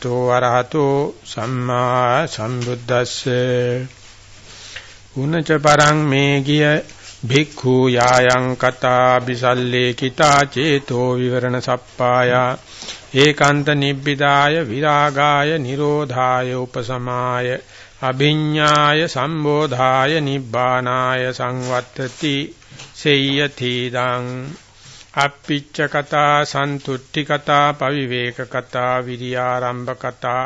තෝ අරහතෝ සම්මා සම්බුද්දස්සේ. උනච පරං මේ ගිය භික්ඛු යායන් කතා බිසල්ලේ කිතා චේතෝ විවරණ සප්පායා. ඒකාන්ත නිබ්බිදාය විරාගාය නිරෝධාය උපසමාය. අභිඤ්ඤාය සම්බෝධාය නිබ්බානාය සංවත්තති. සේයති දං අප්පිච්ච කතා සන්තුට්ටි කතා පවිවේක කතා විරියාරම්භ කතා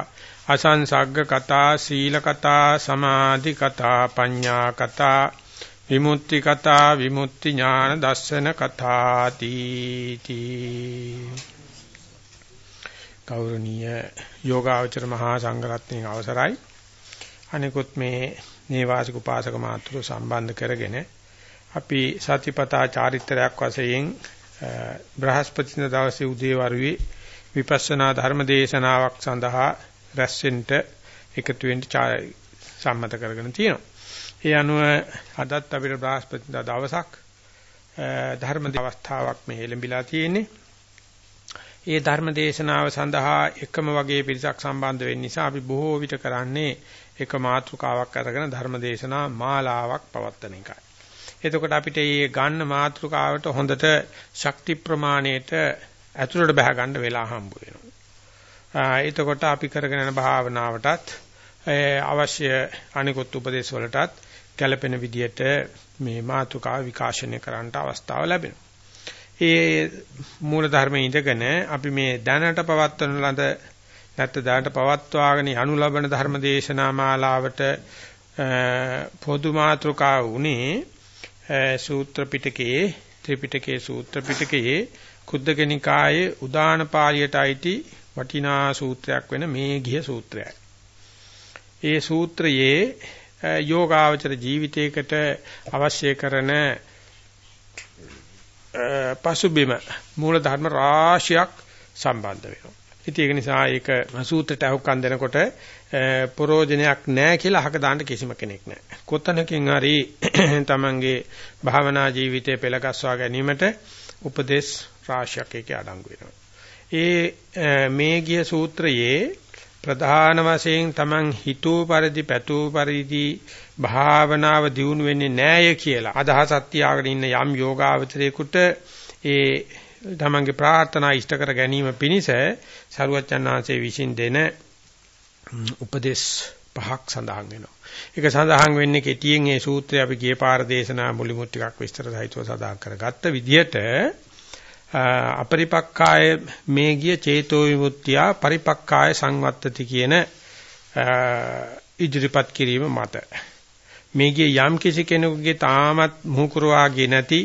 අසංසග්ග කතා සීල කතා සමාධි කතා පඤ්ඤා කතා විමුක්ති කතා විමුක්ති ඥාන දර්ශන කතා තීති ගෞරවනීය යෝගාචර මහා සංඝරත්නයේ අවසරයි. අනිකුත් මේ නේවාසික උපාසක මාතෘ සම්බන්ධ කරගෙන අපි සතිපතා චාරිත්‍රාක් වශයෙන් බ්‍රහස්පතින දවසේ උදේ වරුවේ විපස්සනා ධර්ම දේශනාවක් සඳහා රැස්වෙන්න එකතු වෙන්න සම්මත කරගෙන තියෙනවා. ඒ අනුව අදත් අපිට බ්‍රහස්පතින දවසක් ධර්ම අවස්ථාවක් මේ එළඹිලා තියෙන්නේ. ඒ ධර්ම දේශනාව සඳහා එකම වගේ පිරිසක් සම්බන්ධ වෙන්න නිසා අපි බොහෝ විට කරන්නේ එක මාතෘකාවක් අරගෙන ධර්ම දේශනා මාලාවක් පවත්වන එකයි. එතකොට අපිට මේ ගන්න මාතෘකාවට හොඳට ශක්ති ප්‍රමාණයට ඇතුළට බහ ගන්න වෙලා හම්බ වෙනවා. එතකොට අපි කරගෙන යන භාවනාවටත් අවශ්‍ය අනිකුත් උපදේශ වලටත් ගැළපෙන විදියට මේ මාතෘකාව විකාශනය කරන්නට අවස්ථාව ලැබෙනවා. ඒ මූල ධර්මයේ ඉඳගෙන අපි මේ දැනට පවත්වන ලද නැත්නම් දැනට පවත්වාගෙන යනු ලබන ධර්ම දේශනා මාලාවට පොදු මාතෘකාව උනේ සූත්‍ර පිටකයේ ත්‍රිපිටකයේ සූත්‍ර පිටකයේ කුද්දකනිකායේ උදාන පාළියට අයිති වටිනා සූත්‍රයක් වෙන මේ ගිය සූත්‍රයයි. ඒ සූත්‍රයේ යෝගාවචර ජීවිතයකට අවශ්‍ය කරන පසුබිම මූල ධර්ම රාශියක් සම්බන්ධ වෙනවා. ඉතින් ඒක නිසා ඒක සූත්‍රයට අහුම්කම් දෙනකොට ප්‍රෝජනයක් නැහැ කියලා අහක දාන්න කිසිම කෙනෙක් නැහැ. කොතනකින් හරි තමන්ගේ භාවනා ජීවිතය පෙළගස්වා ගැනීමට උපදේශ රාශියක් ඒකේ අඩංගු වෙනවා. ඒ මේ ගිය සූත්‍රයේ ප්‍රධාන වශයෙන් තමන් හිතූ පරිදි පැතූ පරිදි භාවනාව දියුණු වෙන්නේ නැහැ කියලා අදහසක් තියාගෙන ඉන්න යම් යෝගාවචරයේකට ඒ තමන්ගේ ප්‍රාර්ථනා ඉෂ්ට කර ගැනීම පිණිස සරුවච්චන් ආංශයේ විසින් දෙන උපදේශ පහක් සඳහන් වෙනවා. ඒක සඳහන් වෙන්නේ කෙටියෙන් මේ සූත්‍රය අපි ගිය පාර දේශනා මුලිමුත් ටිකක් විස්තර සහිතව සඳහන් කරගත්ත විදිහට අපරිපක්කාය මේ ගිය චේතෝ විමුක්තිය පරිපක්කාය සංවත්තති කියන ඉදිරිපත් කිරීම මත මේ ගිය යම් කිසි කෙනෙකුගේ තාමත් මුහුකුරවාගේ නැති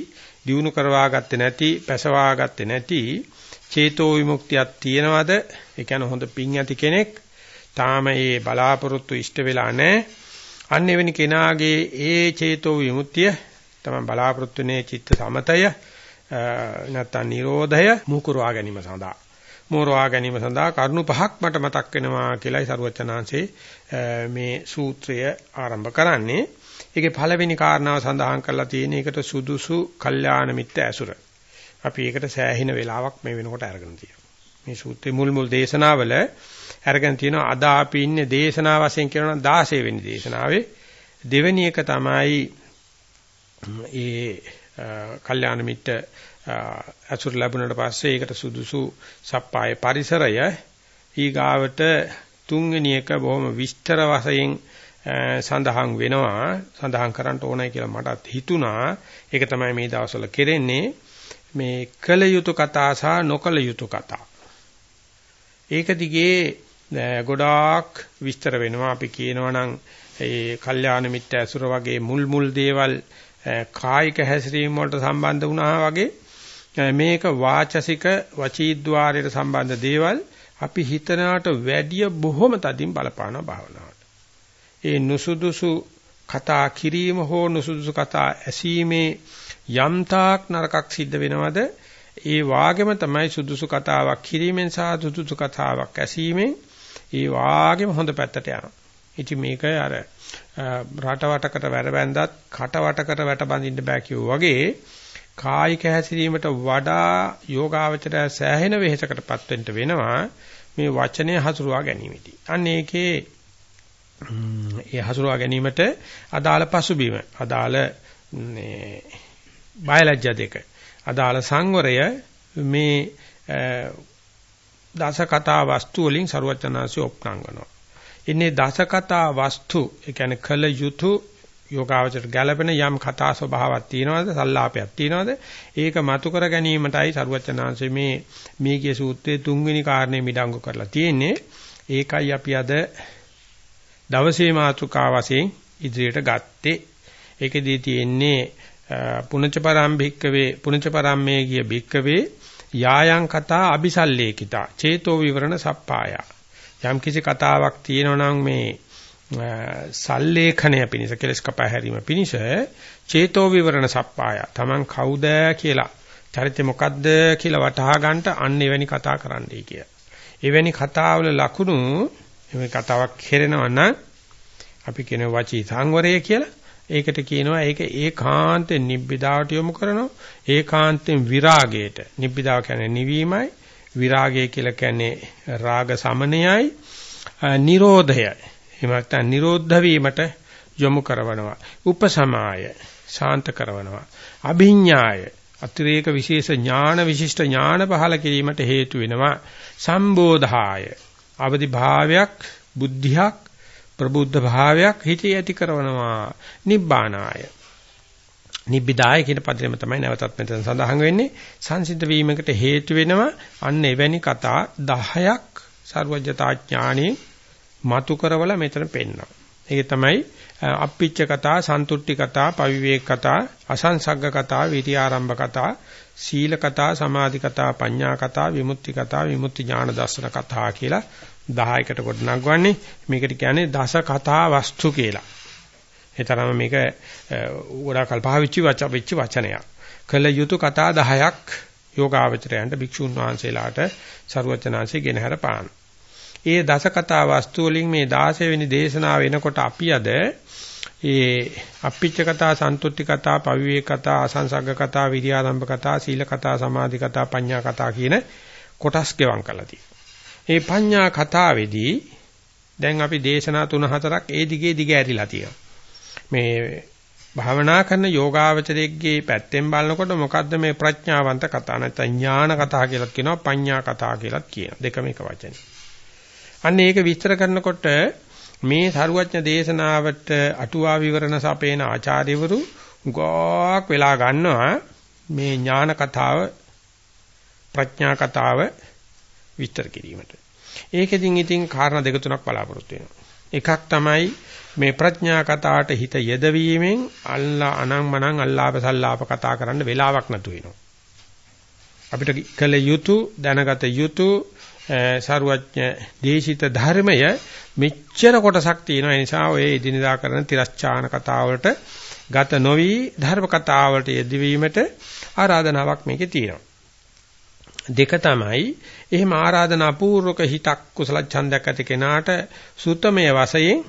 දියුණු කරවා ගත්තේ නැති, පැසවා ගත්තේ නැති චේතෝ විමුක්තියක් තියෙනවද? ඒ කියන්නේ හොඳ පිං ඇති කෙනෙක් තාම ඒ බලාපොරොත්තු ඉෂ්ට වෙලා නැහැ. අන්න එවැනි කෙනාගේ ඒ චේතෝ විමුක්තිය තමයි බලාපොරොත්තු වෙන්නේ චිත්ත සමතය නැත්නම් නිරෝධය මුකුරවා ගැනීම සඳහා මෝරවා ගැනීම සඳහා කරුණු පහක් මට මතක් වෙනවා කියලායි සරුවචනාංශේ මේ සූත්‍රය ආරම්භ කරන්නේ. ඒකේ පළවෙනි කාරණාව සඳහන් කරලා තියෙන එකට සුදුසු කල්යාණ මිත්‍ර ඇසුර. අපි ඒකට සෑහෙන වෙලාවක් මේ වෙනකොට අරගෙන තියෙනවා. මේ සූත්‍රයේ මුල් මුල් දේශනාවල අරගෙන තියෙනවා අද අපි ඉන්නේ දේශනා වශයෙන් කියනවා 16 වෙනි දේශනාවේ දෙවෙනි එක තමයි ඒ කල්යාණ මිත්‍ර අසුර ලැබුණාට පස්සේ ඒකට සුදුසු සප්පාය පරිසරය ඊගාවට තුන්වෙනි එක බොහොම විස්තර වශයෙන් සඳහන් වෙනවා සඳහන් කරන්න ඕනයි කියලා මටත් හිතුණා. ඒක තමයි මේ දවස්වල කෙරෙන්නේ. මේ කල යුතු කතා සහ නොකල යුතු කතා. ඒක දිගේ ගොඩාක් විස්තර වෙනවා. අපි කියනවා නම් ඒ කල්යාණ මිත්‍ය ඇසුර වගේ මුල් මුල් දේවල් කායික හැසිරීම වලට සම්බන්ධ වුණා වගේ මේක වාචසික වචීද්්වාරයට සම්බන්ධ දේවල් අපි හිතනකට වැඩිය බොහොම තදින් බලපාන භාවනාවට ඒ නුසුදුසු කතා කිරීම හෝ නුසුදුසු කතා ඇසීමේ යම්තාක් නරකක් සිද්ධ වෙනවද ඒ වාගෙම තමයි සුදුසු කතාවක් කිරීමෙන් සහ සුදුසු කතාවක් ඇසීමෙන් ඒ වාගෙම හොඳ පැත්තට යනවා. ඉතින් මේක අර රටවටකට වැරබැන්දත් කටවටකට වැට බඳින්න බෑ කියෝ වගේ කායික හැසිරීමට වඩා යෝගාවචරය සෑහෙන වෙහෙසකටපත් වෙන්න වෙනවා මේ වචනය හසුරුවා ගැනීමදී. අන්න ඒකේ ඒ හසුරුවා ගැනීමට අදාළ පසුබිම අදාළ මේ බයලජ්‍ය දෙක අදාළ සංවරය මේ දස කතා වස්තු වලින් ਸਰවචනාසි ඔප්නම් කරනවා. ඉන්නේ දස කතා වස්තු ඒ කියන්නේ කල යුතු යෝගාවචර ගැළපෙන යම් කතා ස්වභාවයක් තියෙනවද සල්ලාපයක් තියෙනවද ඒක මතු කර ගැනීමටයි ਸਰවචනාංශ මේ මේකේ සූත්‍රයේ තුන්වෙනි කාරණේ මිඩංගු කරලා තියෙන්නේ ඒකයි අපි අද දවසේ මාතෘකා වශයෙන් ඉදිරියට ගත්තේ. ඒකෙදී තියෙන්නේ පුනච පරම්භික්කවේ පුනච පරම්මේ ගිය භික්කවේ යායන් කතා අபிසල්ලේකිතා චේතෝ විවරණ සප්පාය යම් කිසි කතාවක් තියෙනවා මේ සල්ලේඛනය පිණිස කෙලස් කපා හැරීම පිණිස චේතෝ විවරණ සප්පාය Taman කවුද කියලා චරිතය මොකද්ද කියලා වටහා ගන්නට අන්න එවැනි කතා කරන්නයි කිය. එවැනි කතාවල ලකුණු මේ කතාවක් කෙරෙනවා නම් අපි කියන වචී සංවරය කියලා. ඒකට කියනවා ඒක ඒකාන්තයෙන් නිබ්බිදාවට යොමු කරනවා. ඒකාන්තයෙන් විරාගයට. නිබ්බිදාව කියන්නේ නිවීමයි. විරාගය කියලා කියන්නේ රාග සමනයයි. නිරෝධයයි. එහෙම නැත්නම් නිරෝධ වීමට යොමු කරනවා. උපසමාය. ශාන්ත කරනවා. අභිඥාය අතිරේක විශේෂ ඥාන විශිෂ්ට ඥාන පහල කිරීමට හේතු වෙනවා. සම්බෝධාය. අවදි භාවයක් බුද්ධියක් ප්‍රබුද්ධ භාවයක් හිතේ ඇති කරනවා. නිබ්බානාය. නිබ්බිදාය කියන පදෙම තමයි නැවතත් මෙතන සඳහන් වෙන්නේ. සංසිද්ධ වීමකට හේතු වෙනවා අන්න එවැනි කතා 10ක් ਸਰවඥතා ඥාණේ මතු කරවල මෙතන පෙන්නවා ඒක තමයි අප්පිච්ච කතා සන්තුට්ටි කතා පවිවේක කතා අසංසග්ග කතා විටි ආරම්භ කතා සීල කතා සමාධි කතා පඤ්ඤා කතා විමුක්ති කතා විමුක්ති ඥාන දර්ශන කතා කියලා 10කට කොට නගවන්නේ මේකට කියන්නේ දස කතා වස්තු කියලා. ඒ තරම මේක ගොඩාක් කල්පහවිච්ච වච වචනයක්. කළ යුතු කතා 10ක් යෝගාවචරයන්ට භික්ෂුන් වහන්සේලාට ਸਰුවචනාංශය ගෙනහැර පාන. ඒ දස කතා වස්තු වලින් මේ 16 වෙනි දේශනාව වෙනකොට අපි අද ඒ අප්පිච්ච කතා, සන්තුට්ටි කතා, පවිවේක කතා, අසංසග්ග කතා, විරියාරම්භ කතා, සීල කතා, සමාධි කතා, පඤ්ඤා කතා කියන කොටස් ගෙවම් කළා තියෙනවා. මේ පඤ්ඤා කතාවේදී දැන් අපි දේශනා තුන හතරක් ඒ දිගේ දිග ඇරිලා තියෙනවා. මේ භාවනා කරන යෝගාවචරයේගේ පැත්තෙන් බලනකොට මොකද්ද මේ ප්‍රඥාවන්ත කතා නැත්නම් ඥාන කතා කියලා කියනවා පඤ්ඤා කතා කියලා කියනවා. දෙකම එක වචනේ. අන්න ඒක විස්තර කරනකොට මේ සරුවඥ දේශනාවට අටුවා විවරණ සපේන ආචාර්යවරු ගොක් වෙලා ගන්නවා මේ ඥාන කතාව ප්‍රඥා කතාව විස්තර කිරීමට. ඒකෙදින් ඉතින් කාරණා දෙක තුනක් බලාපොරොත්තු වෙනවා. එකක් තමයි මේ ප්‍රඥා කතාවට හිත යෙදවීමෙන් අල්ලා අනංමනං අල්ලාප සල්ලාප කතා කරන්න වෙලාවක් නැතු වෙනවා. අපිට කළ යුතු දැනගත යුතු සරුවඥ දේශිත ධර්මය මෙච්චර කොටසක් තියෙනවා. ඒ නිසා ඔය එදිනදා කරන තිරස්චාන කතාවලට ගත නොවි ධර්ම කතාවලට යෙදවීමට ආරාධනාවක් මේකේ තියෙනවා. දෙක තමයි එහෙම ආරාධනා පූර්වක හිතක් කුසල ඡන්දයක් ඇති කෙනාට සූත්‍රමය වශයෙන්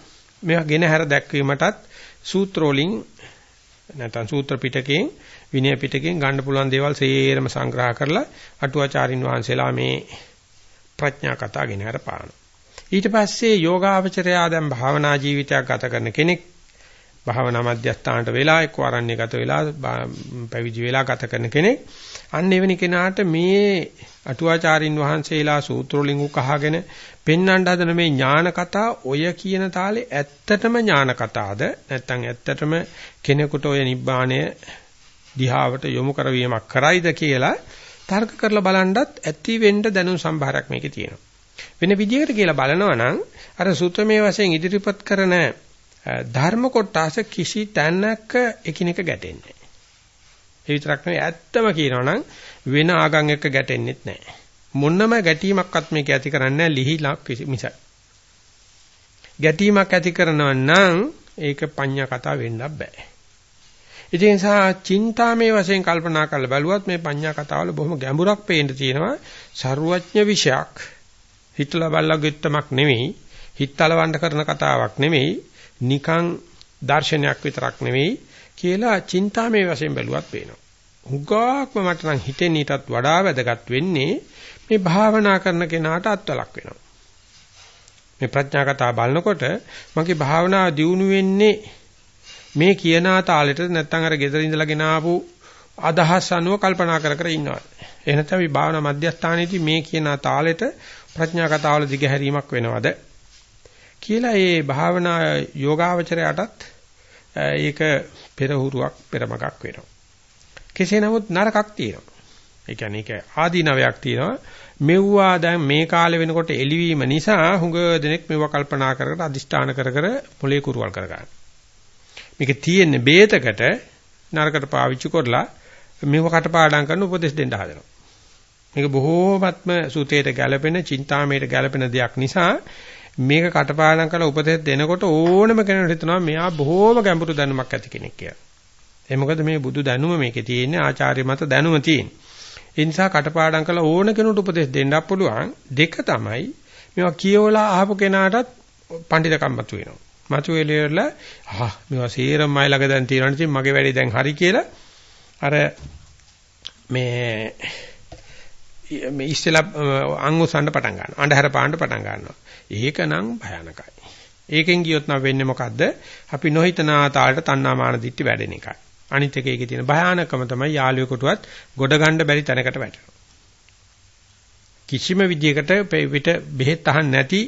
මේවා ගෙන හැර දැක්වීමටත් සූත්‍ර වලින් නැත්නම් සූත්‍ර පිටකයෙන් විනය පිටකයෙන් ගන්න පුළුවන් දේවල් සේරම සංග්‍රහ කරලා අටුවාචාරින් වහන්සේලා මේ ප්‍රඥා කතා ගෙන හැර පාන. ඊට පස්සේ යෝගාවචරයා දැන් භාවනා ජීවිතයක් ගත කරන කෙනෙක් භාවනා මධ්‍යස්ථානට වෙලා එක්ක ආරණ්‍ය ගත වෙලා පැවිදි වෙලා ගත කරන කෙනෙක් අන්න එවැනි කෙනාට මේ අටුවාචාරින් වහන්සේලා සූත්‍ර වලින් උකහාගෙන පෙන්වන්න හදන මේ ඥාන කතා ඔය කියන තාලේ ඇත්තටම ඥාන කතාද නැත්නම් ඇත්තටම කෙනෙකුට ඔය නිබ්බාණය දිහාවට යොමු කරවීමක් කරයිද කියලා තර්ක කරලා බලනවත් ඇති වෙන්න දැනුම් සම්භාරයක් මේකේ තියෙනවා. වෙන විදිහකට කියලා බලනවා නම් අර සූත්‍රමේ වශයෙන් ඉදිරිපත් කරන ධර්ම කොටස කිසි තැනක එකිනෙක ගැටෙන්නේ ඒ විතරක් නෙවෙයි ඇත්තම කියනවනම් වෙන ආගම් එක්ක ගැටෙන්නෙත් නැහැ. මොනම ගැටීමක්වත් මේක ඇති කරන්නේ නැහැ ලිහිලක් මිසයි. ගැටීමක් ඇති කරනවා නම් ඒක පඤ්ඤා කතා වෙන්න බෑ. ඒ නිසා චින්තාමේ වශයෙන් කල්පනා කරලා බලුවත් මේ පඤ්ඤා කතාවල බොහොම ගැඹුරක් පේන්න තියෙනවා. ਸਰුවඥ විෂයක්. හිතලා බලලා ගෙත්තමක් නෙමෙයි. හිතලවන්න කරන කතාවක් නෙමෙයි. නිකං දර්ශනයක් විතරක් නෙමෙයි කියලා චින්තාමේ වශයෙන් බැලුවත් පේනවා. හුඟක්ම මට නම් හිතෙන් ඊටත් වඩා වැදගත් වෙන්නේ මේ භාවනා කරන කෙනාට අත්වලක් වෙනවා. මේ ප්‍රඥා කතා බලනකොට මගේ භාවනාව දියුණු වෙන්නේ මේ කියනා තාලෙට නැත්නම් අර ගෙදර ඉඳලා ගෙන ආපු අදහස් අනුව කල්පනා කර කර ඉන්නවා. එහෙ නැත්නම් මේ භාවනා මධ්‍යස්ථානයේදී මේ කියන තාලෙට ප්‍රඥා කතාවල දිගහැරීමක් වෙනවද කියලා ඒ භාවනා යෝගාවචරයටත් ඒක පෙරහුරුවක් පෙරමගක් වෙනවා. කෙසේ නමුත් නරකක් තියෙනවා. ඒ කියන්නේ ඒක ආදීනවයක් තියෙනවා. මෙව්වා දැන් මේ කාලේ වෙනකොට එළිවීම නිසා හුඟ දෙනෙක් මෙව්වා කල්පනා කර කර අදිෂ්ඨාන කර කර මොලේ කුරුවල් කර ගන්න. මේක තියෙන්නේ බේතකට නරකට පාවිච්චි කරලා මේව කටපාඩම් කරන උපදෙස් දෙන්න හදනවා. මේක බොහෝමත්ම සූතේට ගැළපෙන, චින්තාමයට ගැළපෙන දෙයක් නිසා මේක කටපාඩම් කරලා උපදෙස් දෙනකොට ඕනම කෙනෙකුට හිතනවා මෙයා බොහෝම ගැඹුරු දැනුමක් ඇති කෙනෙක් කියලා. ඒ මොකද මේ බුදු දැනුම මේකේ තියෙන්නේ ආචාර්ය මත දැනුම තියෙන්නේ. ඒ නිසා කටපාඩම් කරලා ඕන කෙනෙකුට උපදෙස් දෙන්නත් පුළුවන්. දෙක තමයි මේවා කියවලා අහපු කෙනාටත් පඬිතකම් මතු වෙනවා. මතු වෙලෙලා ආ මේවා සීරම මයි ළඟ දැන් තියෙනවා ඉතින් මගේ වැඩේ දැන් හරි කියලා අර මේ මේ ඉස්සෙල්ලා අං උසන්න පටන් ගන්නවා. අන්ධහර පාන්න පටන් ගන්නවා. ඒකනම් භයානකයි. ඒකෙන් ගියොත් නම් වෙන්නේ මොකද්ද? අපි නොහිතනා තාලට තණ්හාමාන දිට්ටි වැඩෙන එකයි. අනිත් එක ඒකේ තියෙන භයානකම තමයි යාළුවෙකුටවත් ගොඩ ගන්න බැරි තැනකට වැටෙනවා. කිසිම විදියකට පිට බෙහෙත් අහන්න නැති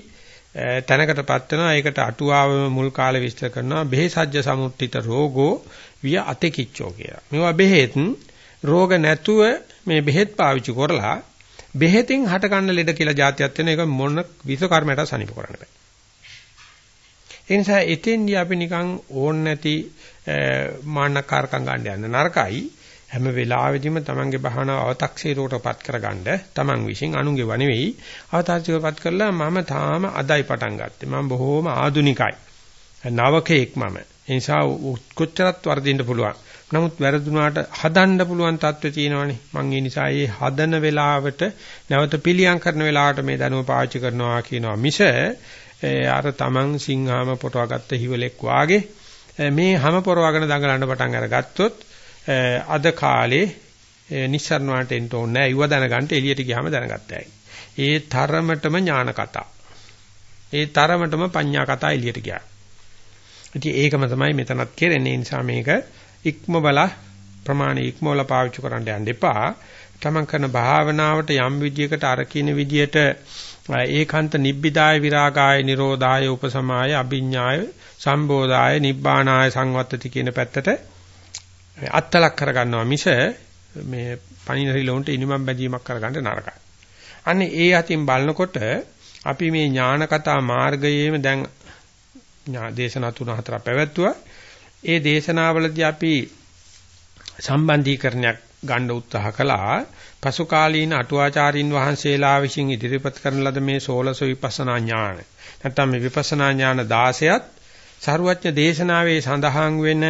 තැනකටපත් වෙනවා. ඒකට අටුවාව මුල් කාලේ විස්තර කරනවා බෙහෙසජ්ජ සමුට්ඨිත රෝගෝ විය අතකිච්චෝ කියලා. මේවා බෙහෙත් රෝග නැතුව මේ බෙහෙත් පාවිච්චි කරලා බෙහෙතින් හට ගන්න ලෙඩ කියලා જાතියක් වෙන එක මොන විස කර්මයට සනීප කරන්න බෑ. ඒ නිසා එතෙන්දී අපි නිකන් ඕන් නැති මාන්නකාරකම් ගන්න යන නරකයි හැම වෙලාවෙදිම තමන්ගේ භාවනාව අව탁සීරුවටපත් කරගන්න තමන් විශ්ින් අනුන්ගේ වනෙවෙයි. අව탁සීරුවටපත් කරලා මම තාම අදයි පටන් ගත්තේ. මම බොහෝම ආදුනිකයි. නවකෙක් මම. ඒ නිසා කොච්චරත් වර්ධින්න පුළුවන්. නමුත් වැරදුනාට හදන්න පුළුවන් තත්ත්වය තියෙනවානේ. මම ඒ නිසා මේ හදන වෙලාවට නැවත පිළියම් කරන වෙලාවට මේ දැනුම පාවිච්චි කරනවා කියනවා මිස අර තමන් සිංහාම පොටවගත්ත හිවලෙක් වාගේ මේ හැම පොරවගෙන දඟලන්න පටන් අරගත්තොත් අද කාලේ නිස්සරණ වලට එන්න ඕනේ නැහැ. ඊව දැනගන්න එළියට ගියාම දැනගත්තයි. ඒ තරමටම ඥාන කතා. ඒ තරමටම පඤ්ඤා කතා එළියට ගියා. ඉතින් ඒකම තමයි මෙතනත් කෙරෙන්නේ. නිසා මේක ඉක්ම බල ප්‍රමාණ ඉක්මවල පාවිච්චි කරන්න යන්න එපා. තමන් කරන භාවනාවට යම් විදියකට අර කියන විදියට ඒකාන්ත නිබ්බිදාය විරාගාය නිරෝධාය උපසමාය අභිඥාය සම්බෝධාය නිබ්බානාය සංවත්තති කියන පැත්තට අත්තලක් කරගන්නවා මිස මේ පණිනරි ලොන්ට ඉනිමම් බැඳීමක් කරගන්න නරකයි. අන්නේ ඒ අතින් බලනකොට අපි මේ ඥාන කතා මාර්ගයේම දැන් දේශනා තුන හතර පැවැත්තුවා. ඒ දේශනාවලදී අපි සම්බන්ධීකරණයක් ගන්න උත්සාහ කළා. පසු කාලීන අටුවාචාරින් වහන්සේලා විසින් ඉදිරිපත් කරන ලද මේ 16 විපස්සනා ඥාන. නැත්නම් මේ විපස්සනා ඥාන 16ත් සරුවච්ඥ දේශනාවේ සඳහන් වෙන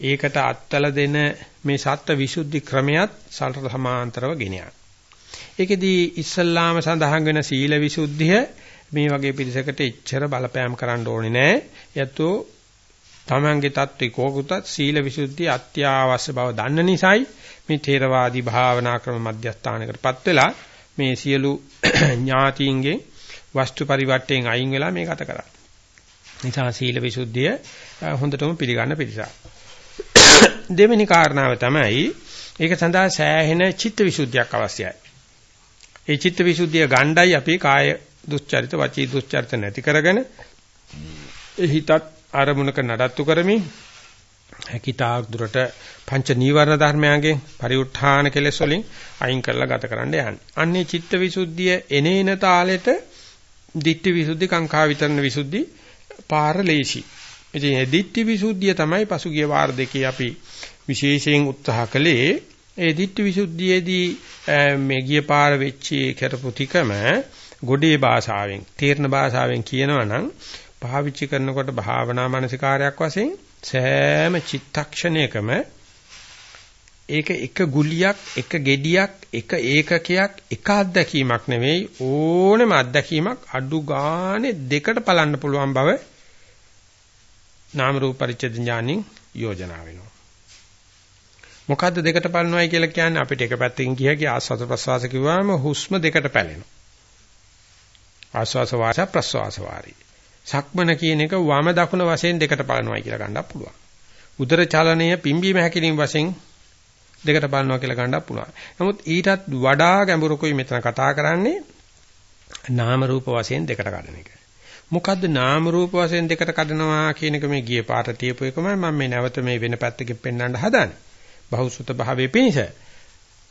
ඒකට අත්තල දෙන මේ සත්ත්ව විසුද්ධි ක්‍රමයක් සල්ට සමාන්තරව ගෙන යනවා. ඒකෙදී ඉස්සල්ලාම සඳහන් වෙන සීල විසුද්ධිය මේ වගේ පිරිසකට එච්චර බලපෑම් කරන්න ඕනේ නෑ. යතෝ තමන්ගේ தත්ත්වේ කෝකුතත් සීල විසුද්ධිය අත්‍යවශ්‍ය බව දන්න නිසායි මේ ථේරවාදී භාවනා ක්‍රම මධ්‍යස්ථානකටපත් වෙලා මේ සියලු ඥාතීන්ගේ වස්තු පරිවර්තයෙන් අයින් වෙලා මේ ගත කරා. නිසා සීල විසුද්ධිය හොඳටම පිළිගන්න පිළිසක්. දෙවෙනි කාරණාව තමයි ඒක සඳහා සෑහෙන චිත්ත විසුද්ධියක් අවශ්‍යයි. ඒ චිත්ත විසුද්ධිය ගණ්ඩයි අපි කාය දුස්චරිත වචී දුස්චරිත නැති කරගෙන හිතත් අරමුණක නඩත්තු කරමින් හැකිතාක් දුරට පංච නීවරණ ධර්මයන්ගෙන් පරිඋත් ทาน කෙලෙස් වලින් අයින් කරලා ගත කරන්න යන්නේ. අන්නේ චිත්ත විසුද්ධිය එනේන තාලෙට ditthi විසුද්ධි කාංකා විතරණ විසුද්ධි පාර ලේසි. ඉතින් මේ ditthi විසුද්ධිය තමයි පසුගිය වාර දෙකේ අපි විශේෂයෙන් උත්සාහ කළේ. ඒ ditthi විසුද්ධියේදී මේ ගිය පාර වෙච්චි කරපු තිකම ගොඩේ භාෂාවෙන් තීර්ණ භාෂාවෙන් කියනවා නම් පාවිච්චි කරනකොට භාවනා මානසිකාරයක් වශයෙන් සෑම චිත්තක්ෂණයකම ඒක එක ගුලියක් එක gediyak එක ඒකකයක් එක අත්දැකීමක් නෙවෙයි ඕනම අත්දැකීමක් අඩු ගානේ දෙකට බලන්න පුළුවන් බව නාම රූප පරිච්ඡේද ඥානින් යෝජනා වෙනවා මොකද්ද දෙකට බලනවායි කියලා කියන්නේ අපිට එක පැත්තකින් කියකි ආස්වාද ප්‍රසවාස කිව්වම හුස්ම දෙකට පැලෙනවා ආස්වාස වාස ප්‍රසවාස වාරී සක්මන කියන එක වම දකුණ වශයෙන් දෙකට බලනවායි කියලා ගන්නත් පුළුවන්. උදර චලනය පිම්බීම හැකිලිම වශයෙන් දෙකට බලනවා කියලා ගන්නත් පුළුවන්. නමුත් ඊටත් වඩා ගැඹුරුකුයි මෙතන කතා කරන්නේ නාම රූප වශයෙන් දෙකට කඩන එක. මොකද්ද නාම රූප වශයෙන් දෙකට කඩනවා කියන එක මේ ගියේ පාට තියපු එකමයි මම මේ නැවත මේ වෙන පැත්තකින් පෙන්වන්න හදන්නේ. බහුසුත භාවයේ පිණිස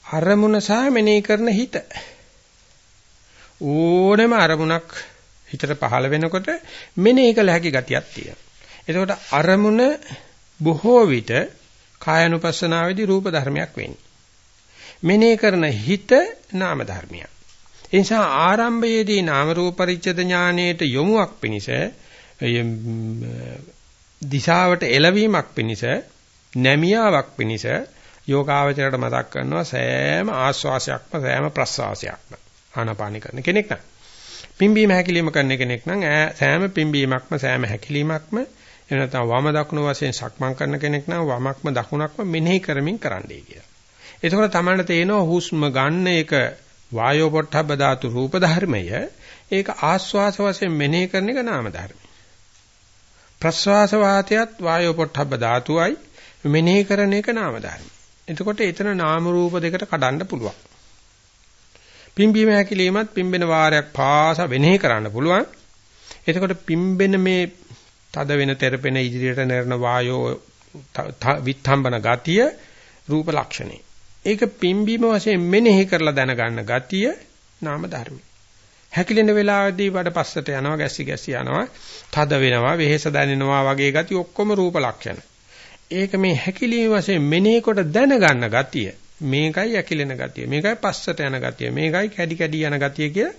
අරමුණ සහ මෙනෙහි කරන හිත ඕනෑම අරමුණක් හිතට පහළ වෙනකොට මෙනෙහි කළ හැකි ගතියක් තියෙනවා. එතකොට අරමුණ බොහෝ විට කායानुපස්සනාවේදී රූප ධර්මයක් වෙන්නේ. මෙනෙහි කරන හිත නාම ධර්මයක්. ඒ නිසා ආරම්භයේදී නාම රූප පරිච්ඡේද ඥානයේට යොමුවක් පිණිස දිශාවට එළවීමක් පිණිස නැමියාවක් පිණිස යෝගාවචරයට මතක් කරනවා සෑම ආස්වාසයක්ම සෑම ප්‍රස්වාසයක්ම ආනාපානි කරන කෙනෙක් නම් පිම්බීම හැකිලිම කරන කෙනෙක් නම් සෑම පිම්බීමක්ම සෑම හැකිලීමක්ම එහෙම නැත්නම් වම දකුණු වශයෙන් සක්මන් කරන කෙනෙක් නම් වමක්ම දකුණක්ම මෙනෙහි කරමින් කරන්නයි කියලා. එතකොට තමයි තේනවා හුස්ම ගන්න එක වායෝ පොට්ටබ්බ ධාතු රූප ධර්මය ඒක ආස්වාස වශයෙන් මෙනෙහි කරන එක නාම ධර්මයි. ප්‍රස්වාස වාතයත් වායෝ පොට්ටබ්බ ධාතුවයි මෙනෙහි කරන එක නාම ධර්මයි. එතකොට එතන නාම රූප දෙකට කඩන්න පුළුවන්. පිම්බීම හැකිලීමත් පිම්බෙන වාරයක් පාසා වෙනෙහි කරන්න පුළුවන්. එතකොට පිම්බෙන මේ තද වෙන තෙරපෙන ඉදිරියට නරන වායෝ විත්ථම්බන ගතිය රූප ලක්ෂණේ. ඒක පිම්බීම වශයෙන් මෙනෙහි කරලා දැනගන්න ගතිය නාම ධර්මයි. හැකිලෙන වෙලාවදී වඩ පස්සට යනවා ගැස්සි ගැස්සි යනවා තද වෙනවා වෙහෙස දැනෙනවා වගේ ගති ඔක්කොම රූප ලක්ෂණ. ඒක මේ හැකිලීම වශයෙන් මෙනෙහි කොට දැනගන්න ගතිය මේකයි ඇකිලෙන ගතිය මේකයි පස්සට යන ගතිය මේකයි කැඩි කැඩි යන ගතිය කිය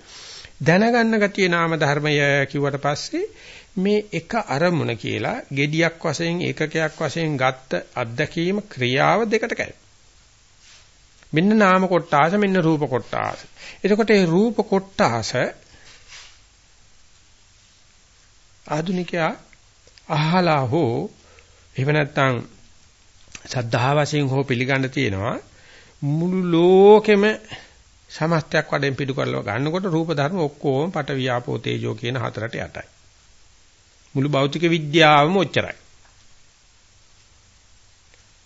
දැනගන්න ගතිය නාම ධර්මය කිව්වට පස්සේ මේ එක අරමුණ කියලා gediyak වශයෙන් ඒකකයක් වශයෙන් ගත්ත අත්දැකීම ක්‍රියාව දෙකට කැඩෙනවා මෙන්න නාම කොටාස මෙන්න රූප කොටාස එතකොට මේ රූප කොටාස ආධුනිකයා අහලා හෝ එහෙම නැත්නම් සද්ධා වශයෙන් හෝ පිළිගන්න තියෙනවා මුළු ලෝකෙම සමස්තයක් වඩෙන් පිටු කරලා ගන්නකොට රූප ධර්ම ඔක්කොම පට වියාපෝ තේජෝ කියන හතරට යටයි. මුළු භෞතික විද්‍යාවම ඔච්චරයි.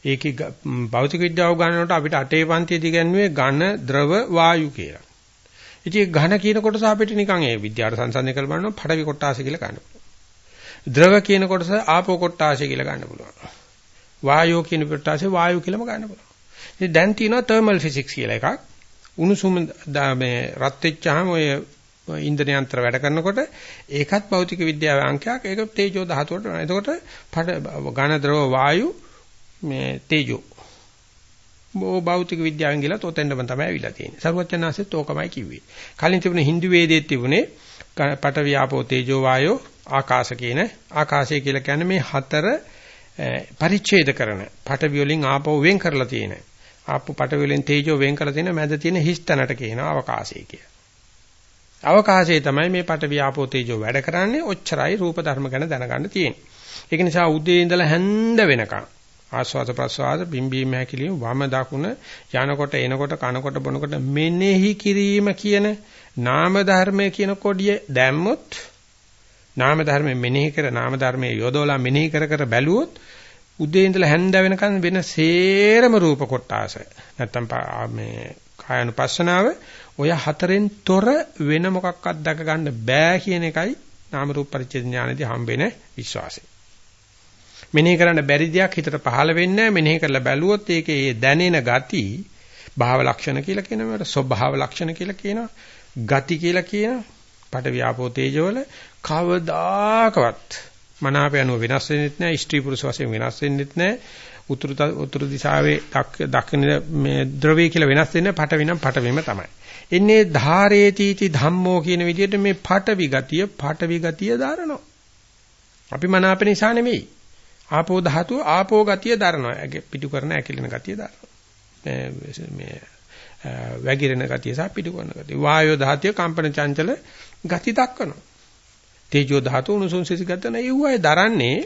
ඒකේ භෞතික විද්‍යාව ගන්නකොට අපිට අටේ පන්තියේදී ගන්නේ ඝන ද්‍රව වායු කියලා. ඉතින් ඝන කියන කොටස අපිට නිකන් ඒ විද්‍යාවට සංසන්දනය කරලා බලනවා පඩවි කොටාස කියලා ගන්න පුළුවන්. ද්‍රව කියන කොටස ආපෝ කොටාස කියලා ගන්න පුළුවන්. වායෝ කියන කොටාසේ වායු කියලාම ගන්න පුළුවන්. ඉතින් දැන් තියෙනවා තර්මල් ෆිසික්ස් කියලා එකක්. උණුසුම මේ රත් වෙච්චාම ඔය ඉන්ධන යන්ත්‍ර වැඩ කරනකොට ඒකත් භෞතික විද්‍යාවේ අංකයක්. ඒක තේජෝ ධාතුවට වෙනවා. එතකොට ඝන ද්‍රව වායු මේ තේජෝ. බෝ භෞතික විද්‍යාවෙන් ගිලා තොතෙන්ඩම තමයි අවිලා තියෙන්නේ. සරුවචනාංශෙත් ඕකමයි කිව්වේ. කලින් තිබුණේ හින්දු වේදයේ තිබුණේ පට වියාපෝ තේජෝ වායෝ ආකාශ කියන ආකාශය කියලා කියන්නේ මේ හතර පරිච්ඡේද කරන පට විවලින් ආපෝ වෙන් කරලා තියෙන ආප්පු පට වලින් තේජෝ වෙන් කරලා තියෙන මැද තියෙන හිස්තැනට කියනවා අවකාශය කියලා. අවකාශයේ තමයි මේ පට වියාපෝ තේජෝ වැඩ කරන්නේ ඔච්චරයි රූප ධර්ම ගැන දැනගන්න තියෙන්නේ. ඒක නිසා උදේ ඉඳලා හැන්ද වෙනකන් ආස්වාද ප්‍රස්වාද බිම්බීම හැකිලිම වම දකුණ යනකොට එනකොට කනකොට බොනකොට මෙනෙහි කිරීම කියන නාම ධර්මය කියන කොඩිය දැම්මොත් නාම ධර්මයෙන් මෙනෙහි කර නාම ධර්මයේ යොදවලා මෙනෙහි කර කර බැලුවොත් උදේ ඉඳලා හැන්ද වෙනකන් වෙන සේරම රූප කොටාස නැත්තම් මේ කායනුපස්සනාව ඔය හතරෙන් තොර වෙන මොකක්වත් දැක ගන්න බෑ කියන එකයි නාම රූප පරිච්ඡේද ඥානදී හම්බෙන විශ්වාසය. මෙනෙහි කරන්න බැරි දෙයක් හිතට පහළ වෙන්නේ මෙනෙහි කරලා බැලුවොත් ඒකේ ඒ දැනෙන ගති භාව ලක්ෂණ කියලා කියනවා. ස්වභාව ලක්ෂණ කියලා කියනවා. ගති කියලා කියනවා. පට ව්‍යාපෝ තේජවල කවදාකවත් මනාප යනුව වෙනස් වෙන්නෙත් නැහැ. ස්ත්‍රී පුරුෂ වශයෙන් වෙනස් වෙන්නෙත් නැහැ. උතුරු උතුරු දිශාවේ දක්ෂින මේ ද්‍රවය කියලා වෙනස් වෙන්නේ පටවිනම් පටවෙම තමයි. එන්නේ ධාරේතිති ධම්මෝ කියන විදිහට මේ පටවි ගතිය පටවි ගතිය දාරනවා. අපි මනාප නිසා නෙමෙයි. ආපෝ ධාතුව ආපෝ ගතිය දරනවා. පිටු කරන ඇකිලෙන ගතිය දරනවා. මේ වැగిරෙන ගතිය සහ පිටු කරන ගතිය. වායෝ ධාතිය කම්පන චංචල ගති දක්වනවා. තේජෝ ධාතු උණුසුම් සිසිගතන ඒවයි දරන්නේ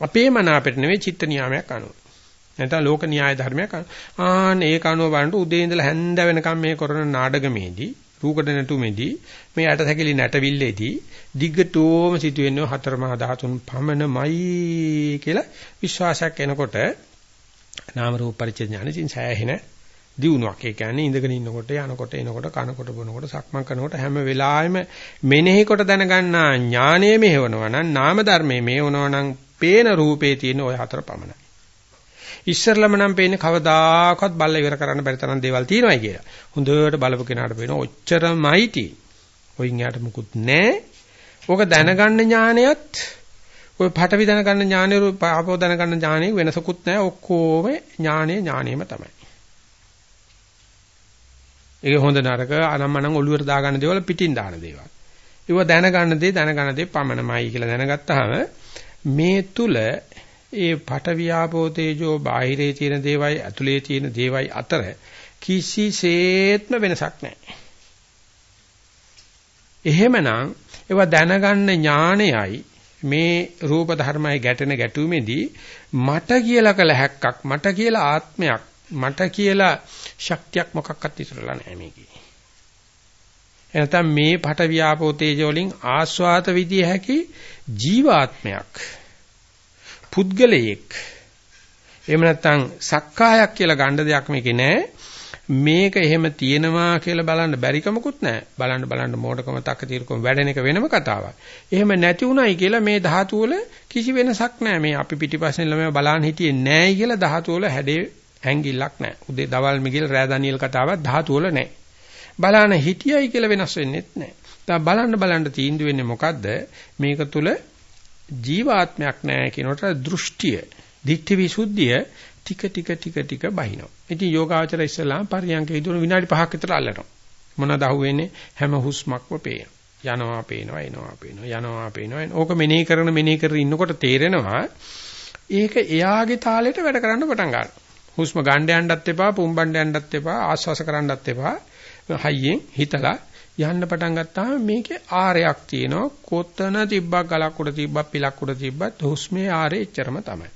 අපේ මන අපිට නෙවෙයි චිත්ත නියාමයක් අනුව. නැත්නම් ලෝක න්‍යාය ධර්මයක් ආන්න ඒක අනුව බලනකොට උදේ ඉඳලා හැන්ද වෙනකම් මේ කරන නාඩගමේදී රූකඩ නැටුමේදී මේ ඇටසැකිලි නැටවිල්ලේදී දිග්ගටෝම සිදුවෙන්නේ හතර මහා ධාතුන් පමණමයි කියලා විශ්වාසයක් එනකොට නාම රූප පරිච්ඡේද ඥානෙකින් සෑහෙන දියුණුවක්. ඒ කියන්නේ ඉඳගෙන ඉන්නකොට යනකොට එනකොට කනකොට බොනකොට සක්මන් කරනකොට හැම වෙලාවෙම මෙනෙහි කොට දැනගන්නා ඥානය මෙහෙවනවා නම් නාම ධර්මයේ මෙහෙවනවා නම් පේන රූපේ තියෙන ওই හතර පමණයි. ඉස්සරලම නම් පේන්නේ කවදාකවත් බල්ල ඉවර කරන්න බැරි තරම් දේවල් තියෙනවායි කියලා. හොඳට බලපු කෙනාට පේන ඔච්චරමයි තියෙන්නේ. ඔයින් යාට මුකුත් නැහැ. ඕක දැනගන්න ඥානයත් ඔය පටවි දැනගන්න ඥානෙ පාපෝ දැනගන්න ඥානෙ වෙනසකුත් නැහැ. ඔක්කොම ඥානෙ ඥානෙම තමයි. ඒක හොඳ නරක අනම්මනම් ඔළුවට දාගන්න දේවල් පිටින් දාන දේවල්. ඒව දැනගන්න දේ දැනගන්න දේ පමණමයි කියලා දැනගත්තාම මේ තුල ඒ පට වියාපෝ තේජෝ බාහිරේ තියෙන දේවයි ඇතුලේ තියෙන දේවයි අතර කිසිසේත්ම වෙනසක් නැහැ. එහෙමනම් ඒවා දැනගන්න ඥාණයයි මේ රූප ධර්මයි ගැටෙන ගැටුමේදී මට කියලා කළ හැක්කක් මට කියලා ආත්මයක් මට කියලා ශක්තියක් මොකක්වත් ඉතුරුලා නැහැ මේකේ. එනතම් මේ පට වියාපෝ තේජෝ වලින් ආස්වාද විදිය හැකි ජීවාත්මයක් පුද්ගලයෙක් එහෙම නැත්නම් සක්කායක් කියලා ගන්න දෙයක් මේකේ නැහැ. මේක එහෙම තියෙනවා කියලා බලන්න බැරිකමකුත් නැහැ. බලන්න බලන්න මෝඩකම තක්ක తీරුකම වැඩෙන එක වෙනම කතාවක්. එහෙම නැති උනායි කියලා මේ ධාතු වල කිසි වෙනසක් නැහැ. මේ අපි පිටිපස්සෙන් ළමයා බලන්න හිටියේ නැහැයි කියලා ධාතු වල හැඩේ හැංගිල්ලක් නැහැ. උදේ දවල් මිගිල් රෑ දානියල් කතාවක් ධාතු වල නැහැ. බලන්න හිටියයි කියලා වෙනස් වෙන්නේත් නැහැ. දැන් බලන්න බලන්න තීන්දුව වෙන්නේ මොකද්ද? මේක තුල ජීවාත්මයක් නැහැ කියනකොට දෘෂ්ටිය, ditthi visuddhiය ටික ටික ටික ටික බහිනවා. ඉතින් යෝගාචර ඉස්සලාම් පරියන්ක විදුණු විනාඩි 5ක් විතර අල්ලනවා. මොනවද අහුවෙන්නේ? හැම හුස්මක්ම පේනවා. යනවා පේනවා එනවා පේනවා යනවා පේනවා. ඕක මෙනෙහි කරන මෙනෙහි කරගෙන ඉන්නකොට තේරෙනවා ඒක එයාගේ තාලෙට වැඩ කරන්න පටන් ගන්නවා. හුස්ම ගන්න යන්නත් එපා, පුම්බන්න යන්නත් එපා, ආශ්වාස කරන්නත් එපා. හයියෙන් හිතලා යන්න පටන් ගත්තාම මේකේ ආරයක් තියෙනවා. කොතන තිබ්බක් ගලක් උඩ තිබ්බක් පිලක් උඩ තිබ්බත් හුස්මේ ආරේ එච්චරම තමයි.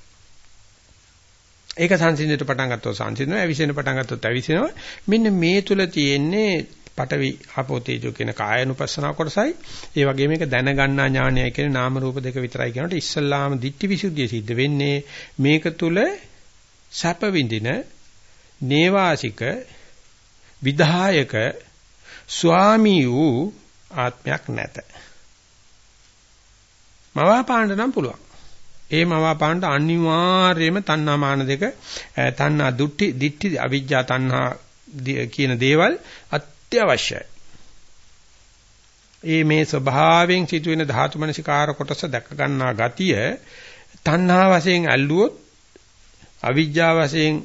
ඒක සංසිඳිට පටන් ගත්තොත් සංසිඳනවා ඇවිසෙන පටන් ගත්තොත් ඇවිසෙනවා මෙන්න මේ තුල තියෙන්නේ පටවි ආපෝ තේජෝ කියන කායනුපස්සනා කොටසයි. ඒ වගේම මේක දැනගන්නා ඥානයයි කියන නාම රූප දෙක විතරයි කියනකොට ඉස්සල්ලාම දිට්ඨි විසුද්ධිය සිද්ධ වෙන්නේ මේක තුල සැප විඳින නේවාසික විධායක ස්වාමී වූ ආත්මයක් නැත. මවාපාණ්ඩ නම් පුළුවන්. ඒ මවාපාණ්ඩ අනිවාර්යයෙන්ම තණ්හා මාන දෙක තණ්හා දුට්ටි දිට්ටි අවිජ්ජා තණ්හා කියන දේවල් අත්‍යවශ්‍යයි. ඒ මේ ස්වභාවයෙන් සිදුවෙන ධාතු මනසිකාර කොටස දැක ගන්නා ගතිය තණ්හා වශයෙන් ඇල්ලුවොත් අවිජ්ජා වශයෙන්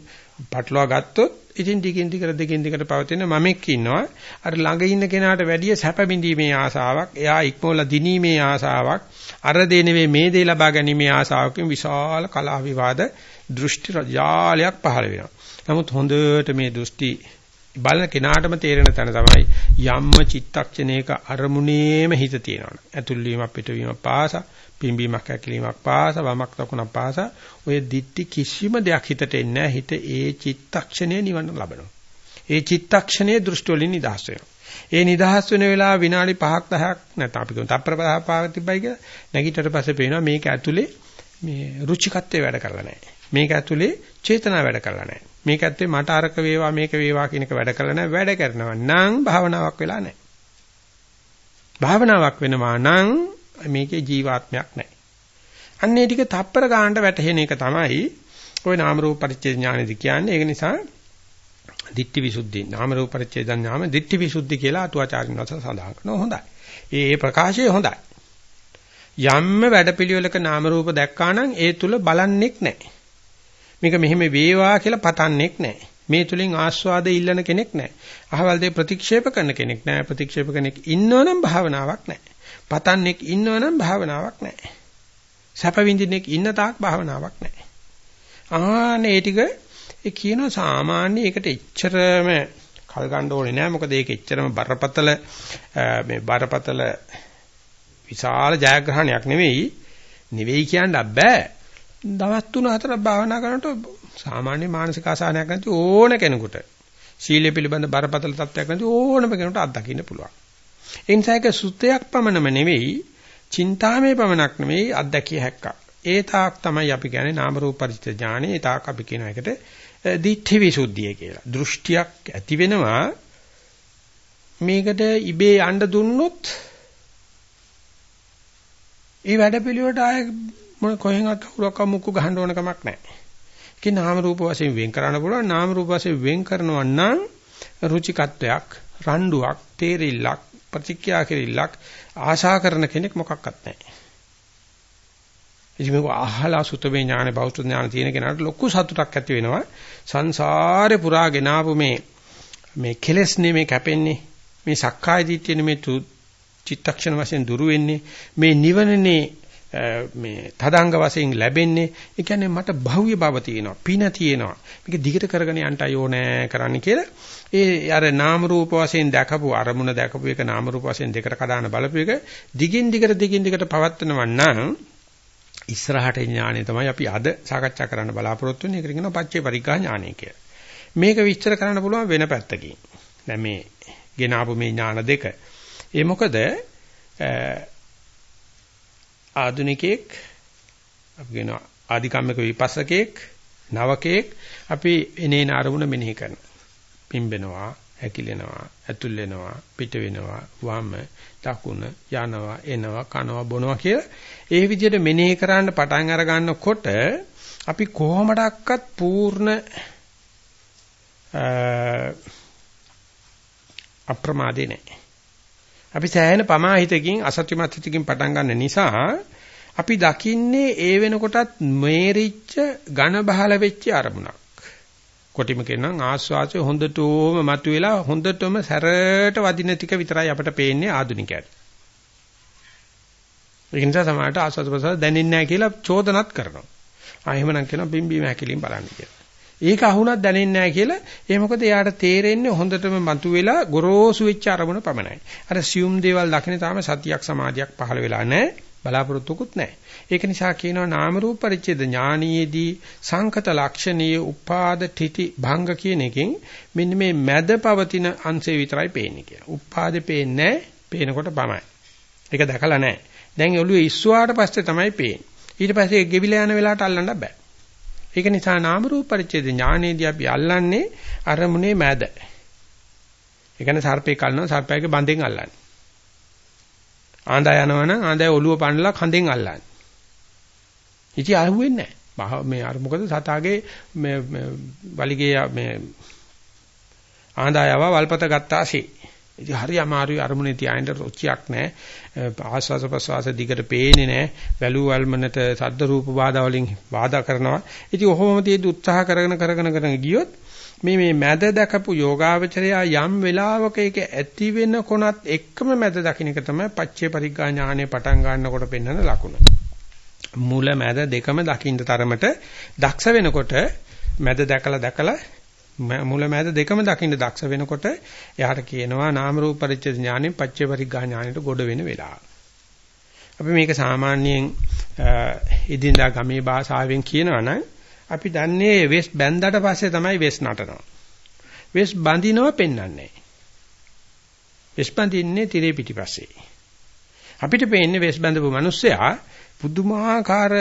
පටලවා ගත්තොත් ඉතින් ටිකින් ටිකට දෙකින් දෙකට පවතින මමෙක් ඉන්නවා. අර ළඟ ඉන්න කෙනාට වැඩිය සැප බිඳීමේ ආසාවක්, එයා ඉක්මවලා දිනීමේ ආසාවක්, අර දේ නෙවෙයි මේ දේ ලබා ගැනීමේ ආසාවකින් විශාල කලහ විවාද දෘෂ්ටි ජාලයක් පහළ වෙනවා. නමුත් හොඳට මේ දෘෂ්ටි බලන කෙනාටම තේරෙන තැන තමයි යම්ම චිත්තක්ෂණයක අරමුණේම හිත තියෙනවනේ. ඇතුල් වීමක් පිටවීමක් පාසා පිම්බීමක් හැකිලීමක් පාස වමක් දකුණක් පාස. ඔය දිට්ටි කිසිම දෙයක් හිතට එන්නේ නැහැ. හිත ඒ චිත්තක්ෂණය නිවන ලබනවා. ඒ චිත්තක්ෂණයේ දෘෂ්ටි වලින් නිදහස් වෙනවා. ඒ නිදහස් වෙන වෙලාව විනාඩි 5ක් 10ක් නැත්නම් අපි කියමු තප්පර 5ක් පාවක් තිබ්බයි කියලා නැගිටට පස්සේ පේනවා මේක ඇතුලේ මේ රුචිකත්වයේ වැඩ කරලා නැහැ. මේක ඇතුලේ චේතනාව වැඩ කරලා නැහැ. මේක ඇත්තේ මට අරක වේවා මේක වේවා කියන එක වැඩ කරලා නැහැ. වැඩ කරනවා නම් භාවනාවක් වෙලා නැහැ. භාවනාවක් වෙනවා නම් මේකේ ජීවාත්මයක් නැහැ. අන්නේ ටික තප්පර ගන්නට වැටහෙන එක තමයි ওই නාම රූප පරිච්ඡේද ඥානෙදි කියන්නේ. ඒක නිසා දිට්ඨි විසුද්ධි නාම රූප පරිච්ඡේද ඥාන දිට්ඨි විසුද්ධි කියලා අතුවාචාරින් වහන්සේ සඳහන් කරනවා. හොඳයි. ඒ ඒ ප්‍රකාශය හොඳයි. යම්ම වැඩපිළිවෙලක නාම රූප දැක්කා නම් ඒ තුල බලන්නෙක් නැහැ. මේක මෙහෙම වේවා කියලා පතන්නෙක් නැහැ. මේ තුලින් ආස්වාදේ ඉල්ලන කෙනෙක් නැහැ. අහවල් දේ ප්‍රතික්ෂේප කරන කෙනෙක් නැහැ. ප්‍රතික්ෂේප කෙනෙක් ඉන්නවනම් භාවනාවක් නැහැ. පතන්නෙක් ඉන්නවනම් භාවනාවක් නැහැ. සැප විඳින්නෙක් ඉන්න තාක් භාවනාවක් නැහැ. ආනේ ඒ ටික ඒ කියන සාමාන්‍ය ඒකට එච්චරම කල් ගන්න ඕනේ නෑ මොකද ඒක එච්චරම බරපතල මේ බරපතල විශාල ජයග්‍රහණයක් නෙවෙයි නෙවෙයි කියන්න බෑ දවස් 3 4ක් භාවනා කරනකොට සාමාන්‍ය මානසික ආසානයක් නැති ඕන කෙනෙකුට සීලය පිළිබඳ බරපතල තත්ත්වයක් නැති ඕනම කෙනෙකුට අත්දකින්න පුළුවන්. ඒ නිසා ඒක සුත්තයක් පමණම නෙවෙයි, චින්තාමේ පමණක් නෙවෙයි අත්දැකිය හැක්කක්. ඒ තාක් තමයි අපි කියන්නේ නාම රූප පරිච්ඡ ඥානෙ. ඒ තාක් අපි කියන එකට දිඨි විසුද්ධිය කියලා. දෘෂ්ටියක් ඇති වෙනවා මේකට ඉබේ යන්න දුන්නොත් ඒ වැඩපිළිවෙලට ආය මොන කොහෙන්වත් කවුරක් මුක්කු ගහන්න ඕන කමක් නැහැ. ඒකේ නාම රූප වශයෙන් වෙන් කරන්න පුළුවන්. නාම රූප වශයෙන් වෙන් කරනවා නම් රුචිකත්වයක්, රණ්ඩුවක්, තේරිල්ලක්, ප්‍රතික්‍රියා කිරිල්ලක් ආශා කරන කෙනෙක් මොකක්වත් නැහැ. ඉතින් මේක අහලා සුතමේ ඥාන බෞද්ධ ඥාන තියෙන කෙනාට ලොකු සතුටක් ඇති වෙනවා. සංසාරේ පුරා ගෙනාවු මේ මේ කෙලෙස් නෙමේ කැපෙන්නේ. මේ සක්කාය දිට්ඨිය නෙමේ චිත්තක්ෂණ වශයෙන් දුරු වෙන්නේ. මේ නිවනනේ මේ තදංග වශයෙන් ලැබෙන්නේ. ඒ කියන්නේ මට භව්‍ය භව තියෙනවා පින තියෙනවා. මේක දිගට කරගෙන යන්නයි ඕනේ කරන්න කියලා. ඒ අර නාම රූප වශයෙන් දැකපු අරමුණ දැකපු එක නාම රූප වශයෙන් දෙකට කඩාන බලපු එක දිගින් දිගට දිගින් දිගට පවත්වනවා නම් ඉස්සරහට ඥානෙ තමයි අපි අද සාකච්ඡා කරන්න බලාපොරොත්තු වෙන්නේ. ඒකට කියනවා පච්චේ පරිග්ගා ඥානෙ කියලා. මේක විස්තර කරන්න පුළුවන් වෙන පැත්තකින්. දැන් මේ ගෙනාවු මේ ඥාන දෙක. ඒ මොකද? ආදුනිකයෙක් අපි කියනවා ආධිකම්මික විපස්සකයෙක් නවකයෙක් අපි එනේන අරමුණ මෙනෙහි කරනවා. පිම්බෙනවා, හැකිලෙනවා, ඇතුල් වෙනවා, පිට වෙනවා, වම, දකුණ, යනවා, එනවා, කනවා, බොනවා කියලා ඒ විදිහට මෙනෙහි කරන්න පටන් අර ගන්නකොට අපි කොහොමඩක්වත් පූර්ණ අප්‍රමාදේ නැහැ. අපි සෑහෙන පමාහිතකින් අසත්‍යමත් හිතකින් පටන් ගන්න නිසා අපි දකින්නේ ඒ වෙනකොටත් මේරිච්ච ඝන බහල වෙච්ච අරමුණක්. කොටිම කියනනම් ආස්වාසය හොඳටම මතුවෙලා හොඳටම සැරට වදින ටික විතරයි අපට පේන්නේ ආදුනිකයට. ඒ නිසා සමහරට ආස්වාද ප්‍රසාර දැනෙන්නේ නැහැ කියලා චෝදනත් කරනවා. ආ එහෙමනම් කියනවා බිම්බීම හැකිලින් බලන්න කියලා. ඒක අහුණක් දැනෙන්නේ නැහැ කියලා ඒ මොකද එයාට තේරෙන්නේ හොඳටම මතුවෙලා ගොරෝසු වෙච්ච අරමුණ පමණයි. අර සියුම් දේවල් දකින්න තාම සතියක් සමාධියක් පහළ වෙලා නැහැ. බලාපොරොත්තුකුත් නැහැ. ඒක නිසා කියනවා නාම රූප පරිච්ඡේද ඥානීයේදී සංකත ලක්ෂණීය උපාද තితి භංග කියන එකෙන් මෙන්න මේ මැද පවතින අංශය විතරයි පේන්නේ කියලා. උපාදේ පේන්නේ පේනකොට පමණයි. ඒක දැකලා නැහැ. දැන් ඔළුවේ ඉස්සුවාට පස්සේ තමයි පේන්නේ. ඊට පස්සේ ගෙවිලා යන වෙලාවට අල්ලන්න බෑ. ඒක නිසා නාම රූප පරිච්ඡේද ඥානයේදී අපි අල්ලන්නේ අරමුණේ මැද. ඒ කියන්නේ සර්පේ කල්නවා සර්පයාගේ බඳෙන් අල්ලන්නේ. ආඳා යනවනම් ආඳා ඔළුව පන්නලා කඳෙන් අල්ලන්නේ. ඉති අහුවෙන්නේ නැහැ. මේ අර මොකද සතාගේ මේ වලිගේ මේ ආඳායව වල්පත ගත්තාසේ. ඉතින් හරි අමාරුයි අරමුණේ තියාගෙන රුචියක් නැහැ. ආස්වාස ප්‍රසවාස දිගට පේන්නේ නැහැ. වැලු වල්මනට සද්ද රූප බාධා වලින් බාධා කරනවා. ඉතින් ඔහොමම තියෙද්දි උත්සාහ කරගෙන කරගෙන කරගෙන ගියොත් මේ මේ මැද දැකපු යෝගාවචරය යම් වෙලාවක ඒක ඇති වෙන කොනත් එක්කම මැද දකින්න එක තමයි පච්චේ පරිග්ගා ඥානෙ පටන් ගන්නකොට පෙන්වන ලකුණ. මුල මැද දෙකම දකින්න තරමට දක්ෂ වෙනකොට මැද දැකලා දැකලා මුල මැද දෙකම දකින්න දක්ෂ වෙනකොට එයාට කියනවා නාම රූප පරිච්ඡේද ඥානෙන් පච්චේ පරිග්ගා ඥානෙට ගොඩ වෙන වෙලාව. අපි මේක සාමාන්‍යයෙන් ඉදින්දා ගමේ භාෂාවෙන් කියනවා නම් අපි දන්නේ වෙස් බැන්දට පස්සේ තමයි වෙස් නටනවා. වෙස් බඳිනව පෙන්වන්නේ වෙස් බඳින්නේ tire පිටිපස්සේ. අපිට පේන්නේ වෙස් බඳපු මිනිස්සයා පුදුමාකාර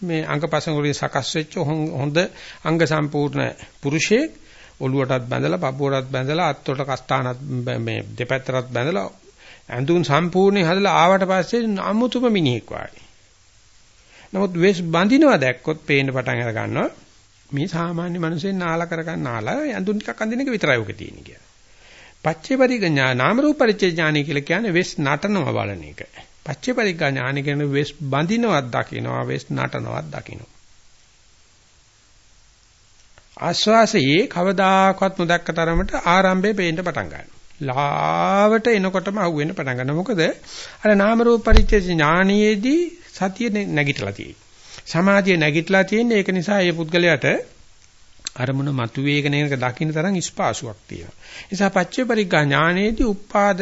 මේ අංගපසංග වලින් සකස් වෙච්ච හොඳ අංග සම්පූර්ණ පුරුෂයෙක් ඔළුවටත් බැඳලා පපුවටත් බැඳලා අත්වලට කස්තානත් මේ දෙපැත්තටත් බැඳලා ඇඳුම් සම්පූර්ණයෙන් හදලා ආවට පස්සේ අමුතුම මිනිහෙක් වගේ. නමුත් වෙස් බඳිනවා දැක්කොත් පේන්න පටන් අර ගන්නවා මේ සාමාන්‍ය මිනිස්සෙන් නාලා කරගන්න නාලා ඇඳුම් ටිකක් අඳින එක විතරයි ඔක තියෙන්නේ කියලා. පච්චේ පරිඥා නාම රූප පරිච්ඡේ ඥානයි කියලා කියන්නේ වෙස් නටනවා බලන එක. පච්චේ පරිඥා ඥාන කියන වෙස් බඳිනවත් දකින්නවා වෙස් නටනවත් දකින්නවා. ආස්වාසයේ කවදාකවත් නොදැක්ක තරමට ආරම්භයේ පේන්න පටන් ගන්නවා. ලාවට එනකොටම අහුවෙන්න පටන් ගන්නවා. මොකද අර නාම රූප පරිච්ඡේ ඥානියේදී සතිය නැගිටලා තියෙන්නේ. සමාධිය නැගිටලා තියෙන්නේ ඒක නිසා මේ පුද්ගලයාට අරමුණ මතුවේගෙන එනක දකින්න තරම් ස්පාසුවක් තියෙනවා. නිසා පච්චේ පරිග්ගා ඥානයේදී උපාද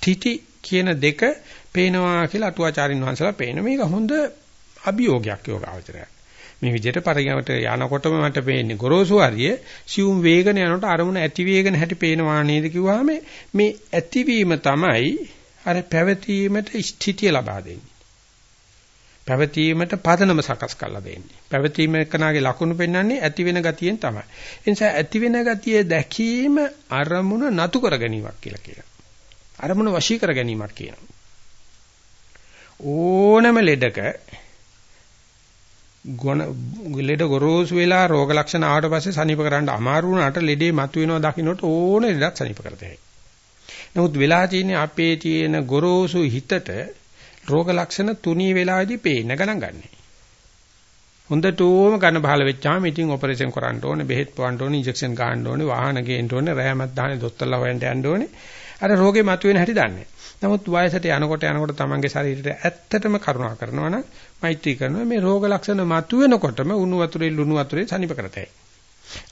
තිටි කියන දෙක පේනවා කියලා අටුවාචාරින් වහන්සේලා පේන මේක හොඳ අභියෝගයක් යෝගාවචරයක්. මේ විදිහට පරිගමට යනකොටම මට පේන්නේ ගොරෝසු හරිය සියුම් වේගන යනකොට අරමුණ ඇති වේගන හැටි පේනවා නේද කිව්වහම මේ ඇතිවීම තමයි අර පැවතීමට ස්ථිතිය ලබා දෙන්නේ. පැවතීමට පදනම සකස් කරලා දෙන්නේ. පැවතීම එකනාගේ ලකුණු පෙන්වන්නේ ඇති වෙන ගතියෙන් තමයි. ඒ නිසා ඇති වෙන ගතිය දැකීම අරමුණ නතු කර ගැනීමක් කියලා කියනවා. අරමුණ වශී කර ගැනීමක් කියනවා. ඕනම ලෙඩක ගොන ලෙඩ ගොරෝසු වෙලා රෝග ලක්ෂණ ආවට පස්සේ සනීප කරන්න අමාරු වුණාට ලෙඩේ මතුවෙනවා දකින්නට ඕන ලෙඩක් සනීප කරතේ. නමුත් වෙලා තියෙන්නේ අපේ තියෙන ගොරෝසු හිතට රෝග ලක්ෂණ තුනී වෙලාවේදී පේන්න ගණන් ගන්නෑ. හොඳටම ගන්න බහල වෙච්චාම ඉතින් ඔපරේෂන් කරන්න ඕනේ, බෙහෙත් පවන්න ඕනේ, ඉන්ජෙක්ෂන් ගන්න ඕනේ, වාහන ගේන්න ඕනේ, රෑමත් දාහනේ දොස්තරලා හොයන්න යන්න ඕනේ. අර රෝගේ මතුවෙන හැටි දන්නේ. නමුත් වයසට යනකොට යනකොට තමන්ගේ ශරීරයට ඇත්තටම කරුණා කරනවා නම් මෛත්‍රී කරනවා මේ රෝග ලක්ෂණ මතුවෙනකොටම උණු වතුරේ ලුණු වතුරේ සනීප කරතයි.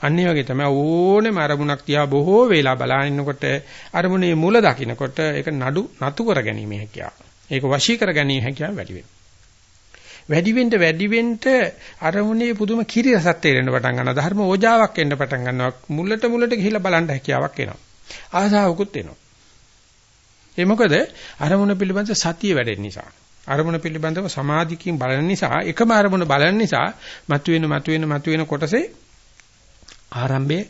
අන්න ඒ වගේ තමයි ඕනෙම අරමුණක් තියා බොහෝ වේලා බලාගෙන ඉන්නකොට අරමුණේ මුල දකින්නකොට ඒක නඩු නතු කර ගැනීම හැකියාව. ඒක වශී කර ගැනීම හැකියාව වැඩි වෙනවා. වැඩි වෙන්න වැඩි වෙන්න අරමුණේ පුදුම කිරි රසක් තේරෙන්න පටන් ගන්නවා. ධර්ම ඕජාවක් එන්න පටන් ගන්නවා. මුලට මුලට ගිහිල්ලා බලන්න හැකියාවක් එනවා. ආසාවකුත් එනවා. ඒ මොකද අරමුණ පිළිබඳ සතිය වැඩෙන නිසා. අරමුණ පිළිබඳව සමාධියකින් බලන නිසා එකම අරමුණ බලන නිසා මතුවෙන මතුවෙන මතුවෙන කොටසේ ආරම්භයේ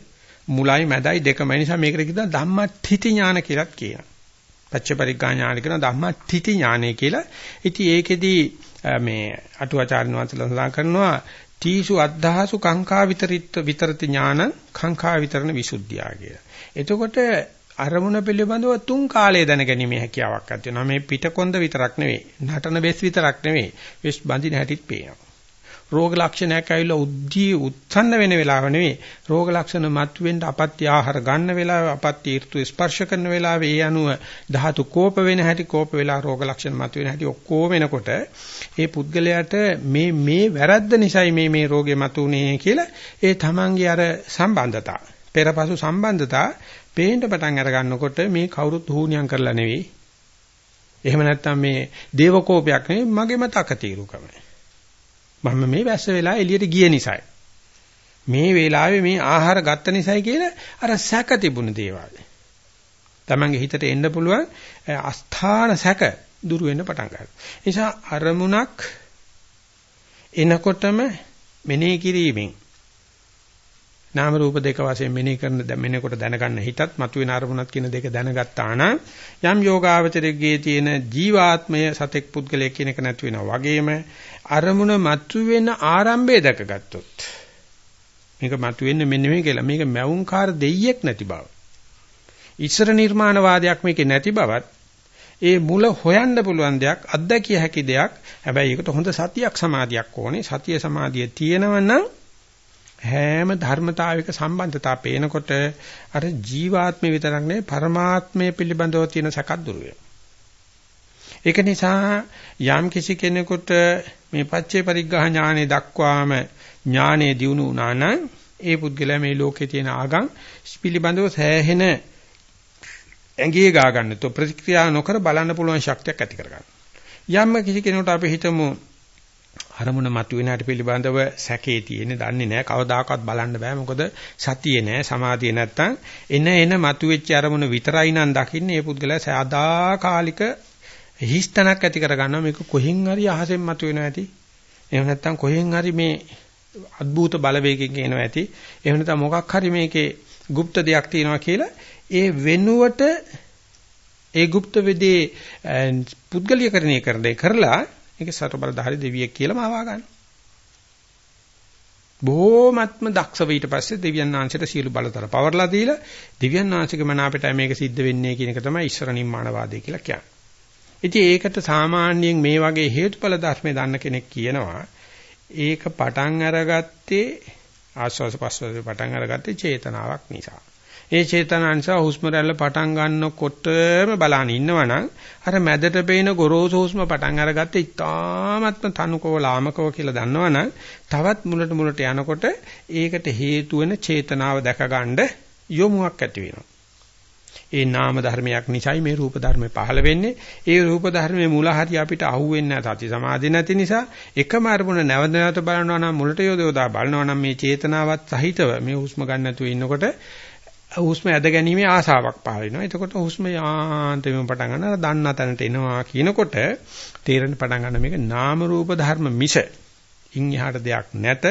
මුලයි මැදයි දෙකම නිසා මේකට කියනවා ධම්මඨිති ඥාන කියලාත් කියනවා. පච්චපරිග්ගා ඥාන කියන ධම්මඨිති ඥානය කියලා. ඉතින් ඒකෙදී මේ අටුවාචාර්ය වංශලා සඳහන් කරනවා තීසු අද්ධාසු කාංකා විතරිත විතරති ඥාන කාංකා විතරණ විසුද්ධිය කියලා. එතකොට අරමුණ පිළිබඳව තුන් කාලය දැනගැනීමේ හැකියාවක් ඇති වෙනවා. මේ පිටකොන්ද විතරක් නෙවෙයි, නටන බෙස් විතරක් නෙවෙයි, වෙස් බඳින හැටිත් පේනවා. රෝග ලක්ෂණයක් ඇවිල්ලා උද්දී උත්සන්න වෙන වෙලාව නෙවෙයි රෝග ලක්ෂණ මතුවෙන්න අපත්‍ය ආහාර ගන්න වෙලාව අපත්‍ය ඍතු ස්පර්ශ කරන වෙලාවේ ඒ අනුව ධාතු කෝප වෙන හැටි කෝප වෙලා රෝග ලක්ෂණ මතුවෙන හැටි ඔක්කොම වෙනකොට ඒ පුද්ගලයාට මේ මේ වැරද්ද නිසායි මේ මේ රෝගේ මතුනේ කියලා ඒ තමන්ගේ අර සම්බන්ධතා පෙරපසු සම්බන්ධතා පේන්න පටන් අර ගන්නකොට මේ කවුරුත් හුණියම් කරලා නෙවෙයි. එහෙම නැත්නම් මේ දේවකෝපයක් නෙවෙයි මගේම තකතිරුකම. මම මේ වැස්ස වෙලා එළියට ගිය නිසායි. මේ වෙලාවේ මේ ආහාර ගත්ත නිසායි කියලා අර සැක තිබුණ දේවල්. Tamange හිතට එන්න පුළුවන් අස්ථාන සැක දුරු වෙන්න පටන් ගන්නවා. නිසා අරමුණක් එනකොටම මෙනෙහි කිරීමෙන් නාම රූප දෙක වශයෙන් මෙනෙහි කරන මෙනෙකොට දැනගන්න හිතත් මතුවෙන අරමුණක් කියන දෙක දැනගත්තා නම් යම් යෝගාවචරයේ තියෙන ජීවාත්මය සතෙක් පුද්ගලයෙක් කියන එක නැති වෙනවා. වගේම අරමුණ මතුවෙන ආරම්භය දැකගත්තොත් මේක මතුවෙන්නේ මෙන්න මේ කියලා. මේක මැවුම්කාර දෙයියෙක් නැති බව. ඉස්සර නිර්මාණවාදයක් මේකේ නැති බවත් ඒ මුල හොයන්න පුළුවන් දෙයක් අත්දැකිය හැකි දෙයක්. හැබැයි ඒකට හොඳ සතියක් සමාධියක් ඕනේ. සතිය සමාධිය තියෙනවනම් හැම ධර්මතාවයක සම්බන්ධතාව පේනකොට අර ජීවාත්මය විතරක් නෙවෙයි පරමාත්මය පිළිබඳව තියෙන සැකත් දුර ඒක නිසා යම් කිසි කෙනෙකුට මේ පච්චේ පරිග්‍රහ ඥානෙ දක්වාම ඥානෙ දිනු වුණා නම් ඒ පුද්ගලයා මේ ලෝකේ තියෙන ආගම් පිළිබඳව සෑහෙන ඇඟේ ගා ගන්න તો ප්‍රතික්‍රියා නොකර බලන්න පුළුවන් ශක්තියක් ඇති කරගන්න. යම් කිසි කෙනෙකුට අපි හිතමු අරමුණ මතුවෙන හැටි පිළිබඳව සැකේ තියෙන්නේ දන්නේ නැහැ. කවදාකවත් බලන්න බෑ. මොකද සතියේ නැහැ සමාධිය නැත්තම්. එන එන මතුවෙච්ච අරමුණ විතරයි නම් දකින්නේ. මේ පුද්ගලයා සදාකාලික හිස්තනක් ඇති කරගන්නවා. මේක කොහෙන් හරි අහසෙන් මතුවෙන ඇති. එහෙම නැත්තම් කොහෙන් හරි මේ අద్භූත බලවේගයෙන් එනවා ඇති. එහෙම නැත්තම් මොකක් හරි මේකේ গুপ্ত දෙයක් තියෙනවා කියලා ඒ වෙනුවට ඒ গুপ্ত වෙදී පුද්ගලීකරණය කරලා ඒක සතර බලධාරී දෙවියෙක් කියලාම ආවා ගන්න. බොහොමත්ම දක්ෂව ඊට පස්සේ දෙවියන් වහන්සේට සියලු බලතල පවර්ලා දීලා දෙවියන් වහන්සේගේ මන අපිට මේක සිද්ධ වෙන්නේ කියන එක තමයි ඉස්සර නිම්මානවාදය කියලා කියන්නේ. ඉතින් ඒකට සාමාන්‍යයෙන් මේ වගේ හේතුඵල ධර්මයේ දන්න කෙනෙක් කියනවා ඒක පටන් අරගත්තේ ආස්වාස පස්වාස පටන් අරගත්තේ චේතනාවක් නිසා. ඒ චේතනාංශ හුස්ම රැල්ල පටන් ගන්නකොටම බලන ඉන්නවනම් අර මැදට පේන ගොරෝසු හුස්ම පටන් අරගත්තේ ඉතාමත්ම තනුකව ලාමකව කියලා දන්නවනම් තවත් මුලට මුලට යනකොට ඒකට හේතු වෙන චේතනාව දැකගන්න යොමුවක් ඇති වෙනවා. ඒ නාම ධර්මයක් නිසායි මේ රූප ධර්මේ පහළ වෙන්නේ. ඒ රූප ධර්මයේ මූල හරිය අපිට අහුවෙන්නේ නැහැ. සති සමාධි නැති නිසා එකම අරමුණ නැවත නැවත බලනවා නම් මුලට යොදවලා බලනවා නම් මේ චේතනාවත් සහිතව මේ හුස්ම ගන්න නැතුව ඉන්නකොට හුස්ම ඇද ගැනීමේ ආසාවක් පහළ වෙනවා. එතකොට හුස්ම යාන්තම පටන් ගන්නවා. දන්න තැනට එනවා කියනකොට තේරෙන පටන් ගන්න මේක නාම රූප ධර්ම මිස ඉන් එහාට දෙයක් නැත.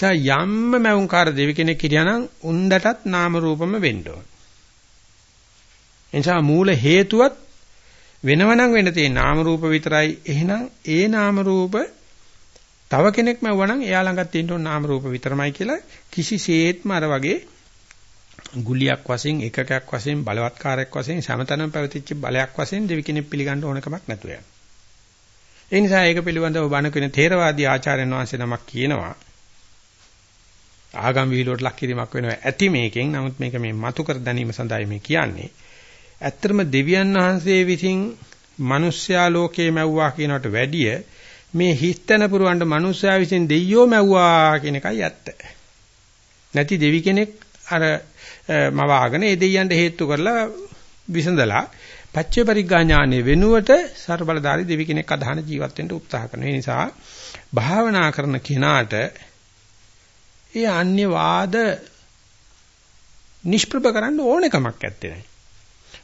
ඒ යම්ම මවුන්කාර දෙවි කෙනෙක් හිටියානම් උන්දටත් නාම රූපම වෙන්න ඕන. එනිසා මූල හේතුවත් වෙනවනම් වෙන්න තියෙන නාම රූප විතරයි. එහෙනම් ඒ නාම රූප තව කෙනෙක් මවුවනම් එයා ළඟත් තියෙන්න ඕන නාම රූප විතරමයි කියලා කිසිසේත්ම අර වගේ ගුලියක් වශයෙන් එකකයක් වශයෙන් බලවත්කාරයක් වශයෙන් සමතනම් පැවතිච්ච බලයක් වශයෙන් දෙවි කෙනෙක් පිළිගන්න ඕනකමක් නැතුව යනවා. ඒ නිසා ඒක පිළිබඳව බණ කියන තේරවාදී ආචාර්යන් වහන්සේ නමක් කියනවා ආගම් විහිළුවට ලක් කිරීමක් වෙනවා ඇති මේකෙන් නමුත් මේක මේ මතු කර ගැනීම සඳහා මේ කියන්නේ ඇත්තටම දෙවියන් වහන්සේ විසින් මිනිස්යා ලෝකේ මැව්වා කියනකට වැඩිය මේ හිස්තන පුරවන්න මිනිස්යා විසින් දෙයියෝ මැව්වා කියන එකයි ඇත්ත. නැති දෙවි කෙනෙක් අර මවාගෙන ඒ දෙයියන්ට හේතු කරලා විසඳලා පච්චේ පරිග්ගා ඥානෙ වෙනුවට ਸਰබලධාරී දෙවි කෙනෙක් අදහන ජීවත් වෙන්න උත්සාහ කරන. ඒ නිසා භාවනා කරන කෙනාට ඒ අන්‍ය වාද නිෂ්ප්‍රභ කරන්න ඕනෙකමක් ඇත්තේ නැහැ.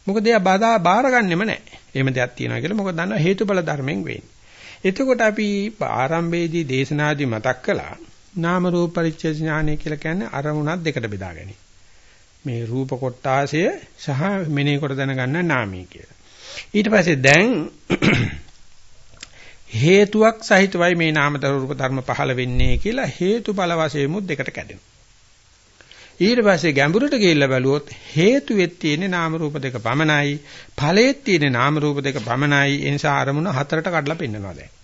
මොකද එයා බාධා බාරගන්නෙම නැහැ. එහෙම දෙයක් තියෙනවා කියලා මොකද දන්නවා හේතුඵල ධර්මයෙන් වෙන්නේ. එතකොට අපි ආරම්භයේදී දේශනාදී මතක් කළා නාම රූප පරිච්ඡේද ඥානය කියලා කියන්නේ අරමුණක් දෙකට බෙදා ගැනීම. මේ රූප කොටාසය සහ මෙනෙහි කොට දැනගන්න නාමය කියලා. ඊට පස්සේ දැන් හේතුවක් සහිතවයි මේ නාම රූප ධර්ම පහළ වෙන්නේ කියලා හේතුඵල වශයෙන් මුත් දෙකට කැඩෙනවා. ඊට පස්සේ ගැඹුරට ගිහිල්ලා බැලුවොත් හේතුවෙත් තියෙන්නේ නාම රූප දෙක පමණයි ඵලෙත් තියෙන්නේ නාම රූප දෙක පමණයි ඒ නිසා අරමුණ හතරට කඩලා පෙන්නනවා දැන්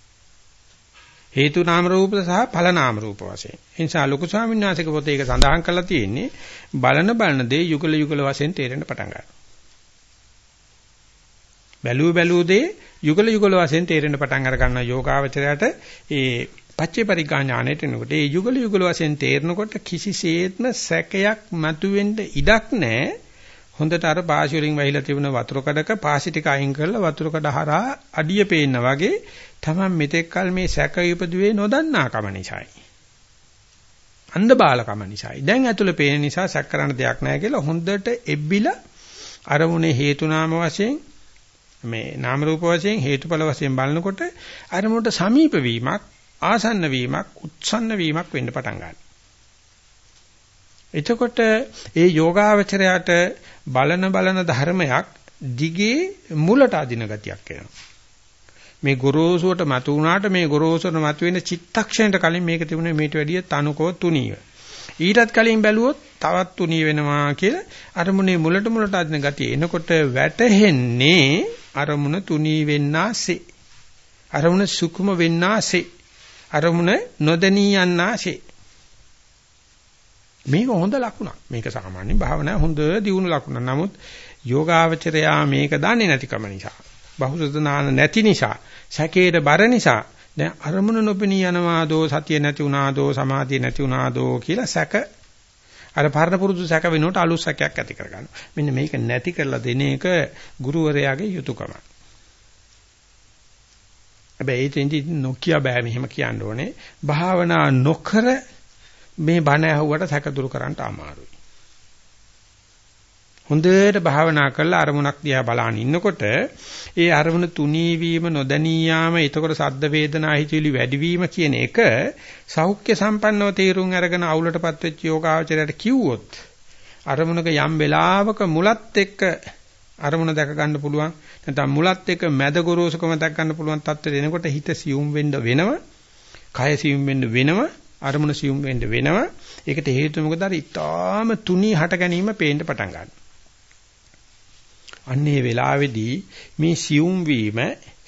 හේතු නාම රූප සහ ඵල නාම රූප වශයෙන්. ඒ නිසා ලොකු ස්වාමීන් වහන්සේක පොතේ ඒක සඳහන් කරලා තියෙන්නේ බලන බලන දේ යුගල යුගල වශයෙන් තේරෙන්න පටන් ගන්නවා. බැලුව බැලුව දේ යුගල යුගල වශයෙන් තේරෙන්න පටන් අර ගන්නවා යෝගාවචරයට. ඒ පච්චේ පරිග්ගා ඥාණයට එනකොට ඒ යුගල යුගල වශයෙන් තේරෙනකොට කිසිසේත්ම සැකයක් මතුවෙන්න ඉඩක් නැහැ. හොඳට අර පාසි වලින් වැහිලා තිබුණ වතුර කඩක පාසි ටික අයින් කරලා වතුර කඩ හරහා අඩිය පේන්න වගේ තමයි මෙතෙක් කල මේ සැක ඉපදුවේ නොදන්නා කම නිසායි. අන්ධ බාලකම නිසායි. දැන් ඇතුළේ පේන නිසා සැක කරන්න දෙයක් නැහැ කියලා හොඳට එබ්බිලා අරමුණේ හේතුනාම වශයෙන් මේ නාම රූප වශයෙන් හේතුඵල වශයෙන් බලනකොට අරමුණට සමීප වීමක් ආසන්න වීමක් උත්සන්න වීමක් වෙන්න පටන් ගන්නවා. එතකොට ඒ යෝගාවචරයට බලන බලන ධර්මයක් දිගේ මුලට අදින ගතියක් එනවා. මේ ගොරෝසුවට මතු වුණාට මේ ගොරෝසුවට මතු වෙන චිත්තක්ෂණයට කලින් මේක තිබුණේ මේට වැඩිය තනුකෝ තුනීව. ඊටත් කලින් බැලුවොත් තවත් තුනී වෙනවා කියලා අරමුණේ මුලට මුලට අදින ගතිය එනකොට වැටහෙන්නේ අරමුණ තුනී වෙන්නාසේ. අරමුණ සුකුම වෙන්නාසේ. අරමුණ නොදෙනී යන්නාසේ. මේක හොඳ ලකුණක්. මේක සාමාන්‍ය භාවනා හොඳ දියුණු ලකුණක්. නමුත් යෝගාවචරයා මේක දන්නේ නැතිකම නිසා, බහුසුතනාන නැති නිසා, සැකේට බර නිසා දැන් අරමුණ නොපෙනී යනවාදෝ සතිය නැති වුණාදෝ සමාධිය නැති වුණාදෝ කියලා සැක අර පරණ පුරුදු සැක වෙනකොට අලුත් සැකයක් ඇති කරගන්නවා. මෙන්න මේක නැති කරලා දෙන එක ගුරුවරයාගේ යුතුයකමක්. හැබැයි ඒතෙන්දි නොකිය බෑ මෙහෙම කියන්න ඕනේ. භාවනා නොකර මේ බණ ඇහුවට සැකදුරු කරන්න අමාරුයි. හොඳට භාවනා කරලා අරමුණක් දිහා බලන ඉන්නකොට ඒ අරමුණ තුනී වීම නොදැනී යාම එතකොට සද්ද වේදනා හිතවිලි වැඩිවීම කියන එක සෞඛ්‍ය සම්පන්නව තීරුම් අරගෙන අවුලටපත් වෙච්ච යෝගාචරයට කිව්වොත් අරමුණක යම් වෙලාවක මුලත් එක්ක අරමුණ දැක ගන්න පුළුවන් නැත්නම් මුලත් එක්ක මැද ගොරෝසුකම දැක ගන්න පුළුවන් තත්ත්වෙට එනකොට හිත සියුම් වෙන්න වෙනව කය සියුම් වෙන්න වෙනව අරමුණ සියුම් වෙන්න වෙනව. ඒකට හේතුව මොකද? අර ඊටාම තුනී හට ගැනීම පේන්න පටන් ගන්නවා. අන්නේ වෙලාවේදී මේ සියුම් වීම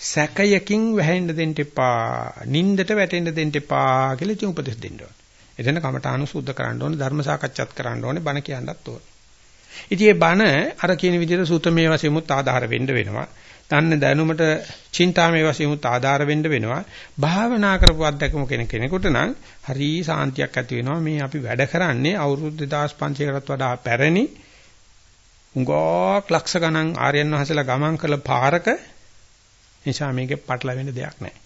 සැකයකින් වැහෙන්න දෙන්න එපා නින්දට වැටෙන්න දෙන්න එපා කියලා ඉතින් උපදෙස් දෙන්න ඕනේ එතන කමඨානු සුද්ධ කරන්න ඕනේ ධර්ම සාකච්ඡාත් කරන්න ඕනේ බණ කියන්නත් ඕනේ ඉතින් මේ බණ අර කියන විදිහට සූතමේ වශයෙන්මුත් ආධාර වෙන්න වෙනවා. දන්න දැනුමට චින්තාමේ වශයෙන්මුත් ආධාර වෙන්න වෙනවා. භාවනා කරපු අත්දැකම කෙනෙක් කෙනෙකුට නම් හරි සාන්තියක් ඇති වෙනවා. මේ අපි වැඩ කරන්නේ අවුරුදු 2500කටත් වඩා පැරණි උංගෝක් ලක්ෂ ගණන් ආර්යයන් වහන්සේලා ගමන් කළ පාරක නිසා මේකේ පටලවෙන්න දෙයක් නැහැ.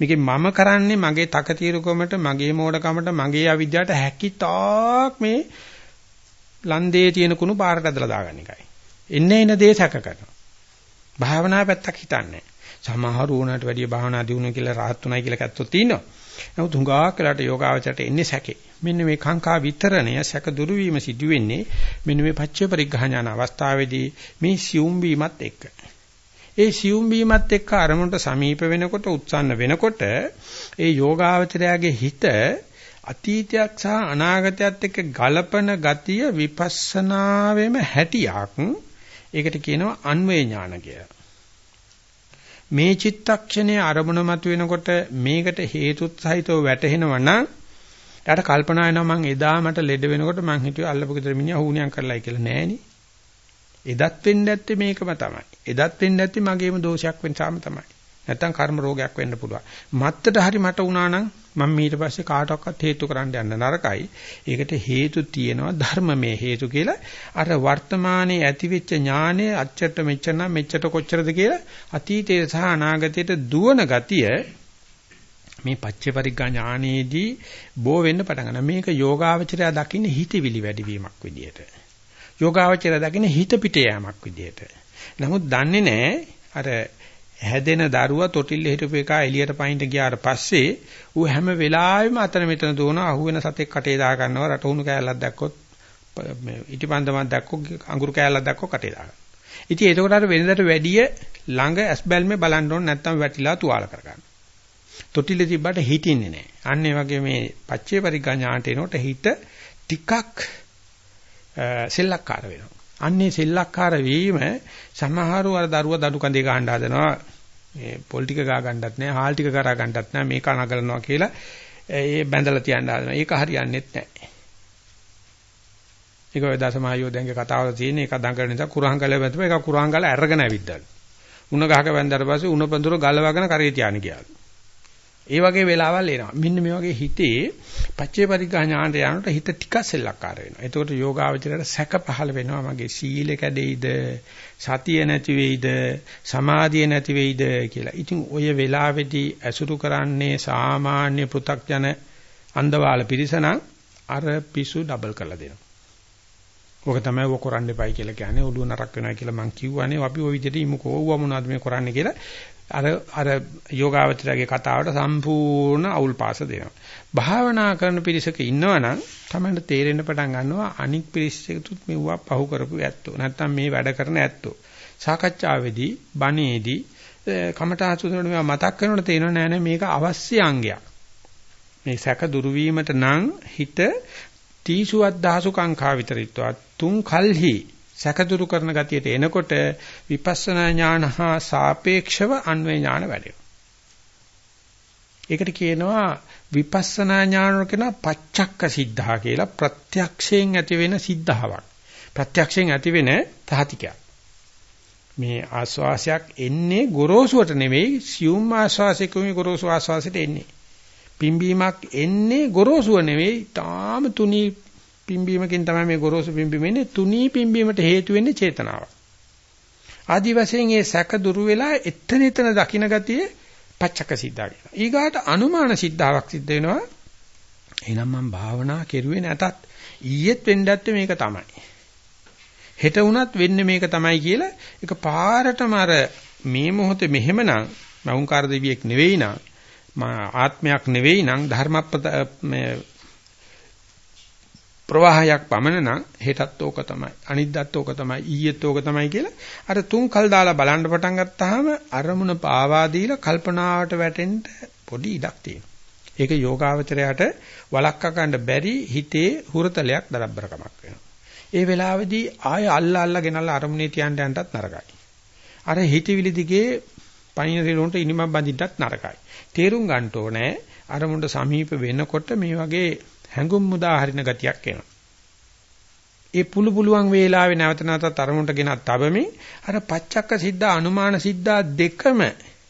මේකේ මම කරන්නේ මගේ තකතිරුකමට, මගේ මෝඩකමට, මගේ අවිද්‍යාවට හැකිතාක් මේ ලන්දේ තියෙන කුණු පාරට ඇදලා දාගන්න එකයි. එන්නේ එන දේ සැක කරනවා. භාවනා පැත්තක් හිතන්නේ. සමහරු උනාට වැඩිය භාවනා දියුණු කියලා rahat උනායි කියලා කැත්තොත් තියෙනවා. නමුත් හුඟක් වෙලාට යෝගාවචරයට එන්නේ සැකේ. මෙන්න මේ කාංකා විතරණය සැක දුරු වීම සිදු වෙන්නේ මෙන්න මේ පච්චේ පරිග්‍රහ ඥාන අවස්ථාවේදී මේ සියුම් වීමත් එක්ක. ඒ සියුම් වීමත් එක්ක අරමුණට සමීප වෙනකොට උත්සන්න වෙනකොට ඒ යෝගාවචරයාගේ හිත අතීතයක් සහ අනාගතයත් එක්ක ගලපන ගතිය විපස්සනාවෙම හැටියක් ඒකට කියනවා අන්වේ ඥාන කියලා. මේ චිත්තක්ෂණයේ අරමුණ මත වෙනකොට මේකට හේතුත් සහිතව වැටහෙනවා නම් එයාට කල්පනා වෙනවා මං එදා මට ලෙඩ වෙනකොට මං හිතුවේ අල්ලපු ගෙදර මිනිහා හුණියම් කරලායි කියලා නෑනේ. එදත් වෙන්නේ නැත්තේ මේකම තමයි. එදත් වෙන්නේ නැත්තේ මගේම දෝෂයක් වෙනසාම තමයි. නැත්තම් කර්ම රෝගයක් වෙන්න පුළුවන්. මත්තට හරි මට වුණා නම් මම ඊට පස්සේ කාටවත් හේතු කරන්න යන්න නරකයි. ඒකට හේතු තියෙනවා ධර්මමේ හේතු කියලා. අර වර්තමානයේ ඇතිවෙච්ච ඥානය අච්චට මෙච්චර නම් මෙච්චර කොච්චරද කියලා අතීතයේ සහ අනාගතයට දුවන ගතිය මේ පච්චේ පරිග්ගා ඥානයේදී බෝ වෙන්න පටන් ගන්නවා. මේක යෝගාවචරය දකින්නේ හිතවිලි වැඩිවීමක් විදියට. යෝගාවචරය දකින්නේ හිත පිට යෑමක් විදියට. නමුත් දන්නේ නැහැ අර හැදෙන දරුවා තොටිල්ල හිටපු එක එළියට පයින්ට ගියාට පස්සේ ඌ හැම වෙලාවෙම අතන මෙතන දුවන අහුවෙන සතෙක් කටේ දා ගන්නවා රටුණු කෑල්ලක් දැක්කොත් මේ ඉටිපන්දමක් දැක්කොත් අඟුරු කෑල්ලක් දැක්කොත් කටේ දා ගන්නවා. ඉතින් ඒකෝට අර වෙනදට වැඩිය ළඟ ඇස් බැල්මේ බලන්න ඕන නැත්නම් වැටිලා තුවාල කරගන්න. තොටිල්ල තිබ්බට හිටින්නේ නැහැ. අන්න ඒ වගේ මේ පච්චේ පරිග්ගා ඥාණයට එනකොට හිත ටිකක් සෙල්ලක්කාර වෙනවා. අන්නේ සෙල්ලක්කාර වීම සමහරව අර දරුවා දඩු කඳේ ගහන්න හදනවා මේ පොල් ටික ගා ගන්නත් නැහැ, හාල් ටික කරා ගන්නත් නැහැ, මේක අනගලනවා කියලා ඒ බැඳලා තියන්න හදනවා. ඒක හරියන්නේත් නැහැ. ඒක ඔය දසමායෝධයන්ගේ කතාවල තියෙන එක දඟලන නිසා කුරහංගල වැදුවා ඒක කුරහංගල අරගෙන ඇවිද්දලු. උණ ගහක වැන්දාට පස්සේ උණ පඳුර ගලවගෙන කරේ තියාන ගියාලු. ඒ වගේ වෙලාවල් එනවා. මෙන්න මේ වගේ හිතේ පච්චේ පරිග්‍රහ ඥානට යනකොට හිත ටිකක් සෙල්ලක්කාර වෙනවා. එතකොට යෝගාවචරයට සැක පහළ වෙනවා මගේ සීල කැඩෙයිද, සතිය නැති වෙයිද, සමාධිය නැති වෙයිද කියලා. ඉතින් ඔය වෙලාවේදී ඇසුරු කරන්නේ සාමාන්‍ය පෘ탁ජන අන්දවාල පිරිස අර පිසු ඩබල් කරලා දෙනවා. ඔක තමයි ඔය කරන්න එපයි කියලා කියන්නේ ඔළුව නරක් වෙනවා කියලා මං කිව්වනේ අපි ওই විදිහට ඉමු කෝවුව මොනවද මේ කරන්නේ කියලා අර අර යෝගාවචරයේ කතාවට සම්පූර්ණ අවුල් පාස දෙනවා. භාවනා කරන පිරිසක ඉන්නවනම් තමයි තේරෙන්න පටන් ගන්නවා අනික් පිරිසකටත් මෙවුවා පහු කරපු ඇත්තෝ. නැත්තම් මේ වැඩ කරන ඇත්තෝ. සාකච්ඡාවේදී බණේදී කමඨාසුතුන මේවා මතක් කරනකොට තේරෙනවා නෑ නෑ මේක අවශ්‍ය අංගයක්. මේ සැක දුරු වීමට නම් හිත තීසුවත් දහසු කාංකා විතරිත්වා තුන් කල්හි සැකදුරු කරන ගතියට එනකොට විපස්සනා ඥාන හා සාපේක්ෂව අන්වේ ඥාන වැඩෙනවා. ඒකට කියනවා විපස්සනා ඥාන කියන පච්චක්ක සිද්ධා කියලා ප්‍රත්‍යක්ෂයෙන් ඇති වෙන සිද්ධාවක්. ප්‍රත්‍යක්ෂයෙන් ඇති වෙන තහතිකයක්. මේ ආස්වාසයක් එන්නේ ගොරෝසුවට නෙවෙයි සියුම් ආස්වාසයකම ගොරෝසු ආස්වාසයට එන්නේ. පිම්බීමක් එන්නේ ගොරෝසුව නෙවෙයි තාම තුනී පිම්බීමකින් තමයි මේ ගොරෝසු පිම්බීම එන්නේ තුනී පිම්බීමට හේතු වෙන්නේ චේතනාව. ආදි වශයෙන් මේ සැක දුරු වෙලා එතන එතන දකින්න ගතිය පච්චක සිද්ධා කියනවා. ඊගාට අනුමාන සිද්ධාවක් සිද්ධ වෙනවා. එහෙනම් මම භාවනා කෙරුවේ නැතත් ඊයේත් වෙන්න ඇත්තේ මේක තමයි. හෙට වුණත් වෙන්නේ මේක තමයි කියලා ඒක පාරටම අර මේ මොහොතේ මෙහෙමනම් මෞංකාර දෙවියෙක් නෙවෙයි නම් ආත්මයක් නෙවෙයි නම් ධර්ම ප්‍රවාහයක් පමණ නම් හෙටත් ඕක තමයි අනිද්දාත් ඕක තමයි ඊයේත් ඕක තමයි කියලා අර තුන් කල් දාලා බලන්න පටන් ගත්තාම අරමුණ පාවා දීලා කල්පනාවට වැටෙන්න පොඩි ඉඩක් තියෙනවා. ඒක යෝගාවචරයට වළක්වා ගන්න බැරි හිතේ හුරතලයක් දරබ්බරකමක් වෙනවා. ඒ වෙලාවේදී ආය අල්ලා අල්ලා ගෙනල්ලා අරමුණේ තියන්න යන්නත් නරකයි. අර හිතවිලි දිගේ පණින සිරුන්ට ඉනිමක් බඳින්නත් නරකයි. තේරුම් ගන්න ඕනේ අරමුණට සමීප වෙනකොට මේ වගේ හැඟුම් මුදා හරින ගතියක් එනවා. ඒ පුළු පුළුවන් වේලාවේ නැවත නැවතත් අරමුණට ගෙනත් තබමින් අර පච්චක්ක සිද්ධා අනුමාන සිද්ධා දෙකම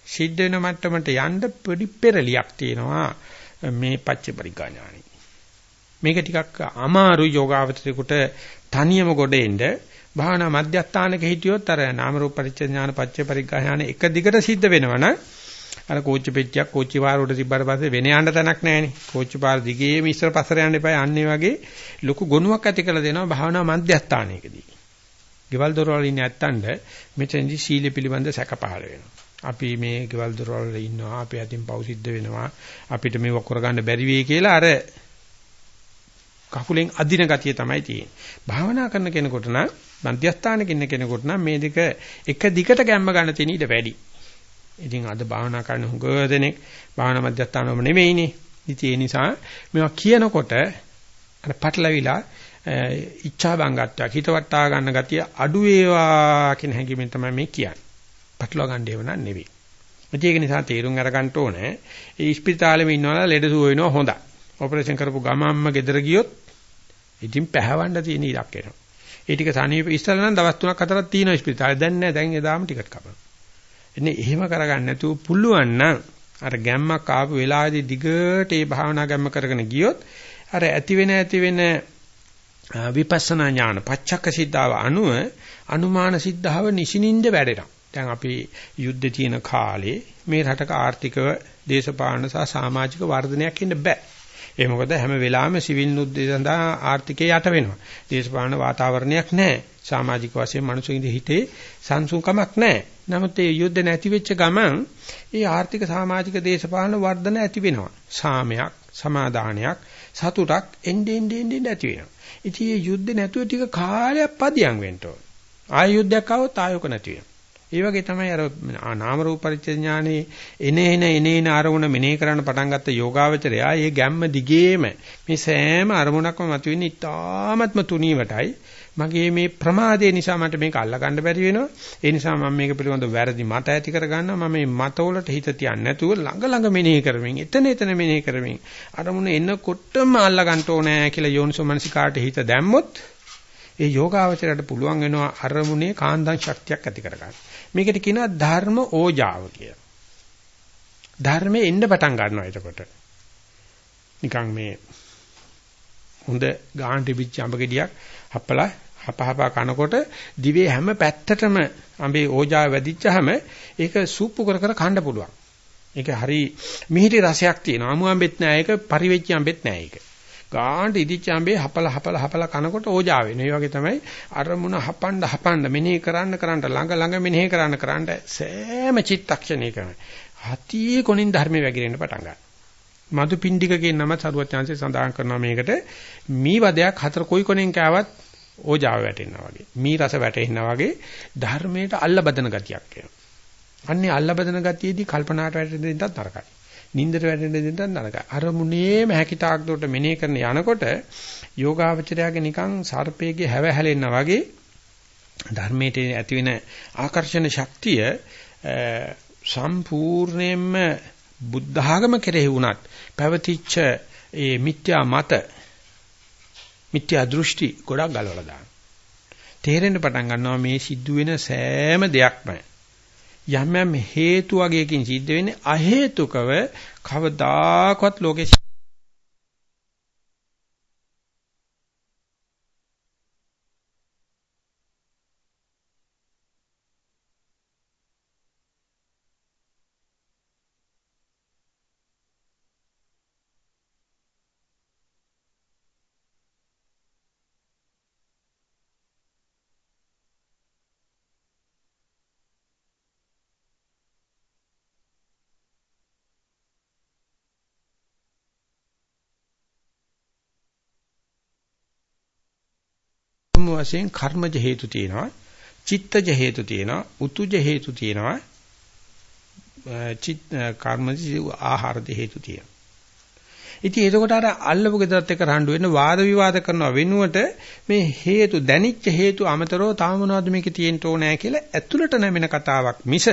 සිද්ධ වෙන මට්ටමට යන්න පොඩි පෙරලියක් තියෙනවා මේ පච්ච පරිඥාණි. මේක ටිකක් අමාරු යෝගාවචරේකට තනියම ගොඩ එන්න භාවනා මධ්‍යස්ථානක හිටියොත් අර නාම රූප පරිච්ඡ ඥාන පච්ච පරිග්‍රහ ඥාන එක දිගට සිද්ධ වෙනවනම් අර කෝච්චි පෙට්ටියක් කෝච්චි පාර උඩ තිබ්බට පස්සේ වෙන යන්න තැනක් නැහැනේ. කෝච්චි පාර දිගේම ඉස්සර පස්සර යන්න එපා. අන්නේ වගේ ලොකු ගුණයක් ඇති කරලා දෙනවා භාවනා මධ්‍යස්ථානයකදී. ගෙවල් දොරවල් ඉන්නේ නැත්තඳ මෙතෙන්දි සීල පිළිබඳ සැක පහළ වෙනවා. අපි මේ ගෙවල් දොරවල් ඉන්නවා. අපි අතින් පව් සිද්ධ වෙනවා. අපිට මේව කරගන්න බැරි වෙයි කියලා අර කකුලෙන් අදින ගතිය තමයි තියෙන්නේ. භාවනා කරන කෙනෙකුට නම් මධ්‍යස්ථානක ඉන්න කෙනෙකුට නම් මේ දෙක එක දිගට ගැම්ම ගන්න තියෙන ඉඩ වැඩි. ඉතින් අද භාවනා කරන හුඟ දෙනෙක් භාවනා මධ්‍යස්ථානවම නෙමෙයිනේ. ඉතින් ඒ නිසා මේවා කියනකොට අර පටලවිලා ඉච්ඡා බංගත්වයක් හිතවට්ටා ගන්න ගතිය අඩු වේවා කියන හැඟීමෙන් තමයි මේ කියන්නේ. පටලවා ගන්න ඒව නන් නෙවෙයි. ඒක නිසා තීරුම් අරගන්න ඕනේ. ඒ ඉස්පිරිතාලෙම ඉන්නවලා ලෙඩ සුව වෙනවා හොඳයි. ඔපරේෂන් කරපු ගමම්ම ගෙදර ගියොත් ඉතින් පැහැවන්න තියෙන ඉඩක් එනවා. ඒ ටික සනීප ඉස්සලා නම් දවස් 3ක් 4ක් තියෙනවා ඉස්පිරිතාලේ. දැන් නෑ. දැන් එදාම ටිකට් කපනවා. එන්නේ එහෙම කරගන්න නැතුව පුළුවන් නම් අර ගැම්මක් ආපු වෙලාවේදී දිගට ඒ භාවනා ගැම්ම කරගෙන ගියොත් අර ඇති වෙන ඇති වෙන විපස්සනා ඥාන පච්චක්ක සිද්ධාව අනුව අනුමාන සිද්ධාව නිසිනින්ද වැඩෙනවා. දැන් අපි යුද්ධ තියෙන කාලේ මේ රටක ආර්ථිකව දේශපාලන සහ සමාජික වර්ධනයක් ඉන්න බෑ. ඒ මොකද හැම වෙලාවෙම සිවිල් නුද්දේ සඳහා ආර්ථිකය යට වෙනවා. දේශපාලන වාතාවරණයක් නැහැ. සමාජික වශයෙන් මිනිසුන්ගේ හිතේ සංසුන්කමක් නැහැ. නමුත් මේ යුද්ධ නැති වෙච්ච ගමන් ඒ ආර්ථික සමාජික දේශපාලන වර්ධන ඇති වෙනවා. සාමයක්, සමාදානයක්, සතුටක් එන්නේ එන්නේ එන්නේ ඇති වෙනවා. ඉතින් මේ යුද්ධ නැතුව ටික කාලයක් පදියම් වෙන්න ඕන. ආය යුද්ධයක් આવොත් ආයෝක නැති වෙනවා. ඒ වගේ තමයි අර නාම රූප පරිච්ඡේඥානේ එනේන එනේන අරමුණ මෙනේ කරන්න පටන් ගත්ත යෝගාවචරයා ඒ ගැම්ම දිගේම මේ සෑම අරමුණක්ම මතුවෙන්නේ ඉතාමත්ම තුනීවටයි මගේ මේ ප්‍රමාදය නිසා මට මේක අල්ලගන්න බැරි වෙනවා. ඒ නිසා මම මේක පිළිබඳව වැරදි මත ඇති කරගන්නවා. මම මේ මතවලට හිත තියන්නේ නැතුව ළඟ ළඟ මෙනෙහි කරමින්, එතන එතන මෙනෙහි කරමින් අරමුණ එනකොටම අල්ලගන්න ඕනේ කියලා යෝනිසෝ මනසිකාට හිත දැම්මොත් ඒ යෝගාවචරයට පුළුවන් වෙනවා අරමුණේ කාන්දන් ශක්තියක් ඇති කරගන්න. මේකට කියනවා ධර්ම ඕජාව කියලා. ධර්මයේ එන්න පටන් ගන්නවා එතකොට. නිකන් මේ හොඳ ගාහන් ටිබිච්ච අඹ ගෙඩියක් හපලා හපහපා කනකොට දිවේ හැම පැත්තටම අඹේ ඕජාව වැඩිච්චාම ඒක සූප්පු කර කර කන්න පුළුවන්. ඒක හරි මිහිරි රසයක් තියෙනවා. අමු අඹෙත් නෑ ඒක පරිවෙච්ච අඹෙත් නෑ ඒක. ගාන්ට ඉදිච්ච අඹේ හපලා හපලා හපලා කනකොට ඕජාව වෙනවා. ඒ වගේ තමයි අරමුණ හපන්න හපන්න මෙනෙහි කරන්න කරන්න ළඟ ළඟ මෙනෙහි කරන්න කරන්න සෑම චිත්තක්ෂණයකම හති කොනින් ධර්මයේ වැగిරෙන්න පටන් ගන්නවා. මදු පිණ්ඩික කියන නම සරුවත් chance සඳහන් කරනවා මේකට මී වදයක් හතර කොයි කොනෙන් කෑවත් ඕජාව වැටෙනවා වගේ. මී රස වැටෙනවා වගේ ධර්මයට අල්ල බදන ගතියක් එනවා. අන්නේ අල්ල බදන ගතියේදී කල්පනාට වැටෙන්න දෙන්නත් නරකයි. නින්දට වැටෙන්න දෙන්නත් නරකයි. අරමුණේම හැකිතාක් දුරට මෙනෙහි කරන යනකොට යෝගාවචරයාගේ නිකන් සර්පයේ හැව හැලෙනා වගේ ධර්මයේ ඇතිවෙන ආකර්ෂණ ශක්තිය සම්පූර්ණයෙන්ම බුද්ධ ආගම කෙරෙහි වුණත් පැවතිච්ච ඒ මිත්‍යා මත මිත්‍යා දෘෂ්ටි ගොඩක් ගලවලා දානවා. තේරෙන්න පටන් ගන්නවා මේ සිද්ධ වෙන සෑම දෙයක්ම යම් යම් හේතු වගේකින් සිද්ධ වෙන්නේ අහේතුකව කවදාකවත් ලෝකේ මුල් වශයෙන් කර්මජ හේතු තියෙනවා චිත්තජ හේතු තියෙනවා උතුජ හේතු තියෙනවා චිත් කර්මජ ආහාරජ හේතු තියෙනවා ඉතින් එතකොට අර අල්ලපු ගෙදරත් එක්ක රණ්ඩු වෙන වාද විවාද කරනවා වෙනුවට මේ හේතු දැනිච්ච හේතු අමතරව තාම මොනවද මේකේ තියෙන්න ඕනෑ කියලා ඇතුළට නැමෙන කතාවක් මිස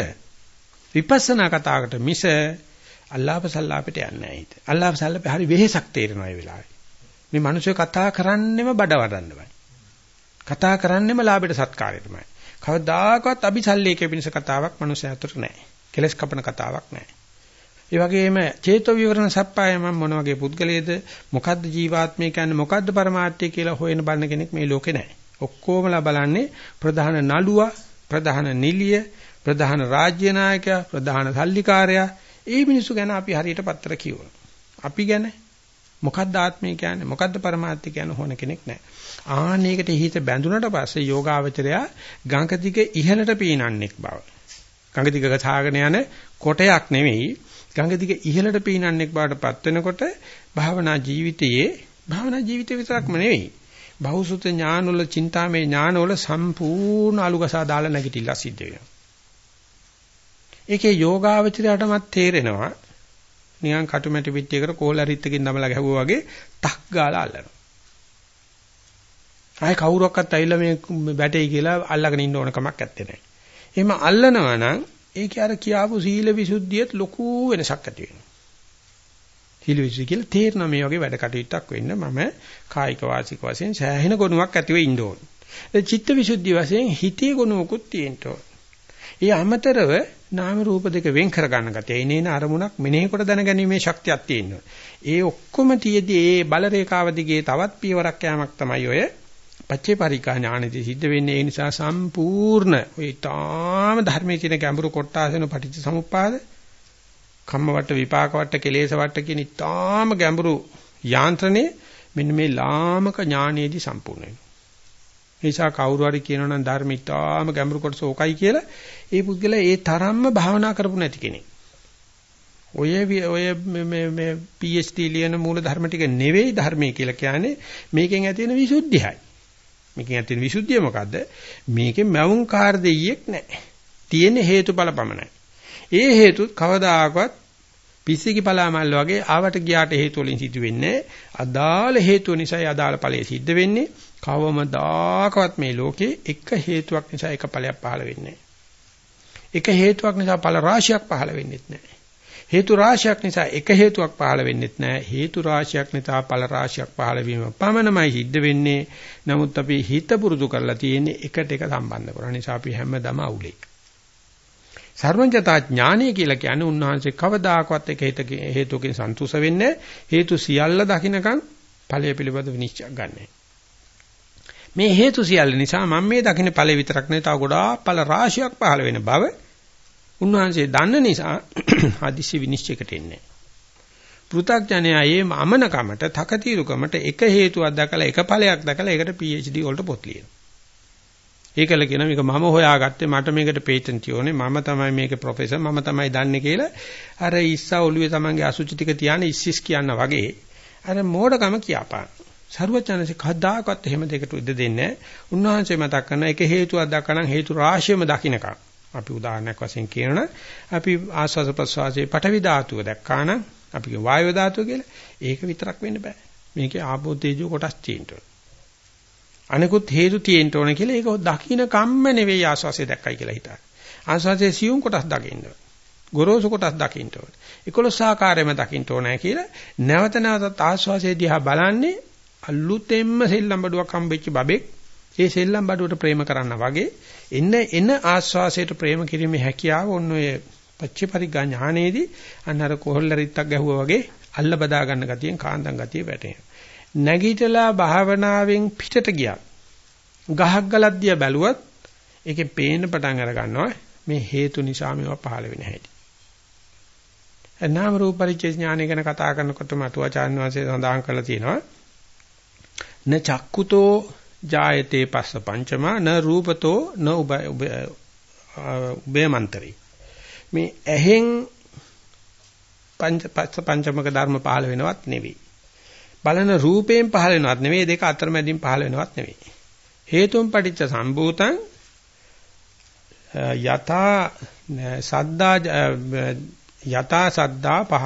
විපස්සනා කතාවකට මිස අල්ලාප සල්ලාපෙට යන්නේ නැහැ හිත. අල්ලාප සල්ලාපේ හරි වෙහෙසක් තේරෙනවා ඒ වෙලාවේ. මේ මිනිස්සු කතා කරන්නෙම බඩ වඩන්නමයි. කතා කරන්නෙම ලාභයට සත්කාරයටමයි. කවදාකවත් අபிසල්ලේකේ පිණිස කතාවක් මනුස්සයාට නැහැ. කෙලස් කපන කතාවක් නැහැ. ඒ වගේම චේතෝ විවරණ සප්පාය මම මොන වගේ පුද්ගලයේද මොකද්ද ජීවාත්මය කියන්නේ මොකද්ද પરමාර්ථය කියලා හොයන බලන කෙනෙක් මේ ලෝකේ නැහැ. ඔක්කොමලා බලන්නේ ප්‍රධාන නළුවා, ප්‍රධාන නිලිය, ප්‍රධාන රාජ්‍ය නායකයා, ප්‍රධාන සල්ලිකාරයා. ඒ මිනිස්සු ගැන අපි හරියට පත්‍ර කියවන. අපි ගැන මොකද්ද ආත්මය කියන්නේ මොකද්ද પરමාර්ථය කියන්නේ හොයන කෙනෙක් නැහැ. ආන්නයකට හිත බැඳුනට පස්සේ යෝගාවචරයා ගංග දිග ඉහළට පීනන්නෙක් බව. ගංග දිග ගසාගෙන යන කොටයක් නෙවෙයි ගංග දිග ඉහළට පීනන්නෙක් බවට පත් වෙනකොට භාවනා ජීවිතයේ භාවනා ජීවිතය විතරක්ම නෙවෙයි. බහුසුත ඥානවල, චින්තාමේ ඥානවල සම්පූර්ණ අලුගසා දාලා නැගිටිලා සිද්ධ වෙනවා. ඒකේ යෝගාවචරයටමත් තේරෙනවා නිකන් කටුමැටි පිටියකට කෝලරිත්තකින් නමලා ගැහුවා වගේ 탁 ගාලා අල්ලනවා. ආයේ කවුරක්වත් ඇවිල්ලා මේ බැටේ කියලා අල්ලගෙන ඉන්න ඕන කමක් නැත්තේ නෑ. එහෙම අල්ලනවා නම් ඒකේ අර කියාපු සීල විසුද්ධියත් ලොකු වෙනසක් ඇති වෙනවා. සීල විසුද්ධිය කියලා තේරෙනවා මේ වගේ වැඩ කටයුත්තක් වෙන්න මම කායික වාචික වශයෙන් සෑහෙන ගුණයක් ඇතිව ඉන්න ඕන. ඒ චිත්ත විසුද්ධිය වශයෙන් හිතේ ගුණකුත් තියෙන්න ඕන. ඒ අමතරව නාම රූප දෙක වෙන් කර ගන්න ගතිය. එනේන අරමුණක් මෙනෙහි කොට දැනගැනීමේ ශක්තියක් තියෙනවා. ඒ ඔක්කොම තියදී ඒ බල රේඛාව දිගේ තවත් පියවරක් යෑමක් තමයි ඔය පච්චේ පරිකා ඥානෙදී සිද්ධ වෙන්නේ ඒ නිසා සම්පූර්ණ ඔය තාම ධර්මයේ තියෙන ගැඹුරු කොටාසන පටිච්ච සමුප්පාද කම්ම වට විපාක වට කෙලේශ වට කියන තාම ගැඹුරු යාන්ත්‍රණය මෙන්න මේ ලාමක ඥානෙදී සම්පූර්ණ වෙනවා. ඒ නිසා කවුරු හරි කියනවා නම් ධර්ම ඊටාම ගැඹුරු කොටස ඕකයි කියලා ඒ පුද්ගලයා ඒ තරම්ම භාවනා කරපු නැති කෙනෙක්. ඔය ඔය මේ මේ PhD ලියන මූල ධර්ම ටික නෙවෙයි ධර්මයේ කියලා කියන්නේ මේකෙන් ඇති වෙන විසුද්ධියයි. මේකෙන් ඇති වෙන විසුද්ධිය මොකද්ද? මේකේ මවුන් කාර් දෙයියෙක් නැහැ. තියෙන හේතුඵල පමණයි. ඒ හේතුත් කවදාකවත් පිස්සිකි පලාමල් වගේ ආවට ගියාට හේතු වලින් සිදු වෙන්නේ අදාළ හේතුව නිසායි අදාළ ඵලය සිද්ධ වෙන්නේ. කවමදාකවත් මේ ලෝකේ එක හේතුවක් නිසා එක ඵලයක් පහළ වෙන්නේ එක හේතුවක් නිසා ඵල රාශියක් පහළ වෙන්නේ නැහැ. හේතු රාශියක් නිසා එක හේතුවක් පහළ වෙන්නේ නැහැ. හේතු රාශියක් නිසා ඵල රාශියක් පහළ වීම පමණමයි සිද්ධ වෙන්නේ. නමුත් අපි හිත පුරුදු කරලා තියෙන්නේ එකට එක සම්බන්ධ කරන නිසා අපි හැමදම අවුලේ. සර්වඥතා ඥානය කියලා කියන්නේ උන්වහන්සේ කවදාකවත් එක හේතුකින් සන්තුෂ වෙන්නේ හේතු සියල්ල දකින්නකම් ඵලය පිළිබඳ විනිශ්චය ගන්නෑ. මේ හේතු සියල්ල නිසා මම මේ දකින්න ඵලෙ විතරක් නෙවෙයි තව ගොඩාක් ඵල රාශියක් පහළ වෙන බව උන්වහන්සේ දන්න නිසා හදිසි විනිශ්චයකට එන්නේ. පෘථග්ජනයා මේ අමනකමට තකතිරුකමට එක හේතුවක් දැකලා එක ඵලයක් දැකලා ඒකට PhD වලට පොත් ලියනවා. ඒකල කියන මේක මම හොයාගත්තේ මට මේකට පේටන්ට් ඕනේ මම තමයි මේකේ ප්‍රොෆෙසර් මම තමයි දන්නේ කියලා අර ඉස්සා ඔළුවේ තමන්ගේ අසුචි ටික තියාන ඉස්සිස් කියනා වගේ අර මෝඩකම කියපාන. සරුවචනසේ කද්දාකවත් එහෙම දෙකට ඉඩ දෙන්නේ උන්වහන්සේ මතක් කරන එක හේතුවක් දක්වනම් හේතු රාශියම දකින්නකම් අපි උදාහරණයක් වශයෙන් කියනවනම් අපි ආස්වාද ප්‍රසවාසයේ පටවි ධාතුව දැක්කානම් අපි වායු ධාතුව කියලා ඒක විතරක් වෙන්න බෑ. මේකේ ආපෝ තේජෝ කොටස් තියෙන්න අනිකුත් හේතු තියෙන්න ඕන කියලා ඒක දකින්න කම්ම නෙවෙයි ආස්වාසිය දැක්කයි කියලා හිතන්නේ. ආස්වාසියේ සියුම් කොටස් දකින්න ගොරෝසු කොටස් දකින්න ඕන. 11 ආකාරයෙන්ම දකින්න ඕනෑ කියලා නැවත නැවතත් ආස්වාසිය දිහා බලන්නේ අලුතෙන්ම සෙල්ලම් බඩුවක් හම්බෙච්ච බබෙක්. ඒ සෙල්ලම් බඩුවට ප්‍රේම කරනා වගේ එන්න එන ආස්වාසයට ප්‍රේම කිරීමේ හැකියාව ඔන්න ඔය පච්චපරිග්ගා ඥානයේදී අන්නර කොහොල්ලරිත්තක් ගැහුවා වගේ අල්ල බදා ගන්න ගතියෙන් කාන්දම් ගතිය වැටෙනවා. නැගීටලා භාවනාවෙන් පිටට ගියා. ගහක් ගලක් දිහා බැලුවත් ඒකේ පේන පටන් අර ගන්නවා මේ හේතු නිසා මේවා පහළ වෙන හැටි. නාම රූප පරිච්ඡේ ඥානය ගැන කතා කරනකොට මතුවාචාන් වහන්සේ සඳහන් කරලා තියෙනවා න චක්කුතෝ ජායතේ පස්ස පංචමා න රූපතෝ න උබේමන්තරි. මේ ඇහෙන් පංච පස්ස පංචමක ධර්ම පහළ වෙනවත් නෙවෙයි. බලන රූපයෙන් පහළ වෙනවත් නෙවෙයි. දෙක අතරමැදින් පහළ වෙනවත් නෙවෙයි. හේතුම් පටිච්ච සම්භූතං යතා සද්දා යතා සද්දා පහ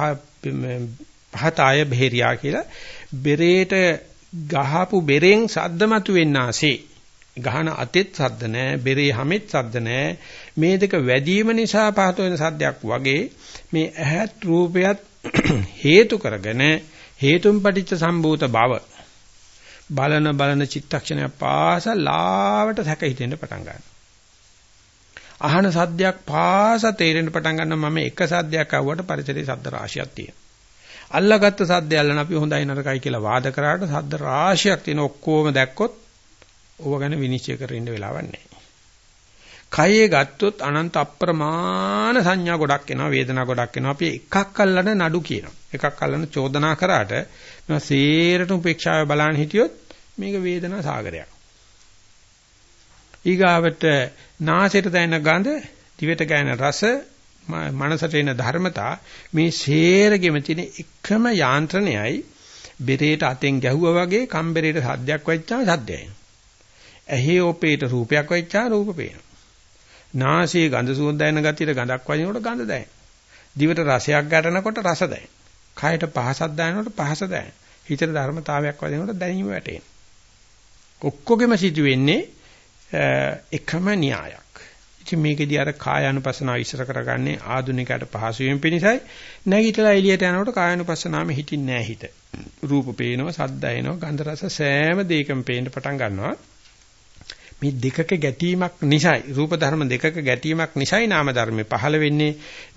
පහතාය බෙහෙරියා කියලා බෙරේට ගහපු බෙරෙන් සද්ද මතුවෙන්නාසේ ගහන අතෙත් සද්ද නැහැ බෙරේ හැමෙත් සද්ද නැහැ මේ දෙක වැඩිම නිසා පහත වෙන සද්දයක් වගේ මේ ඇහත් රූපයත් හේතු කරගෙන හේතුන් පටිච්ච සම්භූත බව බලන බලන චිත්තක්ෂණය පාස ලාවට සැක හිතෙන්න පටන් ගන්නවා. අහන සද්දයක් පාස තේරෙන්න පටන් ගන්නවා. මම එක සද්දයක් අහුවට පරිසරයේ සද්ද රාශියක් තියෙනවා. අල්ලාගත්ත සද්ද ඇල්ලන අපි හොඳයි නරකයි කියලා වාද කරාට සද්ද රාශියක් තියෙන ඔක්කොම දැක්කොත් ඕව ගැන විනිශ්චය කරන්න ඉන්න වෙලාවක් නැහැ. කයේ ගත්තොත් අනන්ත අප්‍රමාණ සංඥා ගොඩක් එනවා වේදනා ගොඩක් එනවා. අපි එකක් අල්ලන නඩු කියනවා. එකක් අල්ලන චෝදනා කරාට මම සේරට උපේක්ෂාව බලන්න හිටියොත් මේක වේදනා සාගරයක්. ඊගාවට නාසයට දැනෙන ගඳ දිවට ගැනෙන රස මනසට එන ධර්මතා මේ සේරගෙම තියෙන එකම යාන්ත්‍රණයයි බෙරේට අතෙන් ගැහුවා වගේ කම්බරේට සද්දයක් වෙච්චාම සද්දයයි. ඇහි ඔපේට රූපයක් වෙච්චා රූප පේනවා. නාසයේ ගඳ සුවඳ දැනෙන ගතියට ගඳක් වදිනකොට ගඳ දැනෙන. දිවට රසයක් ගැටෙනකොට රස දැනෙන. කයට පහසක් දැනෙනකොට පහස දැනෙන. හිතට ධර්මතාවයක් වදිනකොට දැනීම වැටෙන. ඔක්කොගෙම සිදු වෙන්නේ එකම න්‍යායක්. ඉතින් මේකෙදී අර කාය අනුපස්සනාව ඉස්සර කරගන්නේ ආධුනිකයට පහසු වීම පිණිසයි. නැගිටලා එළියට යනකොට කාය අනුපස්සනාවෙ හිටින්නේ නැහැ හිත. රූප පේනවා, සද්ද ඇහෙනවා, ගන්ධ රස සෑම දෙයකම පේන්න පටන් ගන්නවා. මේ දෙකක ගැටීමක් නිසායි. රූප ධර්ම දෙකක ගැටීමක් නිසායි නාම ධර්මේ පහළ වෙන්නේ.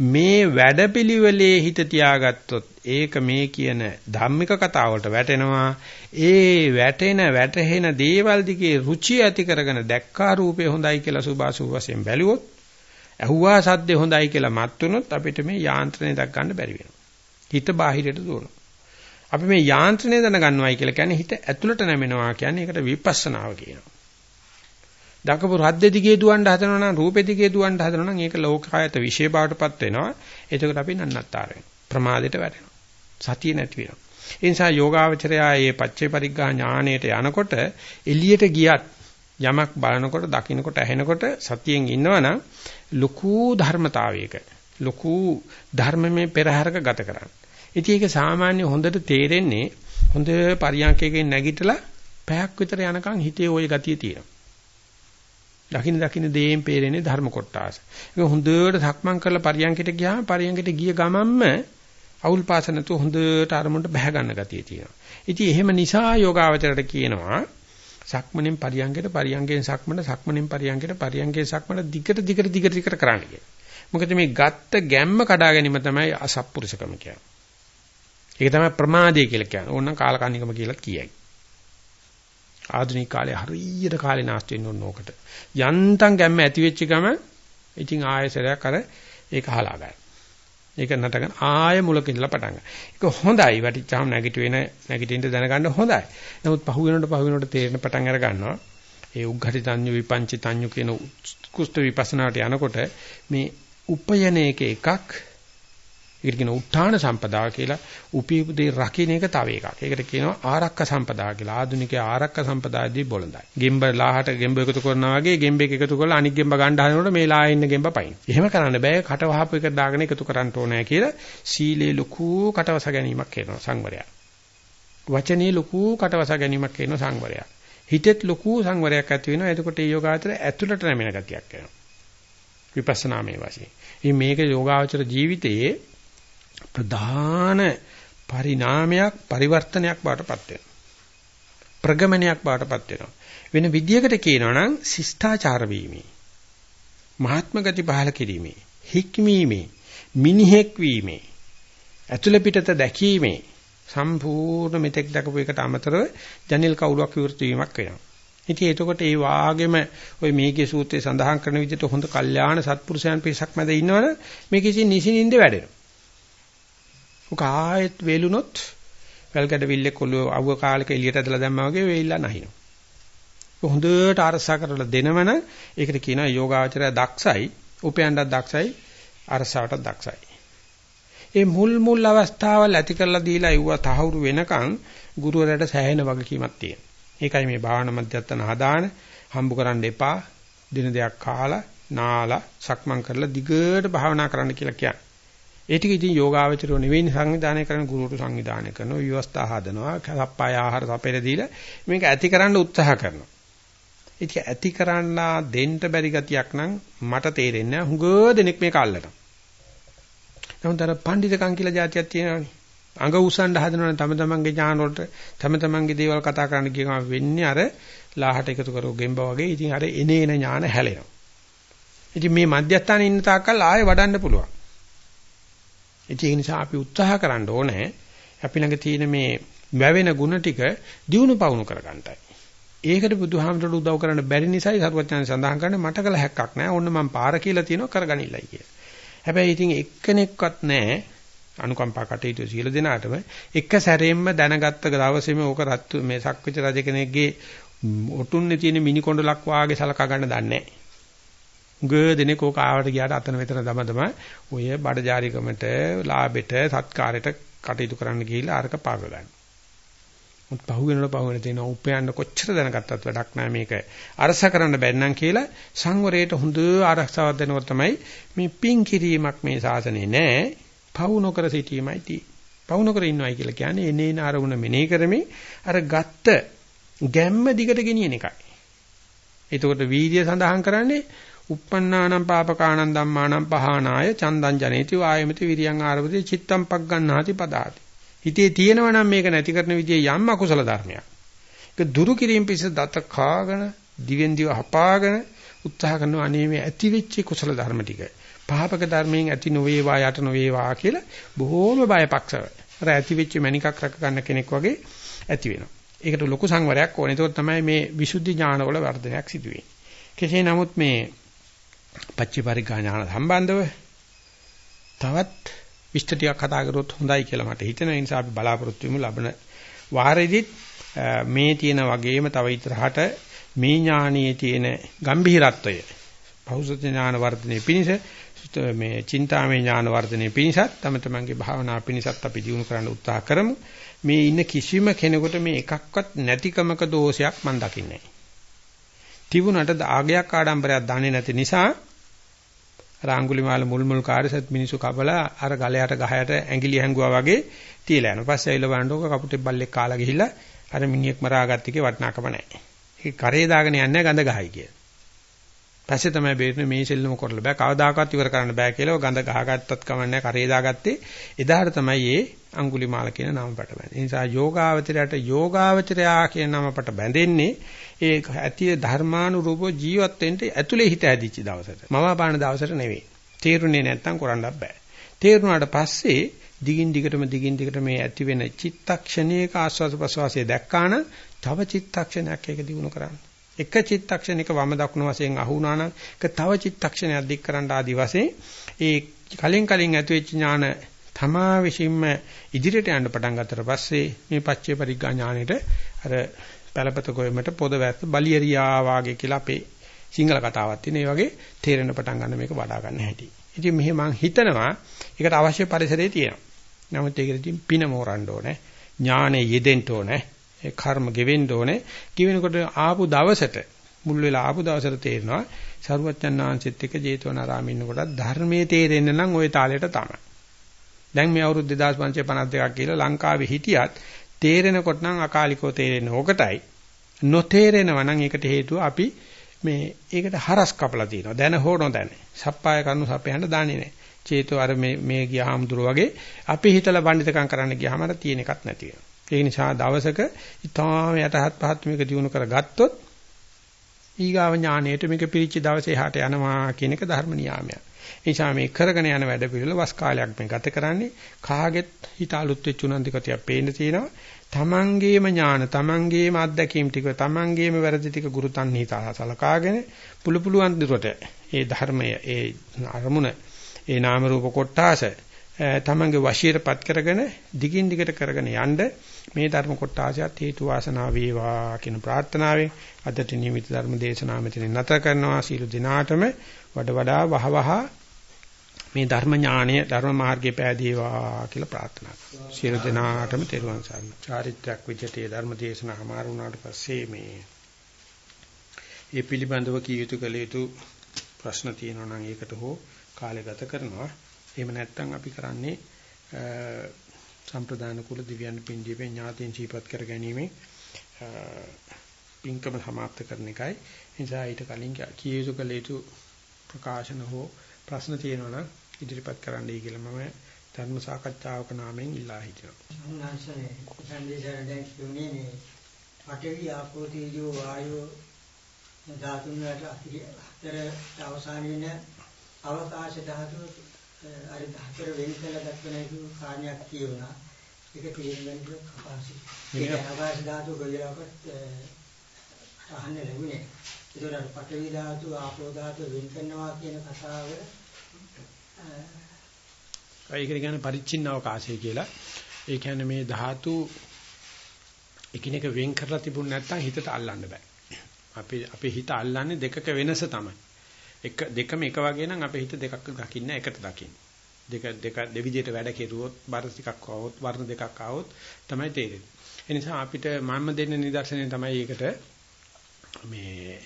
මේ වැඩපිළිවෙලේ හිත තියාගත්තොත් ඒක මේ කියන ධම්මික කතාවට වැටෙනවා. ඒ වැටෙන වැටහෙන දේවල් දිගේ රුචි ඇති කරගෙන දැක්කා රූපේ හොඳයි කියලා සුභාසුභ වශයෙන් බැලුවොත් ඇහුවා සද්දේ හොඳයි කියලා මත් වුණොත් අපිට මේ යාන්ත්‍රණය දක් ගන්න බැරි වෙනවා. හිත බාහිරට දුවනවා. අපි මේ යාන්ත්‍රණය දැනගන්නවයි කියලා කියන්නේ හිත ඇතුළට නැමෙනවා කියන්නේ ඒකට විපස්සනාව කියනවා. දකපු රද්ද දිගේ දුවන්න හදනවා නම් රූපෙ දිගේ දුවන්න හදනවා නම් ඒක ලෝකායත විශේෂ බවටපත් වෙනවා. එතකොට අපි නන්නත්තර වෙනවා. ප්‍රමාදයට වැටෙනවා. සතිය නැති වෙනවා. ඒ නිසා යෝගාවචරයා මේ පච්චේ පරිග්ගා ඥාණයට යනකොට එළියට ගියත් යමක් බලනකොට දකින්නකොට ඇහෙනකොට සතියෙන් ඉන්නවනම් ලොකු ධර්මතාවයක ලොකු ධර්මමේ පෙරහැරක ගත කරන්න. ඉතින් ඒක සාමාන්‍ය හොඳට තේරෙන්නේ හොඳ පරියන්කයකින් නැගිටලා පැයක් විතර යනකම් හිතේ ওই ගතිය තියෙනවා. දකින්න දකින්න දේෙන් පේරෙන්නේ ධර්ම කොටාස. ඒක හොඳට සක්මන් කරලා පරියන්කට ගියාම පරියන්කට ගිය ගමන්ම අවුල් පාස නැතුව හොඳට අරමුණට බැහැ ගන්න ගතිය තියෙනවා. ඉතින් එහෙම නිසා යෝගාවචරයට කියනවා සක්මණෙන් පරියන්කට පරියන්කෙන් සක්මණ සක්මණෙන් පරියන්කට පරියන්කෙන් සක්මණ දිගට දිගට දිගට දිගට කරන්න කියලා. මොකද මේ ගත්ත ගැම්ම කඩා ගැනීම තමයි අසත්පුරුෂකම කියන්නේ. ඒක තමයි ප්‍රමාදය කියලා කියන්නේ. ඕනනම් කාලකන්නිකම කියලා කියයි. ආධුනික කාලේ හරියට කාලේ නාස්ති වෙන්න ඕන ඕකට. යන්තම් ගැම්ම ඇති වෙච්ච ගම ඉතින් ආයෙසරයක් අර ඒක හලා ගන්න. ඒක නටගෙන ආයෙ මුලක ඉඳලා පටන් ගන්න. ඒක හොඳයි. වටිච්චාම නැගිට වෙන නැගිටින්න දැනගන්න හොඳයි. නමුත් පහු වෙනකොට පහු වෙනකොට තේරෙන පටන් අර ගන්නවා. ඒ උග්ඝටි තඤ්ඤු විපංචි තඤ්ඤු කියන කුෂ්ඨ විපස්සනාට යනකොට මේ උපයන එක එකක් ඒකට කියන උත්තාන සම්පදා කියලා උපීපුදේ රකින්න එක තව එකක්. ඒකට කියනවා ආරක්ක සම්පදා කියලා. ආධුනිකයා ආරක්ක සම්පදායේදී බොළඳයි. ගෙම්බ ලාහට ගෙම්බ එකතු කරනවා වගේ ගෙම්බෙක් එකතු කරලා අනික් ගෙම්බ ගන්න හදනකොට මේ ලාහේ ඉන්න ගෙම්බ පයින්. එහෙම කරන්න බෑ. කට වහපු එක දාගෙන එකතු කරන්න ඕනේ කියලා සීලේ ලොකු කටවස ගැනීමක් කරනවා සංවරය. වචනේ ලොකු කටවස ගැනීමක් කරනවා සංවරය. හිතෙත් ලොකු සංවරයක් ඇති වෙනවා. එතකොට මේ යෝගාචර ඇතුළට නැමෙන ගතියක් එනවා. විපස්සනාමේ වශයෙන්. ඉතින් මේක යෝගාචර ජීවිතයේ ප්‍රධාන පරිණාමයක් පරිවර්තනයක් බාටපත් වෙනවා. ප්‍රගමනයක් බාටපත් වෙනවා. වෙන විදියකට කියනවා නම් ශිෂ්ටාචාර වීමේ මහත්ම ගති පහල කිරීමේ හික්මීමේ මිනිහෙක් වීමේ ඇතුළ පිටත දැකීමේ සම්පූර්ණ මෙතෙක් දක්වපු එකට අමතරව ජනිල් කවුලක් විවෘත වීමක් වෙනවා. ඉතින් එතකොට ඒ වාගෙම ওই මේකේ සූත්‍රයේ සඳහන් කරන විදිහට හොඳ කල්යාණ සත්පුරුෂයන් පිරිසක් මැද ඉන්නවනේ මේක ඉතින් නිසින්ින්ද වැඩෙනවා. උක ආයෙත් වේලුනොත් වැල්ගඩ විල්ලේ කොළුව අවුව කාලෙක එළියට ඇදලා දැම්මා වගේ වේලිලා නැහිනවා. හොඳට අරසා කරලා දෙනවන ඒකට කියනවා යෝගාචරය දක්ෂයි, උපයන්නත් දක්ෂයි, අරසාවටත් දක්ෂයි. ඒ මුල් මුල් අවස්ථාවල් ඇති කරලා දීලා යුව තහවුරු වෙනකන් ගුරුවරයාට සෑහෙන වගකීමක් තියෙනවා. ඒකයි මේ භාවනා මධ්‍යස්ථාන හදාන හම්බ කරන්න එපා. දින දෙකක් කාලා නාලා සක්මන් කරලා දිගට භාවනා කරන්න කියලා කියන්නේ. ඒ ටික ඉතින් යෝගාවචරෝ නෙවෙයි සංවිධානය කරන ගුරුවරු සංවිධානය කරනවා විවස්ථා හදනවා සප්පාය ආහාර සපෙර දීලා මේක ඇති කරන්න උත්සාහ කරනවා. ඒක ඇති කරන්න දෙන්න බැරි ගතියක් නම් මට තේරෙන්නේ නැහැ. හුඟ දෙනෙක් මේක අල්ලනවා. නමුත් අර පඬිතකම් කියලා જાතියක් තියෙනවානේ. අඟ උසන්න හදනවනේ තම තමන්ගේ ඥාන වලට තම තමන්ගේ දේවල් කතා කරන්න කියනවා වෙන්නේ අර ලාහට එකතු කරව ගෙම්බ වගේ. ඉතින් අර එනේන ඥාන හැලෙනවා. ඉතින් මේ මධ්‍යස්ථානයේ ඉන්න තාක්කල් ආයෙ වඩන්න පුළුවන්. ඒක නිසා අපි උත්සාහ කරන්න ඕනේ අපි ළඟ තියෙන මේ වැවෙන ಗುಣ ටික දිනු පවුණු කරගන්නයි. ඒකට බුදුහාමරට උදව් කරන්න බැරි නිසායි සරුවචන සඳහන් කරන්නේ මට කල හැක්කක් නැහැ. ඕන්න මම පාර කියලා තියෙනවා කරගනින්නයි කිය. හැබැයි ඉතින් එක්කෙනෙක්වත් නැහැ අනුකම්පා කටයුතු සියලු දෙනාටම එක සැරෙන්ම දැනගත්ත දවසේම ඕක රත් මේ සක්විති රජ කෙනෙක්ගේ ඔටුන්නේ තියෙන මිනි කොණ්ඩලක් වාගේ සලකා ගන්න දන්නේ නැහැ. උග දෙනෙක් ඕක ආවට ගියාට අතන මෙතන දම දම ඔය බඩජාරිකමට ලාභෙට සත්කාරයට කටයුතු කරන්න ගිහිල්ලා අරක පාග ගන්න. මුත් පහුවෙනකොට පහුවෙන තියෙන උපයන්න කොච්චර දැනගත්තත් වැඩක් නැහැ මේක අරස කරන්න බැන්නම් කියලා සංවරයට හොඳ ආරක්ෂාවක් දෙනකොට තමයි මේ පින් කිරීමක් මේ ශාසනේ නැහැ. පවු නොකර සිටීමයි තියෙන්නේ. පවු නොකර ඉන්නවයි කියලා කියන්නේ එනේන අරමුණ මෙනෙහි කරමින් අර ගත්ත ගැම්ම දිගට ගෙනියන එකයි. එතකොට වීර්ය සඳහන් කරන්නේ uppannānaṁ pāpakānaṁ dhammānaṁ pahānāya චන්දං ජනේති වායමති විරියං ආරභති චිත්තම් පග්ගණ්ණාති පදාති. හිතේ තියෙනවා නම් මේක නැති කරන විදිහේ යම් අකුසල ධර්මයක්. ඒක දුරු කිරීම පිණිස දත කාගෙන දිවෙන් දිව හපාගෙන උත්සාහ කරනවා අනේ මේ ඇති වෙච්ච කුසල ධර්ම ටික. පාපක ධර්මයෙන් ඇති නොවේවා යට නොවේවා කියලා බොහෝම බයපක්ෂව. අර ඇති වෙච්ච මණිකක් රැක ගන්න කෙනෙක් වගේ ඇති වෙනවා. ඒකට ලොකු සංවරයක් ඕනේ. ඒක තමයි මේ විසුද්ධි ඥානවල වර්ධනයක් සිදු වෙන්නේ. කෙසේ නමුත් මේ පච්චපරිගා ඥාන සම්බන්ධව තවත් විස්තර ටිකක් කතා කරොත් හොඳයි කියලා මට හිතෙන නිසා අපි බලාපොරොත්තු වෙමු ලබන වාරෙදිත් මේ තියෙන වගේම තව ඉතරහට මේ ඥානීය තියෙන gambhiratවය භෞසුත ඥාන වර්ධනයේ පිණිස මේ චින්තාමය ඥාන වර්ධනයේ පිණිසත් තම තමන්ගේ භාවනා පිණිසත් අපි දිනු කරන්න උත්සාහ කරමු මේ ඉන්න කිසිම කෙනෙකුට මේ එකක්වත් නැතිකමක දෝෂයක් මම දකින්නේ නැහැ. තිබුණට ආගයක් ආඩම්බරයක් දන්නේ නැති නිසා රාංගුලිමාල මුල් මුල් කාර්යසත් මිනිසු කබලා අර ගලයට ගහයට ඇඟිලි හැංගුවා වගේ තියලා යනවා. පස්සේ ඇවිල්ලා බලනකොට කපුටේ බල්ලෙක් කාලා ගිහිල්ලා අර මිනිහෙක් මරාගත්ත එකේ වටිනාකම නැහැ. ඒක කරේ දාගෙන යන්නේ ගඳ ගහයි කිය. පස්සේ තමයි බේරෙන්නේ මේ සෙල්ලම කරලා බෑ කවදාකවත් ඉවර කරන්න බෑ කියලා ගඳ ගහගත්තත් කමන්නේ කරේ දාගත්තේ එදාට තමයි මේ අඟුලිමාල කියන නම පට බැඳෙන්නේ. ඒ නිසා යෝගාවචරයට යෝගාවචරයා කියන නම පට බැඳෙන්නේ ඒ ඇති ධර්මානුරූපව ජීවත් වෙන්න ඇතුලේ හිත ඇදිච්ච දවසට. මම පාන දවසට නෙවෙයි. තේරුනේ නැත්තම් කරන්නත් බෑ. තේරුණාට පස්සේ දිගින් දිගටම දිගින් දිගට මේ ඇති වෙන චිත්තක්ෂණයක ආස්වාද ප්‍රසවාසය දැක්කාන තව චිත්තක්ෂණයක් ඒක දිනු කරන්න. එක චිත්තක්ෂණයක වම දකුණු වශයෙන් අහු වුණා නම් ඒක තව චිත්තක්ෂණයක් දික් කරන්න ආදි වශයෙන් ඒ කලින් කලින් ඇති වෙච්ච ඥාන තමා විසින්ම ඉදිරියට යන්න පටන් ගත්තට පස්සේ මේ පච්චේ පරිග්ගා ඥානෙට අර පළපත ගොයමට පොද වැස්ස බලියරියා වාගේ කියලා අපේ සිංහල කතාවක් තියෙන. ඒ වගේ තේරෙන පටන් ගන්න මේක වඩා ගන්න හැටි. ඉතින් මෙහි මං හිතනවා ඒකට අවශ්‍ය පරිසරය තියෙනවා. නමුත් ඒකට ඉතින් පින මෝරන්න ඕනේ. ඥානෙ යෙදෙන්න ඕනේ. ඒ කර්ම ගෙවෙන්න ඕනේ. කිවෙනකොට ආපු දවසට මුල් වෙලා ආපු දවසට තේරෙනවා සරුවච්චන් ආංශෙත් එක්ක ජේතවනාරාමේ ඉන්නකොට ධර්මයේ තේරෙන්න නම් ওই තාලෙට තමයි. දැන් මේ අවුරුදු 2552ක් කියලා ලංකාවේ හිටියත් තේරෙනකොට නම් අකාලිකව තේරෙන්නේ ඕකටයි. නොතේරෙනවා නම් ඒකට හේතුව අපි මේ ඒකට හරස් කපලා තියෙනවා. දැන හෝ නොදැන. සප්පාය කරුණු සපයන්න දාන්නේ නැහැ. චේතෝ අර මේ මේ ගියාමතුරු වගේ අපි හිතලා පඬිතකම් කරන්න ගියාම අර තියෙන එකක් නැති වෙනවා. ඒ නිසා දවසක ඊටාම යටහත් පහත් මේක දිනු කරගත්තොත් ඊගාව ඥාණයට මේක පිරිච්ච දවසේ එහාට යනවා කියන එක ධර්ම නියාමයක්. නිසා මේ කරගෙන යන වැඩ පිළිවෙල වස් කාලයක් මේ ගත කරන්නේ කාගෙත් හිත අලුත් වෙච්ච උනන්දිකතියක් පේන්න තියෙනවා. තමන්ගේම ඥාන, තමන්ගේම අත්දැකීම් ටික, තමන්ගේම වැරදි ටික ගුරුතන් හිතා සලකාගෙන පුළු පුළුවන් දුරට ඒ ධර්මය, ඒ අරමුණ, ඒ නාම රූප කොටාස තමන්ගේ වශීරපත් කරගෙන දිගින් දිගට කරගෙන යන්න මේ ධර්ම කොටාසයත් හේතු වාසනා වේවා කියන ප්‍රාර්ථනාවෙන් අදට නියමිත ධර්ම දේශනාව මෙතන නැත කරනවා සීල දිනාටම වඩ වඩා වහවහ මේ ධර්ම ඥාණය ධර්ම මාර්ගේ පෑදේවා කියලා ප්‍රාර්ථනා කරනවා. සියලු දෙනාටම තෙරුවන් සරණයි. චාරිත්‍රාක් විජිතේ ධර්ම දේශනා හමාරු වුණාට පස්සේ මේ මේ පිළිබඳව කිය යුතු කළ යුතු ප්‍රශ්න තියෙනවා නම් ඒකට හෝ කාලය ගත කරනවා. එහෙම නැත්නම් අපි කරන්නේ සම්ප්‍රදාන කුල දිව්‍යන් පින්දීපේ ඥාතීන් ජීපත් කර ගැනීම පින්කම සමාප්ත කරන එකයි. ඒ නිසා ඊට කලින් කිය යුතු කළ යුතු ප්‍රකාශන හෝ ප්‍රශ්න තියෙනවා නම් ඉදිරිපත් කරන්නයි කියලා මම ධර්ම සාකච්ඡාවක නාමයෙන් ඉල්ලා හිටිනවා. සම්මාසනේ සංදේශයෙන් දැන් කියන්නේ මේ පඨවි ආපෝ තේජෝ වායෝ ධාතුන් වලට අතර අවසාන වෙන අවකාශ ධාතු අර හතර වෙන් කළ දක්වන එක කාණයක් කියුණා. ඒක ගන්න කපාසි. ඒක අවකාශ ධාතු ගොඩනගනකොට අහන්න ලැබුණේ. ඒතකොට අර පඨවි ධාතු ආපෝ ධාතු වෙන් කරනවා කියන කතාව ඒක කියන්නේ පරිච්ඡින්න අවකාශය කියලා. ඒ කියන්නේ මේ ධාතු එකිනෙක වෙන් කරලා තිබුණ නැත්නම් හිතට අල්ලන්න බෑ. අපි අපේ හිත අල්ලන්නේ දෙකක වෙනස තමයි. එක දෙකම එක වගේ නම් අපේ හිත දෙකක් දකින්න එකට දකින්න. දෙක දෙක දෙවිදියට වැඩ කෙරුවොත් බර ටිකක් આવොත් වර්ණ දෙකක් આવොත් තමයි තේරෙන්නේ. ඒ නිසා අපිට මම දෙන්න නිදර්ශනය තමයි ඒකට මේ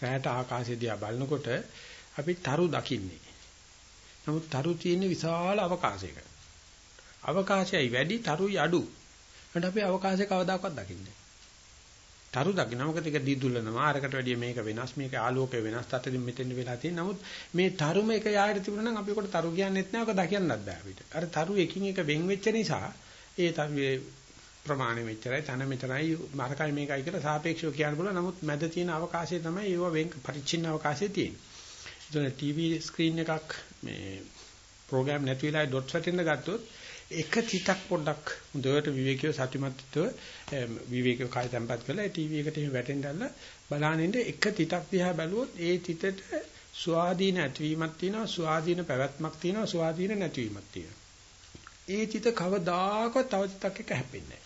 රැට ආකාශය දිහා බලනකොට අපි තරු දකින්නේ. නමුත් තරු තියෙන විශාල අවකාශයක. අවකාශයයි වැඩි තරුයි අඩු. ඒකට අපි අවකාශය කවදාකවත් දකින්නේ තරු දකින්න. මොකද ඒක දීදුලනවා අරකට වැඩිය මේක වෙනස් මේක ආලෝකය වෙනස් තත්ත්වෙින් මෙතෙන් වෙලා තියෙන. නමුත් මේ තරුම එක යායට තිබුණා නම් අපි කොට තරු කියන්නෙත් නෑ. ඔක දකින්නත් බෑ අපිට. අර තරු එකින් එක වෙන් වෙච්ච නිසා ඒ තරුවේ ප්‍රමාණය මෙච්චරයි තන මෙතනයි මරකයි මේකයි කියලා සාපේක්ෂව කියන්න බලන නමුත් මැද තියෙන අවකාශය තමයි ඒව වෙන් පරිච්ඡින්න අවකාශය තියෙන්නේ. ඒතන ටීවී ස්ක්‍රීන් එකක් මේ ප්‍රෝග්‍රෑම් නැති වෙලාවේ ඩොට්ස් වැටෙන්න ගත්තොත් එක තිතක් පොඩ්ඩක් හොඳට විවේකීව සතුටුමත්ව විවේකීව කය තැම්පත් කරලා ටීවී එකට එහෙම වැටෙන්න බලනින්න එක තිතක් දිහා බැලුවොත් ඒ තිතට ස්වාධීන ඇතිවීමක් තියෙනවා ස්වාධීන පැවැත්මක් තියෙනවා ස්වාධීන නැතිවීමක් තියෙනවා. ඒ තිත කවදාකවත් තව තිතක් එක හැපෙන්නේ නැහැ.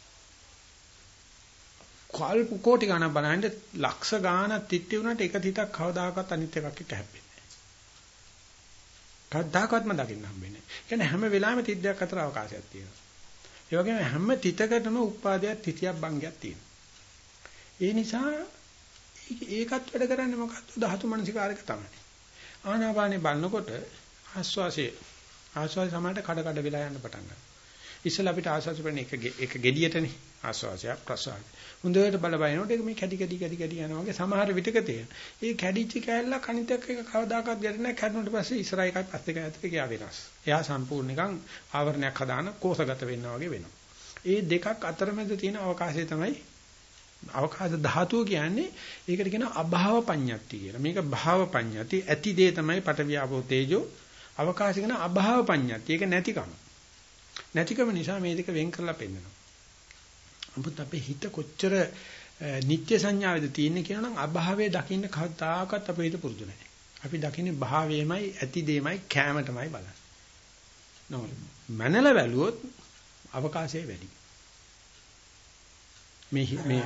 කල්ප කෝටි ගණන් බලහින්ද ලක්ෂ ගාණක් තිත්ති වුණාට එක තිතක් කවදාකවත් අනිත් එකක් එක්ක හැපෙන්නේ කවදාකවත්ම දකින්න හම්බෙන්නේ. කියන්නේ හැම වෙලාවෙම තිද්දයක් අතර අවකාශයක් තියෙනවා. ඒ වගේම හැම තිතකටම උපාදයක් තිතියක් බංගයක් තියෙනවා. ඒ නිසා ඒකත් වැඩ කරන්නේ මොකද්ද? ධාතු මනසිකාරක තමයි. ආනාපානේ බලනකොට ආස්වාසේ ආස්වාසේ සමානට කඩ කඩ වෙලා යන්න පටන් ගන්නවා. ඉස්සෙල්ලා අපිට ආස්වාස වෙන එක එක gediයටනේ ආස්වාසයක් ප්‍රසවාසය. හොඳට බල බලනකොට ඒක මේ කැඩි කැඩි කැඩි කැඩි යනවා වගේ සමහර විටක තියෙන. ඒ කැඩිච්ච කැල්ල කණිතක් එක කවදාකවත් ගැටෙන්නේ නැහැ. කැඩුණට පස්සේ ඉස්සරහ එකයි පස් දෙක ඇතුලේ ගියා වෙනස්. එයා සම්පූර්ණ නිකන් ආවරණයක් හදාන කෝසගත වෙනවා වගේ වෙනවා. ඒ දෙකක් අතරමැද තියෙන අවකාශය තමයි අවකාශ ධාතුව කියන්නේ ඒකට කියන අභාව පඤ්ඤාති කියලා. මේක භාව පඤ්ඤාති ඇති දේ තමයි පටවියාපෝ තේජෝ අවකාශ කියන අභාව පඤ්ඤාති. ඒක නැතිකම. නැතිකම නිසා මේ දෙක වෙන් කරලා පෙන්නනවා. නමුත් අපේ හිත කොච්චර නිත්‍ය සංඥාවේද තියෙන්නේ කියලා නම් අභාවයේ දකින්න කවදාකවත් අපේ හිත පුරුදු නැහැ. අපි දකින්නේ භාවයේමයි ඇති දෙයමයි කැමැටමයි බලන්නේ. නෝ මනල බැලුවොත් අවකාශය වැඩි. මේ මේ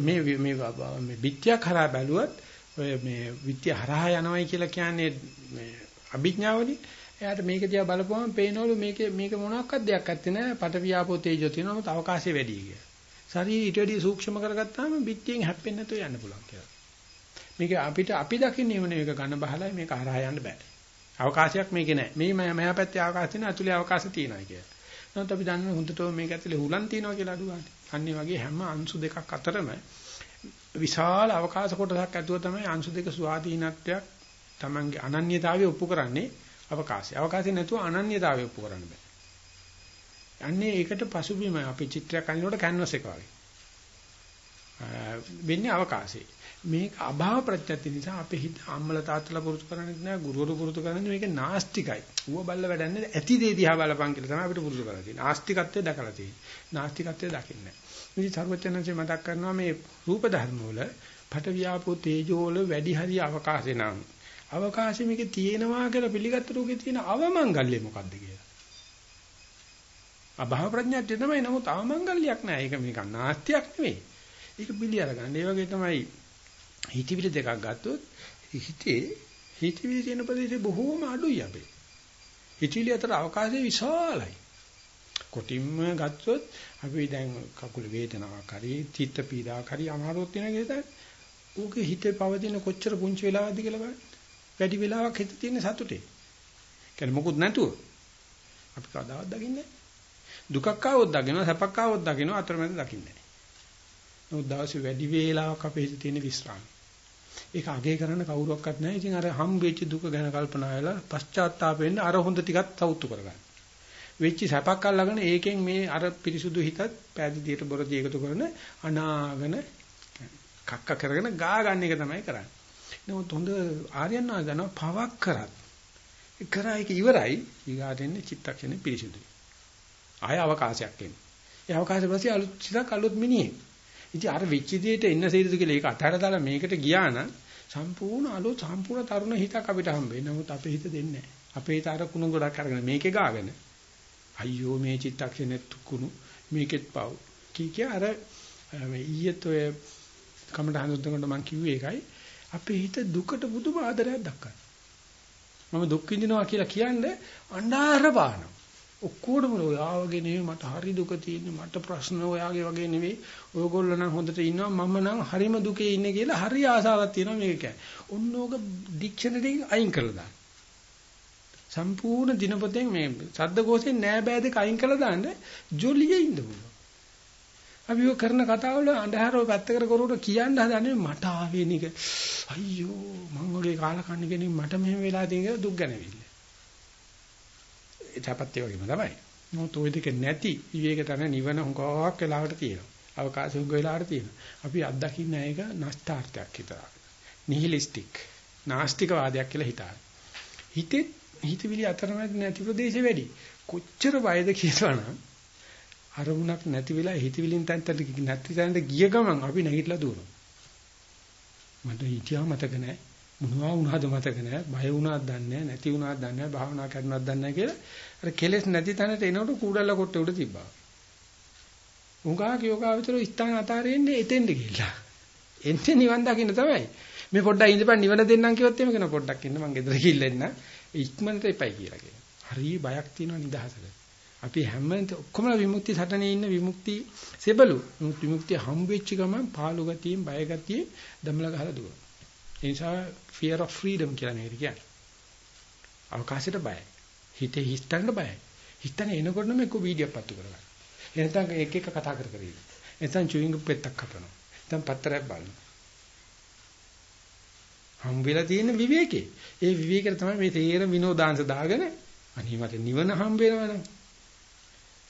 මේ මේ මේ විත්‍යක් හරහා බැලුවොත් ඔය මේ විත්‍ය හරහා යනවයි කියලා කියන්නේ මේ අභිඥාවලින් එයාට මේක දිහා බලපුවම පේනවලු මේකේ මේක මොනවාක්වත් දෙයක් නැත්තේ නෑ පට වියාපෝ තේජෝ තියෙනවා නමුත් අවකාශය වැඩි කියලා. ශරීරය ඊට වැඩි සූක්ෂම කරගත්තාම පිටියෙන් හැප්පෙන්නේ නැතුව යන්න පුළුවන් කියලා. මේක අපිට අපි දකින්නේ මොන එක ඝන බහලයි මේක හරහා යන්න බෑ. අවකාශයක් මේකේ නෑ. මේ මෙහා පැත්තේ අවකාශ තියෙන අතුලේ අවකාශ තියෙනවා කියලා. නමුත් අපි දන්නේ හොඳටම මේක ඇතුලේ හුලන් තියෙනවා කියලා අඩුවානේ. අන්නේ වගේ හැම අංශු දෙකක් අතරම විශාල අවකාශ කොටසක් ඇතුව තමයි අංශු දෙක ස්වාධීනත්වයක් Tamange අනන්‍යතාවය ඔප්පු කරන්නේ අවකාශය. අවකාශය නැතුව අනන්‍යතාවය ඔප්පු කරන්න බෑ. අන්නේ ඒකට පසුබිම අපි චිත්‍රයක් අනිනකොට කැන්වස් එක වගේ. වෙන්නේ අවකාශයේ. මේක අභාව ප්‍රත්‍යත්ති නිසා අපේ හිත අම්මල තාත්තලා පුරුදු කරන්නේ නැහැ ගුරුවරු පුරුදු කරන්නේ මේක නාස්තිකයි. ඌව බල්ල වැඩන්නේ ඇති දේ දිහා බලපන් කියලා තමයි අපිට පුරුදු කරලා තියෙන්නේ. ආස්තිකත්වය දැකලා තියෙන්නේ. නාස්තිකත්වය දකින්නේ නැහැ. ඉතින් සර්වචනන්සේ මතක් කරනවා මේ රූප ධර්ම වල පට වියාපෝ තේජෝ වල වැඩි හරි අවකාශේ නම් අවකාශෙ මේකේ තියෙනවා කියලා පිළිගත්ත රෝගේ තියෙන අවමංගල්‍ය මොකද්ද කියලා. අභාව ප්‍රඥාත්‍ය තමයි නමුත් අවමංගල්‍යයක් නෑ. ඒක මේක නාස්තියක් නෙවෙයි. ඒක පිළි අරගන්න. ඒ වගේ තමයි හිතවිලි දෙකක් ගත්තොත් හිතේ හිතවිලි තියෙන ප්‍රදේශය බොහෝම අඩුයි අපේ. හිතවිලි අතර අවකාශය විශාලයි. කොටින්ම ගත්තොත් අපි දැන් කකුල වේදනාවක් හරි චිත්ත පීඩාවක් හරි අමාරුවක් තියෙන කෙනා ඌගේ හිතේ පවතින කොච්චර පුංචි වෙලාවක්ද කියලා බලන්න. වැඩි වෙලාවක් හිත තියෙන සතුටේ. කියන්නේ මොකුත් නැතුව අපි කවදාවත් දකින්නේ දුකක් ආවොත් දකිනවා සැපක් ආවොත් දකිනවා අතරමැද දකින්නේ නැහැ. නමුත් දවසේ වැඩි වේලාවක් අපේ හිතේ තියෙන විස්රාම. ඒක අගේ කරන්න කවුරුවක්වත් නැහැ. ඉතින් අර හම්බෙච්ච දුක ගැන කල්පනා වෙලා පශ්චාත්තාප වෙන්න අර හොඳ ටිකක් තවුතු කරගන්න. වෙච්ච සැපක් අල්ලගෙන ඒකෙන් මේ අර පිරිසුදු හිතත් පෑදීදියට බොරදී එකතු කරන අනාගෙන කක්ක කරගෙන ගා ගන්න එක තමයි කරන්නේ. නමුත් හොඳ ආර්යයන් වහන්සේ පවක් කරත් කරා ඒක ඉවරයි ඊගාට එන්නේ චිත්තක්ෂණේ පිරිසිදුයි. ආය අවකාශයක් එන්නේ. ඒ අවකාශ පස්සේ අලුත් සිතක් අලුත් මිනිහෙක්. ඉතින් අර වෙච්ච දෙයට එන්න සීරද කියලා ඒක අතහැර දාලා මේකට ගියා නම් සම්පූර්ණ අලුත් සම්පූර්ණ තරුණ හිතක් අපිට හම්බෙන්නේ. නමුත් අපේ හිත දෙන්නේ නැහැ. අපේ හිත අර කුණු ගොඩක් අරගෙන මේකේ ගාගෙන අයියෝ මේ චිත්තක්ෂණෙත් කුණු මේකෙත් පව්. කී කිය අර ඊයේත් ඔය කමට හඳුන්වනකොට මම කිව්වේ ඒකයි. අපේ හිත දුකට බුදුම ආදරයක් දක්වනවා. මම දුක් විඳිනවා කියලා කියන්නේ අඬාර පානවා. ඔක්කොටම ඔයාවගේ නෙවෙයි මට හරි දුක තියෙන්නේ මට ප්‍රශ්න ඔයාගේ වගේ නෙවෙයි ඔයගොල්ලෝ නම් හොඳට ඉන්නවා මම නම් හරිම දුකේ ඉන්නේ කියලා හරි ආසාවක් තියෙනවා මේක කියන්නේ. ඔන්න ඕක ඩික්ෂනරි අයින් කළා දාන්න. සම්පූර්ණ දිනපොතෙන් මේ සද්දකෝෂෙන් නෑ බෑ දෙක අයින් කළා දාන්න ජොලියේ ඉන්න පුළුවන්. අපි ඔය කරන කතාවල අඳහරව පැත්තකට කරුවට කියන්න හදන්නේ මට ආවේ නික අයියෝ මං වගේ කාලකන්ණි කෙනෙක් මට මෙහෙම වෙලා තියෙන කියලා දුක් ගැනවිල්ල. ඒකපත් ඒ වගේම තමයි. මොකද ওই දෙක නැති විවේක තන නිවන හුඟක් වෙලාවට තියෙනවා. අවකාශ හුඟ වෙලාවට තියෙනවා. අපි අත්දකින්න ඒක නෂ්ටාර්ථයක් හිතලා. නිහිලිස්ටික් නාස්තික වාදයක් කියලා හිතාන. හිතේ හිතවිලි අතරමැද නැති ප්‍රදේශෙ වැඩි. කොච්චර වයද කියනවනම් අරමුණක් නැති වෙලා හිතවිලින් තැන්තට නැති තැනට ගිය ගමන් අපි නැගිටලා දුවනවා. මට හිතියා මතක නැහැ. මොනවා වුණාද මතක නැහැ. බය වුණාද දන්නේ නැහැ. නැති වුණාද දන්නේ නැහැ. භාවනා කරනවද දන්නේ නැහැ කියලා අර කෙලෙස් නැති තැනට එනකොට කූඩල්ල කොට උඩ තිබ්බා. උංගා යෝගාවචර ස්ථාන අතාරින්නේ එතෙන්ද කියලා. එන්නේ නිවන් දකින්න තමයි. මේ පොඩ්ඩක් ඉඳපන් නිවන දෙන්නම් කිව්වොත් එහෙම කෙනා පොඩ්ඩක් ඉන්න මං ගෙදර ගිහිල්ලා එන්න. ඉක්මනට එපයි කියලා කියනවා. හරි බයක් තියෙනවා නිදහසට. අපි හැම ඔක්කොම විමුක්ති සටනේ ඉන්න විමුක්ති සෙබළු විමුක්තිය හම්බෙච්ච ගමන් පාළු ගතියෙන් බය ගතියෙන් දමල ගහලා දුවන. ඒ නිසා fear of freedom කියලා නේද කියන්නේ. අවකාශයට බයයි. හිතේ හිස්තන්න බයයි. හිතන එනකොටම එක්ක වීඩියෝ පත්තු කරගන්න. එනතන් එක එක කතා කර කර ඉන්න. එතන චුවිංග් පෙත්තක් කපනවා. එතන පත්තරයක් බලනවා. හම් වෙලා තියෙන විවේකේ. ඒ විවේකේ තමයි මේ තේර විනෝදාංශ දාගෙන අනිත් මට නිවන හම් වෙනවනේ.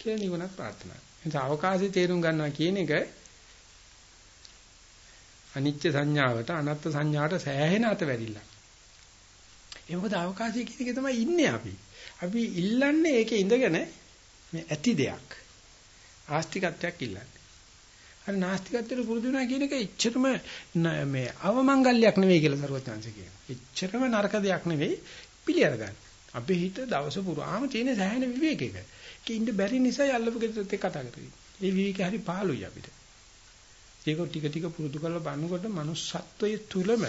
කියලා නිවනක් ප්‍රාර්ථනා කරනවා. එතන අවකාශයේ තේරුම් ගන්නවා කියන එක අනිත්‍ය සංඥාවට අනත්ත් සංඥාවට සෑහෙන අත වැඩිලා. ඒ මොකද අවකාශයේ කියන එක තමයි ඉන්නේ අපි. අපි ඉල්ලන්නේ ඒකේ ඉඳගෙන මේ ඇති දෙයක්. ආස්තිකත්වයක් ඉල්ලන්නේ. අර නාස්තිකත්වයට පුරුදු වෙනවා කියන එක එච්චරම මේ අවමංගල්‍යයක් නෙවෙයි කියලා සරුවත්ංශ කියනවා. එච්චරම නරක දෙයක් නෙවෙයි පිළි අරගන්න. අපේ හිත දවස පුරාම තියෙන සෑහෙන විවේකයක. ඒක ඉන්න බැරි නිසා යල්ලපු ගෙදරත් එක්ක කතා කරේ. ඒ විවේකේ හරි පාළුයි අපිට. ඒක ටික ටික පුරුදු කරලා බලනකොට manussත්වයේ තුලම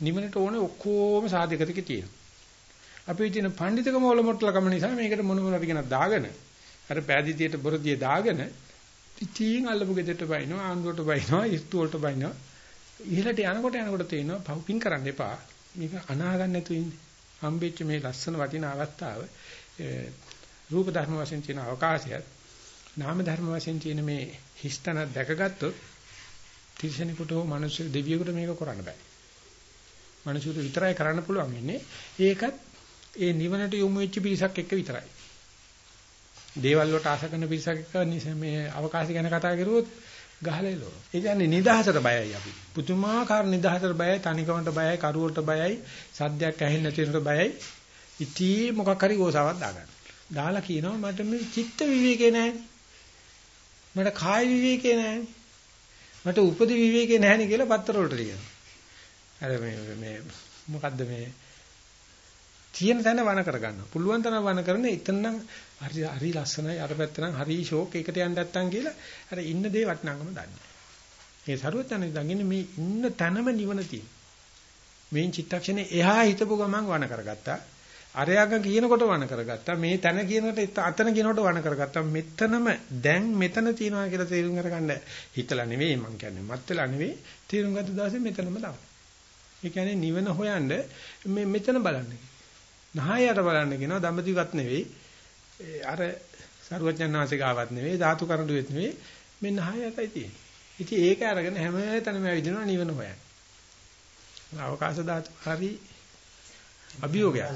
නිවනට ඕනේ ඔක්කොම සාධකතික තියෙනවා. අපි කියන පඬිතුකම වල මොට්ටලකම නිසා මේකට මොන මොනවද කියන දාගෙන අර පෑදීතියට බොරදිය දාගෙන ඉතින් අල්ලපු ගෙදරට බයිනවා ආන්දුවට බයිනවා ඉස්තු වලට බයිනවා ඉහළට යනකොට යනකොට තේිනවා පව්පින් කරන්න එපා මේක අනා ගන්න නැතුව ඉන්නේ හම්බෙච්ච මේ ලස්සන වටින අවස්ථාව රූප ධර්ම වශයෙන් තියෙන අවකාශයත් නාම ධර්ම වශයෙන් තියෙන මේ හිස්තන දැකගත්තොත් තිරිසනෙකුට හෝ මනුස්ස දෙවියෙකුට මේක කරන්න බෑ. මනුස්සයෙකුට විතරයි කරන්න පුළුවන් ඉන්නේ. ඒකත් ඒ නිවනට යොමු වෙච්ච පිරිසක් එක්ක විතරයි. දේවල් වලට ආස කරන පිරිසක් එක්ක මේ අවකාශය ගැන කතා කරුවොත් ගහලා එළවන. ඒ කියන්නේ නිදහසට බයයි අපි. පුදුමාකාර නිදහසට බයයි, තනිකමට බයයි, කරුවලට බයයි, සද්දයක් ඇහෙන්නේ නැති වෙනට බයයි. ඉතී මොකක් හරි ගෝසාවක් දාගන්න. දාලා කියනවා මට මේ චිත්ත විවේකේ නැහැ. මට කාය විවේකේ නැහැ. මට උපදි විවේකේ නැහැ නේ කියලා පත්තර වලට ලියනවා. අර මේ මේ මොකද්ද මේ තියෙන තැන වණ කරගන්නවා. පුළුවන් තරම් වණ කරන එතනනම් හරි හරි ලස්සනයි අර පැත්ත නම් හරි ෂෝක් එකට යන්න නැත්තම් කියලා අර ඉන්න දේ වටිනාකම දන්නේ. ඒ සරුවචන දඟින්නේ මේ ඉන්න තැනම නිවන තියෙන. මේ චිත්තක්ෂණේ එහා හිතපු ගමන් වණ කරගත්තා. අරයාග කියනකොට වණ කරගත්තා. මේ තැන කියනකොට අතන කියනකොට වණ කරගත්තා. මෙතනම දැන් මෙතන තියනවා කියලා තේරුම් අරගන්න හිතලා නෙවෙයි මං කියන්නේ. මත් වෙලා නෙවෙයි තේරුම් ගත්ත දවසේ මෙතනම තමයි. ඒ කියන්නේ නිවන හොයන්න මේ මෙතන බලන්න. නහයට බලන්න කියනවා දඹදිවත් නෙවෙයි. අර සරුවඥාන්සේ ගාවත් නෙවෙයි ධාතු කරඬුවෙත් නෙවෙයි මේ නහයටයි තියෙන්නේ. ඉතින් ඒක අරගෙන හැම තැනම ඇවිදිනවා නිවන හොයන්න. අවකාශ ධාතු හරි අභියෝගයක්.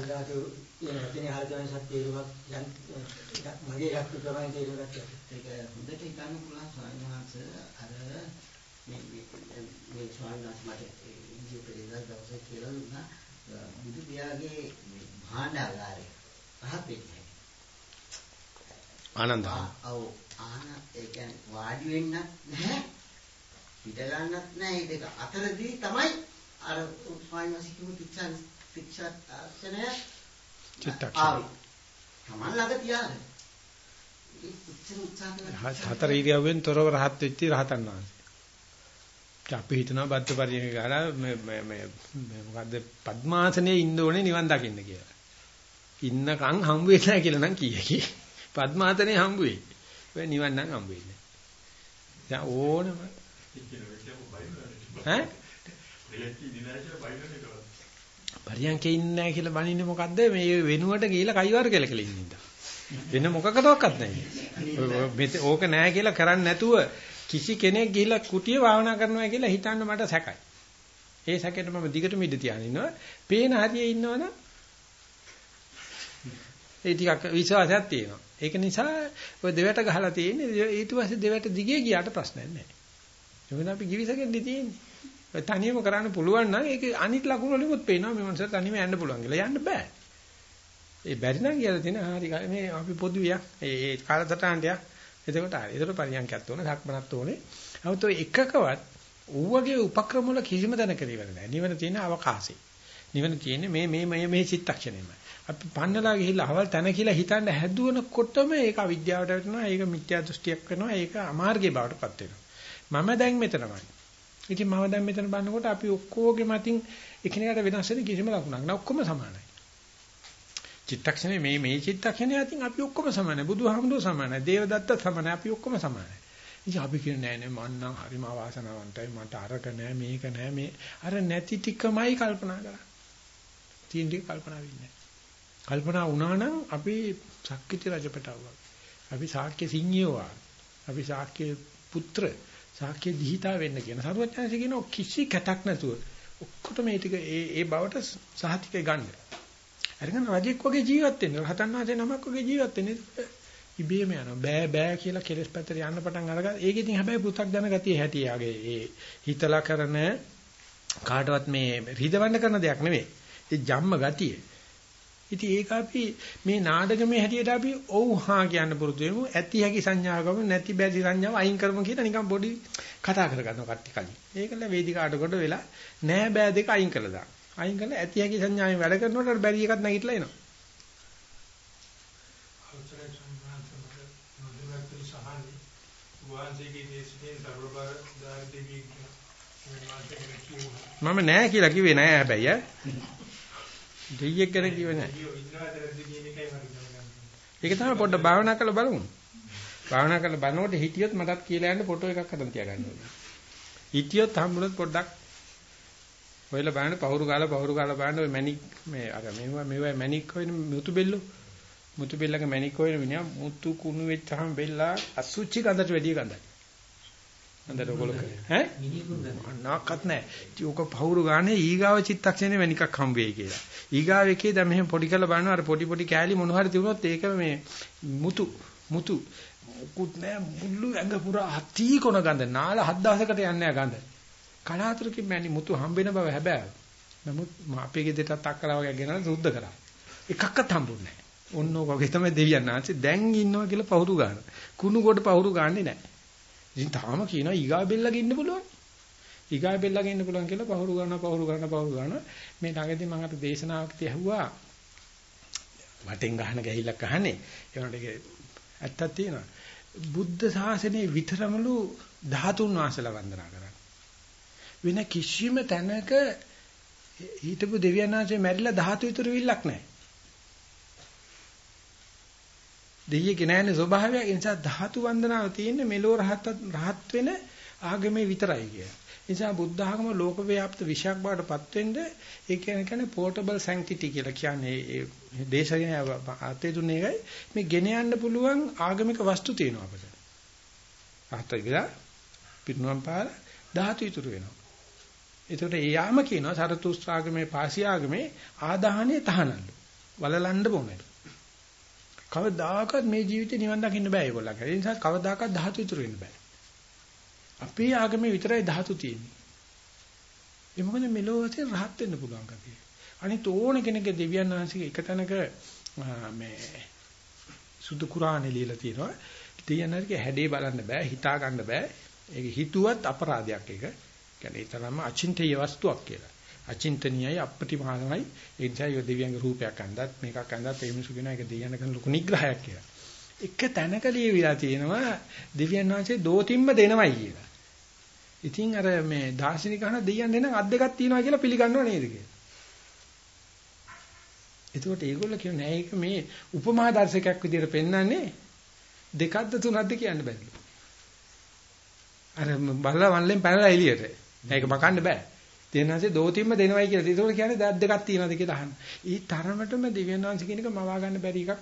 මගේ යක් ප්‍රමාණය තේරුම් ගත්තා. ඒක හොඳට හිතන්න පුළුවන් ස්වාමීන් වහන්සේ අර මේ මේ ස්වාමීන් වහන්සේ මට ඉන්දිය පෙරේදා දවසේ කියලා දුන්නා බුදු පියාගේ භාණ්ඩාගාරය පහත් වෙන්නේ. ආනන්ද. ඔව් ආන ඒ කියන්නේ වාඩි වෙන්නත් නැහැ. පිට ගන්නත් නැහැ. මේ දෙක අතරදී තමයි අර ස්වාමීන් වහන්සේ කිව්ව තික්ෂණ තික්ෂණය චිත්තක්ෂණ. තමන් ළඟ තියාගෙන. හතර ඉරියව්වෙන් තොරව රහත් වෙච්ච රහතන් වහන්සේ. අපි හිතනවා බද්ද පරිණය ගහලා මේ මේ මේ මොකද්ද පద్මාසනේ ඉන්න ඕනේ නිවන් දකින්න කියලා. ඉන්නකම් හම්බ වෙන්නේ නැහැ කියලා නම් කීයකි. පద్මාසනේ හම්බ වෙයි. ඔය නිවන් නම් හම්බ වෙන්නේ. දැන් ඕනම ඈ පරියන්කේ ඉන්නේ නැහැ කියලා බනින්නේ මොකද්ද? මේ වෙනුවට ගිහිලා කයිවාර කියලා කියලා ඉන්නින්ද වෙන මොකකටවත් නැහැ. ඕක නැහැ කියලා කරන්නේ නැතුව කිසි කෙනෙක් ගිහිලා කුටිය භාවනා කරනවා කියලා හිතන්න මට සැකයි. ඒ සැකයට මම දිගටම ඉඳ තියාගෙන ඉන්නවා. පේන හරියේ ඉන්නවනම් ඒ ටිකක් විශ්වාසයක් තියෙනවා. ඒක නිසා ඔය දෙවට ගහලා තියෙන්නේ. ඊට පස්සේ දෙවට දිගේ ගියාට ප්‍රශ්නයක් නැහැ. එවන අපි givisගෙන්නේ තියෙන්නේ. තනියම කරන්න පුළුවන් නම් ඒක අනිත් ලකුණු වලිමුත් පේනවා මේ මනසට තනියම යන්න පුළුවන් කියලා යන්න බෑ. ඒ බැරි නම් කියලා තියෙන හරි මේ අපි පොදුවියක් ඒ කාලසටහනටයක් එතකොට හරි. ඒතර පරියන්කයක් ඕනේ, සක්මනක් ඕනේ. 아무ත් ඔය එකකවත් ඌවගේ උපක්‍රම වල කිසිම තැනක ඉවර නැහැ. නිවන තියෙන අවකාශය. නිවන තියෙන්නේ මේ මේ මේ මේ චිත්තක්ෂණයමයි. අපි පන්නලා ගිහිල්ලා අවල් තැන කියලා හිතන්න හැදුවනකොටම ඒක අවිද්‍යාවට වැටෙනවා. ඒක මිත්‍යා දෘෂ්ටියක් වෙනවා. ඒක අමාර්ගයේ බවටපත් වෙනවා. මම දැන් මෙතනමයි. ඉතින් මම දැන් මෙතන බලනකොට අපි ඔක්කොගේ මතින් එකිනෙකට වෙනස් වෙන කිසිම ලකුණක් නෑ ඔක්කොම සමානයි. චිත්තක්ෂණේ මේ මේ චිත්තක්ෂණේ අතින් අපි ඔක්කොම සමානයි. බුදුහාමුදුරුවෝ සමානයි. දේවදත්ත සමානයි. අපි ඔක්කොම සමානයි. ඉතින් අපි කියන්නේ නෑ නෑ මං නම් හරිම අවාසනාවන්තයි. මට අරක නෑ මේක නෑ මේ අර නැති ටිකමයි කල්පනා කරන්නේ. තියෙන ටික කල්පනා වෙන්නේ කල්පනා වුණා නම් අපි ශක්විති රජපටවුවා. අපි ශාක්‍ය සිංහියෝ අපි ශාක්‍ය පුත්‍ර සාක්‍ය දිහිතා වෙන්න කියන. සරුවචනසේ කියන කිසි කැතක් නැතුව ඔක්කොට මේ ටික ඒ ඒ බවට සහතිකේ ගන්න. අරගෙන රජෙක් වගේ ජීවත් වෙන්න. රහතන් වහන්සේ නමක් වගේ ජීවත් වෙන්න. ඉබේම යනවා. බෑ බෑ කියලා කෙලස් පැත්තට යන්න පටන් අරගා. ඒක ඉතින් හැබැයි පු탁 දන ගතිය හැටි යාගේ ඒ හිතලා කරන කාටවත් මේ රිදවන්න කරන දෙයක් නෙවෙයි. ඒ ජම්ම ගතිය. ඉතින් ඒක අපි මේ නාඩගමේ හැටියට අපි ඔව් හා කියන්න පුරුදු වෙමු. ඇති හැකි සංඥාව ගමු නැති බැරි සංඥාව අයින් කරමු කියලා නිකන් පොඩි කතා කරගන්නවා කට්ටි කලින්. ඒකල වේදිකාට කොට වෙලා නෑ බෑ දෙක අයින් කළා දාන්න. අයින් කරලා ඇති හැකි සංඥාවෙන් වැඩ කරනකොට බැරි එකක් නැගිටලා එනවා. මම නෑ කියලා කිව්වේ නෑ හැබැයි ඈ දෙයියෙක් ගැන කිව්වේ නැහැ. ඒක තමයි පොඩ්ඩ භාවනා කරලා බලමු. භාවනා කරලා බලනකොට හිටියොත් මටත් කියලා යන්න ෆොටෝ එකක් හදන් තියාගන්න ඕනේ. හිටියොත් හම්බුනොත් පොඩ්ඩක් ඔයලා බලන්න පවුරු ගාලා පවුරු ගාලා බලන්න ඔය මැණික් මේ අර මේවා මේවා මැණික් හොයන මුතු බෙල්ලෝ මුතු බෙල්ලක මැණික් හොයන මිනිහා මුතු කුණු වෙච්චාම බෙල්ලා අසුචි ගඳට වැඩිය ගඳයි. ඔයගොල්ලෝ කරේ. ඈ? අන්නක්වත් නැහැ. ඉතින් ඕක පවුරු ගානේ ඊගාව චිත්තක්ෂණේ වෙනිකක් හම් වෙයි කියලා. ඊගාව එකේ දැන් මෙහෙම පොඩි කරලා බලනවා අර පොඩි පොඩි කෑලි මොන හරි තිබුණොත් ඒක මේ මුතු මුතු මුකුත් නැහැ මුළු ඇඟ පුරා හති කොන ගඳ නාල 7000කට යන්නේ ගඳ. කලාතුරකින් මැනි මුතු හම්බෙන බව හැබැයි. නමුත් අපේ ගෙදරටත් අක්කලා වගේ ගෙනලා සුද්ධ කරා. එකක්වත් හම්බුන්නේ නැහැ. ඔන්න ඔක වගේ තමයි දෙවියන් ආන්සේ දැන් ඉන්නවා කියලා පවුරු ගන්න. කුණු කොට පවුරු ගන්නෙ නැහැ. ඉතින් තාම කියනවා ඊගා බෙල්ලක ඉන්න පුළුවන්. ඊගා බෙල්ලක ඉන්න පුළුවන් කියලා පහුරු ගන්නවා පහුරු ගන්නවා පහුරු ගන්නවා. මේ ළඟදී මම අර දේශනාවක් තියහුවා. වටෙන් ගහන ගැහිල්ලක් අහන්නේ. ඒකට ඒක ඇත්තක් තියෙනවා. බුද්ධ ශාසනයේ විතරමලු ධාතුන් වහන්සේලා වන්දනා කරන්නේ. වෙන කිසිම තැනක හිටපු දෙවියන් වහන්සේ මැරිලා ධාතු විතර විල්ලක් නැහැ. දෙයියගේ නැහැනේ ස්වභාවය. ඒ නිසා ධාතු වන්දනාව තියෙන්නේ මෙලෝ රහත් රහත් වෙන ආගමේ විතරයි කිය. ඒ නිසා බුද්ධ ආගම ලෝක ව්‍යාප්ත විශයක් බවටපත් වෙන්න ඒ කියන්නේ කියන්නේ පෝටබල් සැන්ක්ටිටි කියලා කියන්නේ ඒ දේශගෙන ආතේ දුන්නේ එකයි මේ ගෙන යන්න පුළුවන් ආගමික වස්තු තියෙනවා අපිට. රහත් වෙලා පිටුනම් පාර ධාතු ඉතුරු වෙනවා. ඒකට ඒ යාම කියනවා සරතුස් ආගමේ පාසි ආගමේ ආදාහනේ තහනලු. වලලන්න බොමයි. කවදාකවත් මේ ජීවිතේ නිවන් දකින්න බෑ ඒගොල්ලන්ට. ඒ නිසා කවදාකවත් ධාතු ඉතුරු වෙන්න බෑ. අපේ ආගමේ විතරයි ධාතු තියෙන්නේ. ඒ මොකද මෙලොවට රහත් වෙන්න පුළුවන් කතිය. අනිත් ඕන කෙනෙක්ගේ දෙවියන් වහන්සේගේ එක තැනක මේ සුදු කුරානේ ලියලා තියෙනවා. දෙයයන්ගේ හැඩේ බලන්න බෑ, හිතා ගන්න බෑ. ඒක හිතුවත් අපරාධයක් ඒක. කියන්නේ ඒ තරම්ම අචින්තීය වස්තුවක් කියලා. අචින්තනීයයි අප්‍රතිමානයි ඒ නිසා යෝ දෙවියන්ගේ රූපයක් අඳත් මේකක් අඳත් ඒ මිනිසු කියන එක දෙවියන් කරන ලොකු නිග්‍රහයක් කියලා. එක තැනක ලියවිලා තියෙනවා දෙවියන් වහන්සේ දෝතිම්ම දෙනවයි කියලා. ඉතින් අර මේ දාර්ශනික අහන දෙවියන් දෙන අත් දෙකක් තියෙනවා කියලා පිළිගන්නව නේද කියලා. එතකොට ඒගොල්ලෝ කියන්නේ නෑ ඒක මේ උපමා දර්ශකයක් විදිහට පෙන්වන්නේ දෙකක්ද තුනක්ද කියන්න බැරිලු. අර බල්ලා වන්ලෙන් පැනලා එළියට. මේක මකන්න බෑ. දෙන්නාසේ දෝතිම්ම දෙනවයි කියලා. ඒකෝට කියන්නේ දත් දෙකක් තියෙනවද කියලා අහන්න. ඊ තරමටම දිව්‍යන් වංශ කියන එක මවා ගන්න බැරි එකක්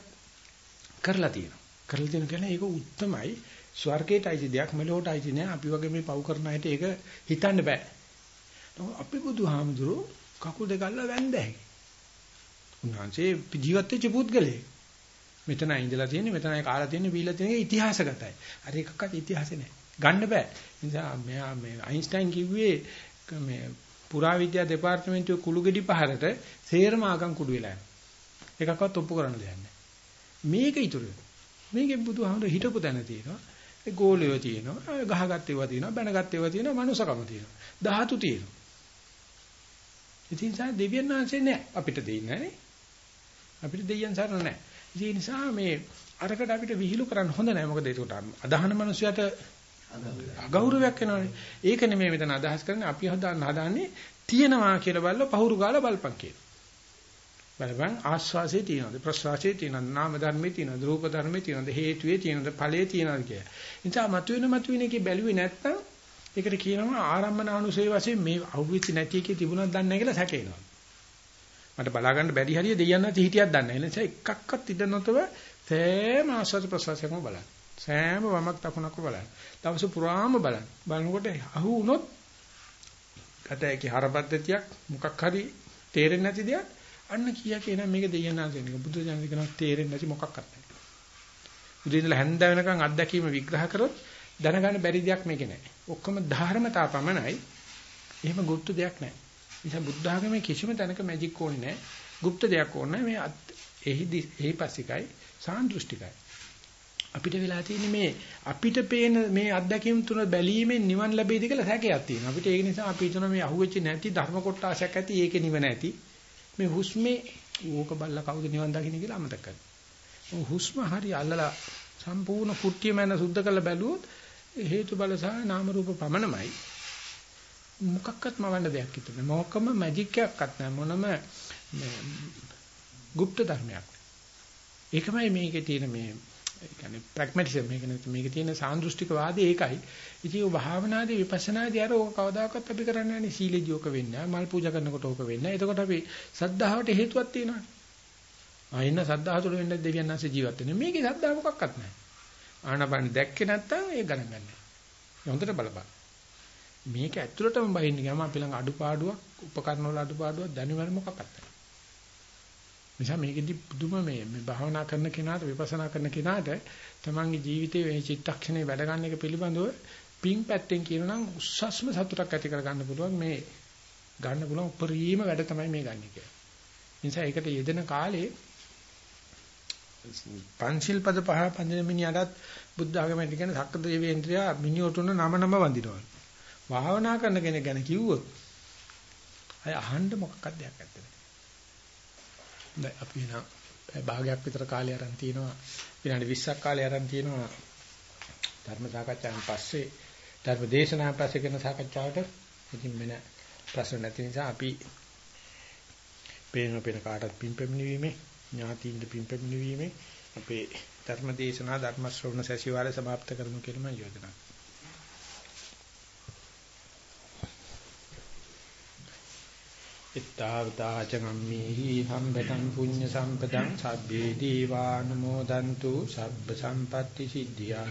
කරලා තියෙනවා. කරලා තියෙන කියන්නේ ඒක උත්තරමයි ස්වර්ගයටයි දෙයක් මෙලොවටයි නෑ. අපි වගේ මේ පව් කරන අයට ඒක හිතන්න බෑ. අපි බුදුහාමුදුරුවෝ කකුල් දෙක අල්ල වැන්ද හැකි. උන්වහන්සේ ජීවත් වෙච්ච පුද්ගලයෙක්. මෙතන ඉඳලා තියෙන්නේ මෙතනයි කාලා තියෙන්නේ බීලා තියෙන්නේ ඉතිහාසගතයි. අර එකක්වත් ඉතිහාසෙ නෑ. ගන්න බෑ. නිසා මෙයා මේ අයින්ස්ටයින් කිව්වේ මේ පුරාවිද්‍යා දෙපාර්තමේන්තුවේ කුළු ගෙඩි පහරට සේරම ආගම් කුඩු වෙලා යනවා. එකක්වත් ඔප්පු කරන්න දෙයක් නැහැ. මේක ඉතුරු. මේකේ බුදුහාමුදුර හිටපු තැන තියෙනවා. ඒ ගෝලියෝ තියෙනවා. ගහගත් ඒවා තියෙනවා. බැනගත් ඒවා තියෙනවා. මනුසකම තියෙනවා. ධාතු තියෙනවා. ඉතින් සා දෙවියන් වහන්සේ නෑ අපිට දෙන්නේ නෑනේ. අපිට දෙයියන් සරණ නෑ. ඒ නිසා මේ අරකට අපිට විහිළු කරන්න හොඳ නෑ. මොකද ඒකට අදහන මිනිසයාට අගෞරවයක් වෙනවනේ. ඒක නෙමෙයි මෙතන අදහස් කරන්නේ අපි හදාන්න හදාන්නේ තියෙනවා කියලා බලලා පහුරු ගාලා බලපන් කියලා. බලපන් ආස්වාසේ තියෙනවද ප්‍රස්වාසේ තියෙනවද නාම ධර්මේ තියෙනවද රූප ධර්මේ තියෙනවද හේතුවේ තියෙනවද ඵලයේ තියෙනවද කියලා. නිසා මතුවෙන මතුවෙන එකේ බැලුවේ නැත්නම් ඒකට කියනවා ආරම්මනානුසේ වශයෙන් මේ අහුවෙච්ච නැති එකේ තිබුණාද දන්නේ නැහැ කියලා සැකේනවා. මට බලා ගන්න බැරි හරිය දෙයයන් නැති හිටියක් දන්නේ නැහැ. ඒ නිසා එකක්වත් ඉඳ නොතව සෑම ආස්වාද ප්‍රසවාසයක්ම බලන්න. සෑම වමක් දකුණක් බලන්න. දවස පුරාම බලන්න. බලනකොට අහු වුණොත් ගතයක හරපද්ධතියක් මොකක් හරි තේරෙන්නේ නැති දෙයක් අන්න කියා කියන මේක දෙයනාසෙන එක බුදු දහම කියනවා තේරෙන්නේ නැති මොකක්වත් නැහැ. උදේ ඉඳලා හැන්ද වෙනකන් අත්දැකීම විග්‍රහ කරොත් දැනගන්න බැරි දෙයක් මේකේ නැහැ. ඔක්කොම ධර්මතා පමණයි. එහෙම গুপ্ত දෙයක් නැහැ. නිසා බුද්ධ ආගමේ කිසිම තැනක මැජික් ඕනේ නැහැ. গুপ্ত දෙයක් ඕනේ නැහැ. මේ එහිදි එහිපස්සිකයි සාන්දෘෂ්ටිකයි. අපිට වෙලා තියෙන්නේ මේ අපිට පේන මේ අත්දැකීම් තුන බැලීමෙන් නිවන් ලැබෙයිද කියලා සැකයක් තියෙනවා. අපිට ඒක නිසා අපි හිතන මේ අහුවෙච්ච නැති ධර්ම කොටාසයක් ඇති ඒකේ නිවන ඇති. මේ හුස්මේ ඕක බල්ලා කවුද නිවන් දකින්න කියලා අමතක කරනවා. හුස්ම හරි අල්ලලා සම්පූර්ණ කුට්ටිය මැන සුද්ධ කරලා බැලුවොත් හේතු බල සහ නාම රූප පමණමයි. මොකක්වත් මවන්න දෙයක් හිතුනේ. මොකම මැජික් එකක්වත් නැහැ. මොනම මේ গুপ্ত ධර්මයක්. ඒකමයි මේකේ තියෙන මේ ඒ කියන්නේ ප්‍රැග්මැටිසම් මේක නෙවෙයි මේක තියෙන සාන්දෘෂ්ටික වාදය ඒකයි. ඉතින් ඔය භාවනාදී විපස්සනාදී අර ඕක කවදාකවත් අපි කරන්නේ නැහැ නේ සීලෙදී ඕක වෙන්නේ නැහැ. මල් පූජා කරනකොට ඕක වෙන්නේ නැහැ. එතකොට අපි සද්ධාවට හේතුවක් තියෙනවානේ. ආයෙන්න සද්ධාව තුළ වෙන්න දෙවියන් නැසේ ජීවත් වෙන්නේ. මේකේ සද්ධා මොකක්වත් නැහැ. ආනපන දැක්කේ නැත්තම් ඒක ගණන් ගන්න. හොඳට බලපන්. මේක ඇතුළටම බහින්න ගියාම අපි ළඟ අඩුපාඩුවක් උපකරණ වල අඩුපාඩුවක් දැනුම මොකක්වත් නැහැ. නිසා මේකෙදි පුදුම මේ මේ භාවනා කරන කෙනාට විපස්සනා කරන කෙනාට තමන්ගේ ජීවිතයේ මේ චිත්තක්ෂණේ වැඩ ගන්න එක පිළිබඳව පිං පැත්තෙන් කියනනම් උස්සස්ම සතුටක් ඇති කර ගන්න පුළුවන් මේ ගන්න පුළුවන් උපරිම වැඩ තමයි මේ ගන්න එක. නිසා ඒකට යෙදෙන කාලේ පංචිල් පද පහ පන්දින මිනිහටත් බුද්ධ ආගමෙන් කියන සක්‍ර දේවේන්ද්‍රයා මිනිඔටුන නම නම වඳිනවා. භාවනා කරන කෙනෙක් ගැන කිව්වොත් අය අහන්න මොකක්ද දෙයක් නැත්තේ. දැන් අපි එන භාගයක් විතර කාලය අරන් තිනවා විනාඩි 20ක් කාලය අරන් තිනවා ධර්ම සාකච්ඡාවෙන් පස්සේ ධර්ම දේශනාවෙන් පස්සේ කරන සාකච්ඡාවට ඉතින් මෙන්න ප්‍රශ්න නැති නිසා අපි පේන පේන කාටත් පින්පෙමිණීමේ ඥාතියින්ද පින්පෙමිණීමේ අපේ ධර්ම දේශනා ධර්ම ශ්‍රවණ සැසිවාරය સમાપ્ત කරමු කියලා මම යෝජනා කරනවා Ittavataචගම්මේහි හම්බතං පුඤ්ඤ සම්පතං සබ්බේ දීවානුමෝදන්තු සබ්බ සම්පatti සිද්ධියා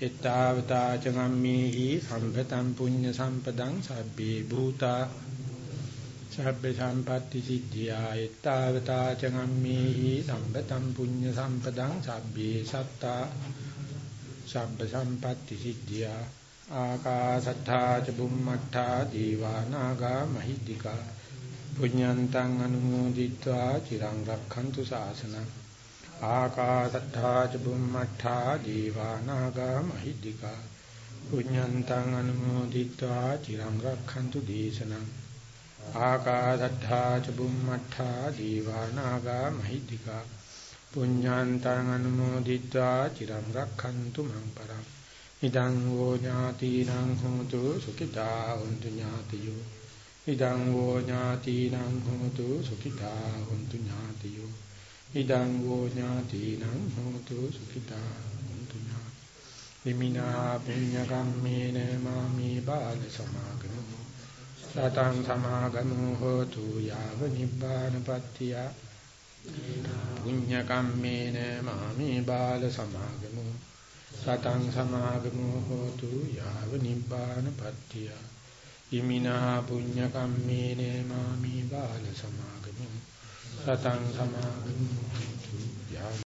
ittavataචගම්මේහි හම්බතං පුඤ්ඤ සම්පතං සබ්බේ භූතා සබ්බ සම්පatti සිද්ධියා ittavataචගම්මේහි සම්පතං පුඤ්ඤ සම්පතං සබ්බේ සත්තා සබ්බ සම්පatti සිද්ධියා ආකාසත්තා ච බුම්මත්තා දීවානාගා මහිද්దికා පුඤ්ඤන්තං අනුමෝදිत्वा චිරං රක්ඛන්තු ශාසනං ආකාශත්තා ච බුම්මත්තා දීවානාගා මහිද්దికා පුඤ්ඤන්තං අනුමෝදිत्वा චිරං රක්ඛන්තු දේශනං ආකාශත්තා ච බුම්මත්තා දීවානාගා මහිද්దికා පුඤ්ඤන්තං අනුමෝදිत्वा චිරං රක්ඛන්තු මං පරං. ඉදං වෝ ඥාතිනං හෝතු සුඛිතා හොන්තු ඥාතියෝ ඉදං වූ ඥාතිනං හෝතු සුඛිතා හොන්තු ඥාතියෝ ඉදං වූ ඥාතිනං හෝතු සුඛිතා හොන්තු ඥාති විමිනා පුඤ්ඤ කම්මේන මාමි බාල සමාගමෝ සතං සමාගමෝ හෝතු යාව නිබ්බානපත්තිය පුඤ්ඤ කම්මේන මාමි බාල සමාගමෝ සතං සමාගමෝ හෝතු යාව නිබ්බානපත්තිය ඉමිනා පුඤ්ඤ කම්මේන මාමි බාල සමාගමෝ සතං සමාගමෝ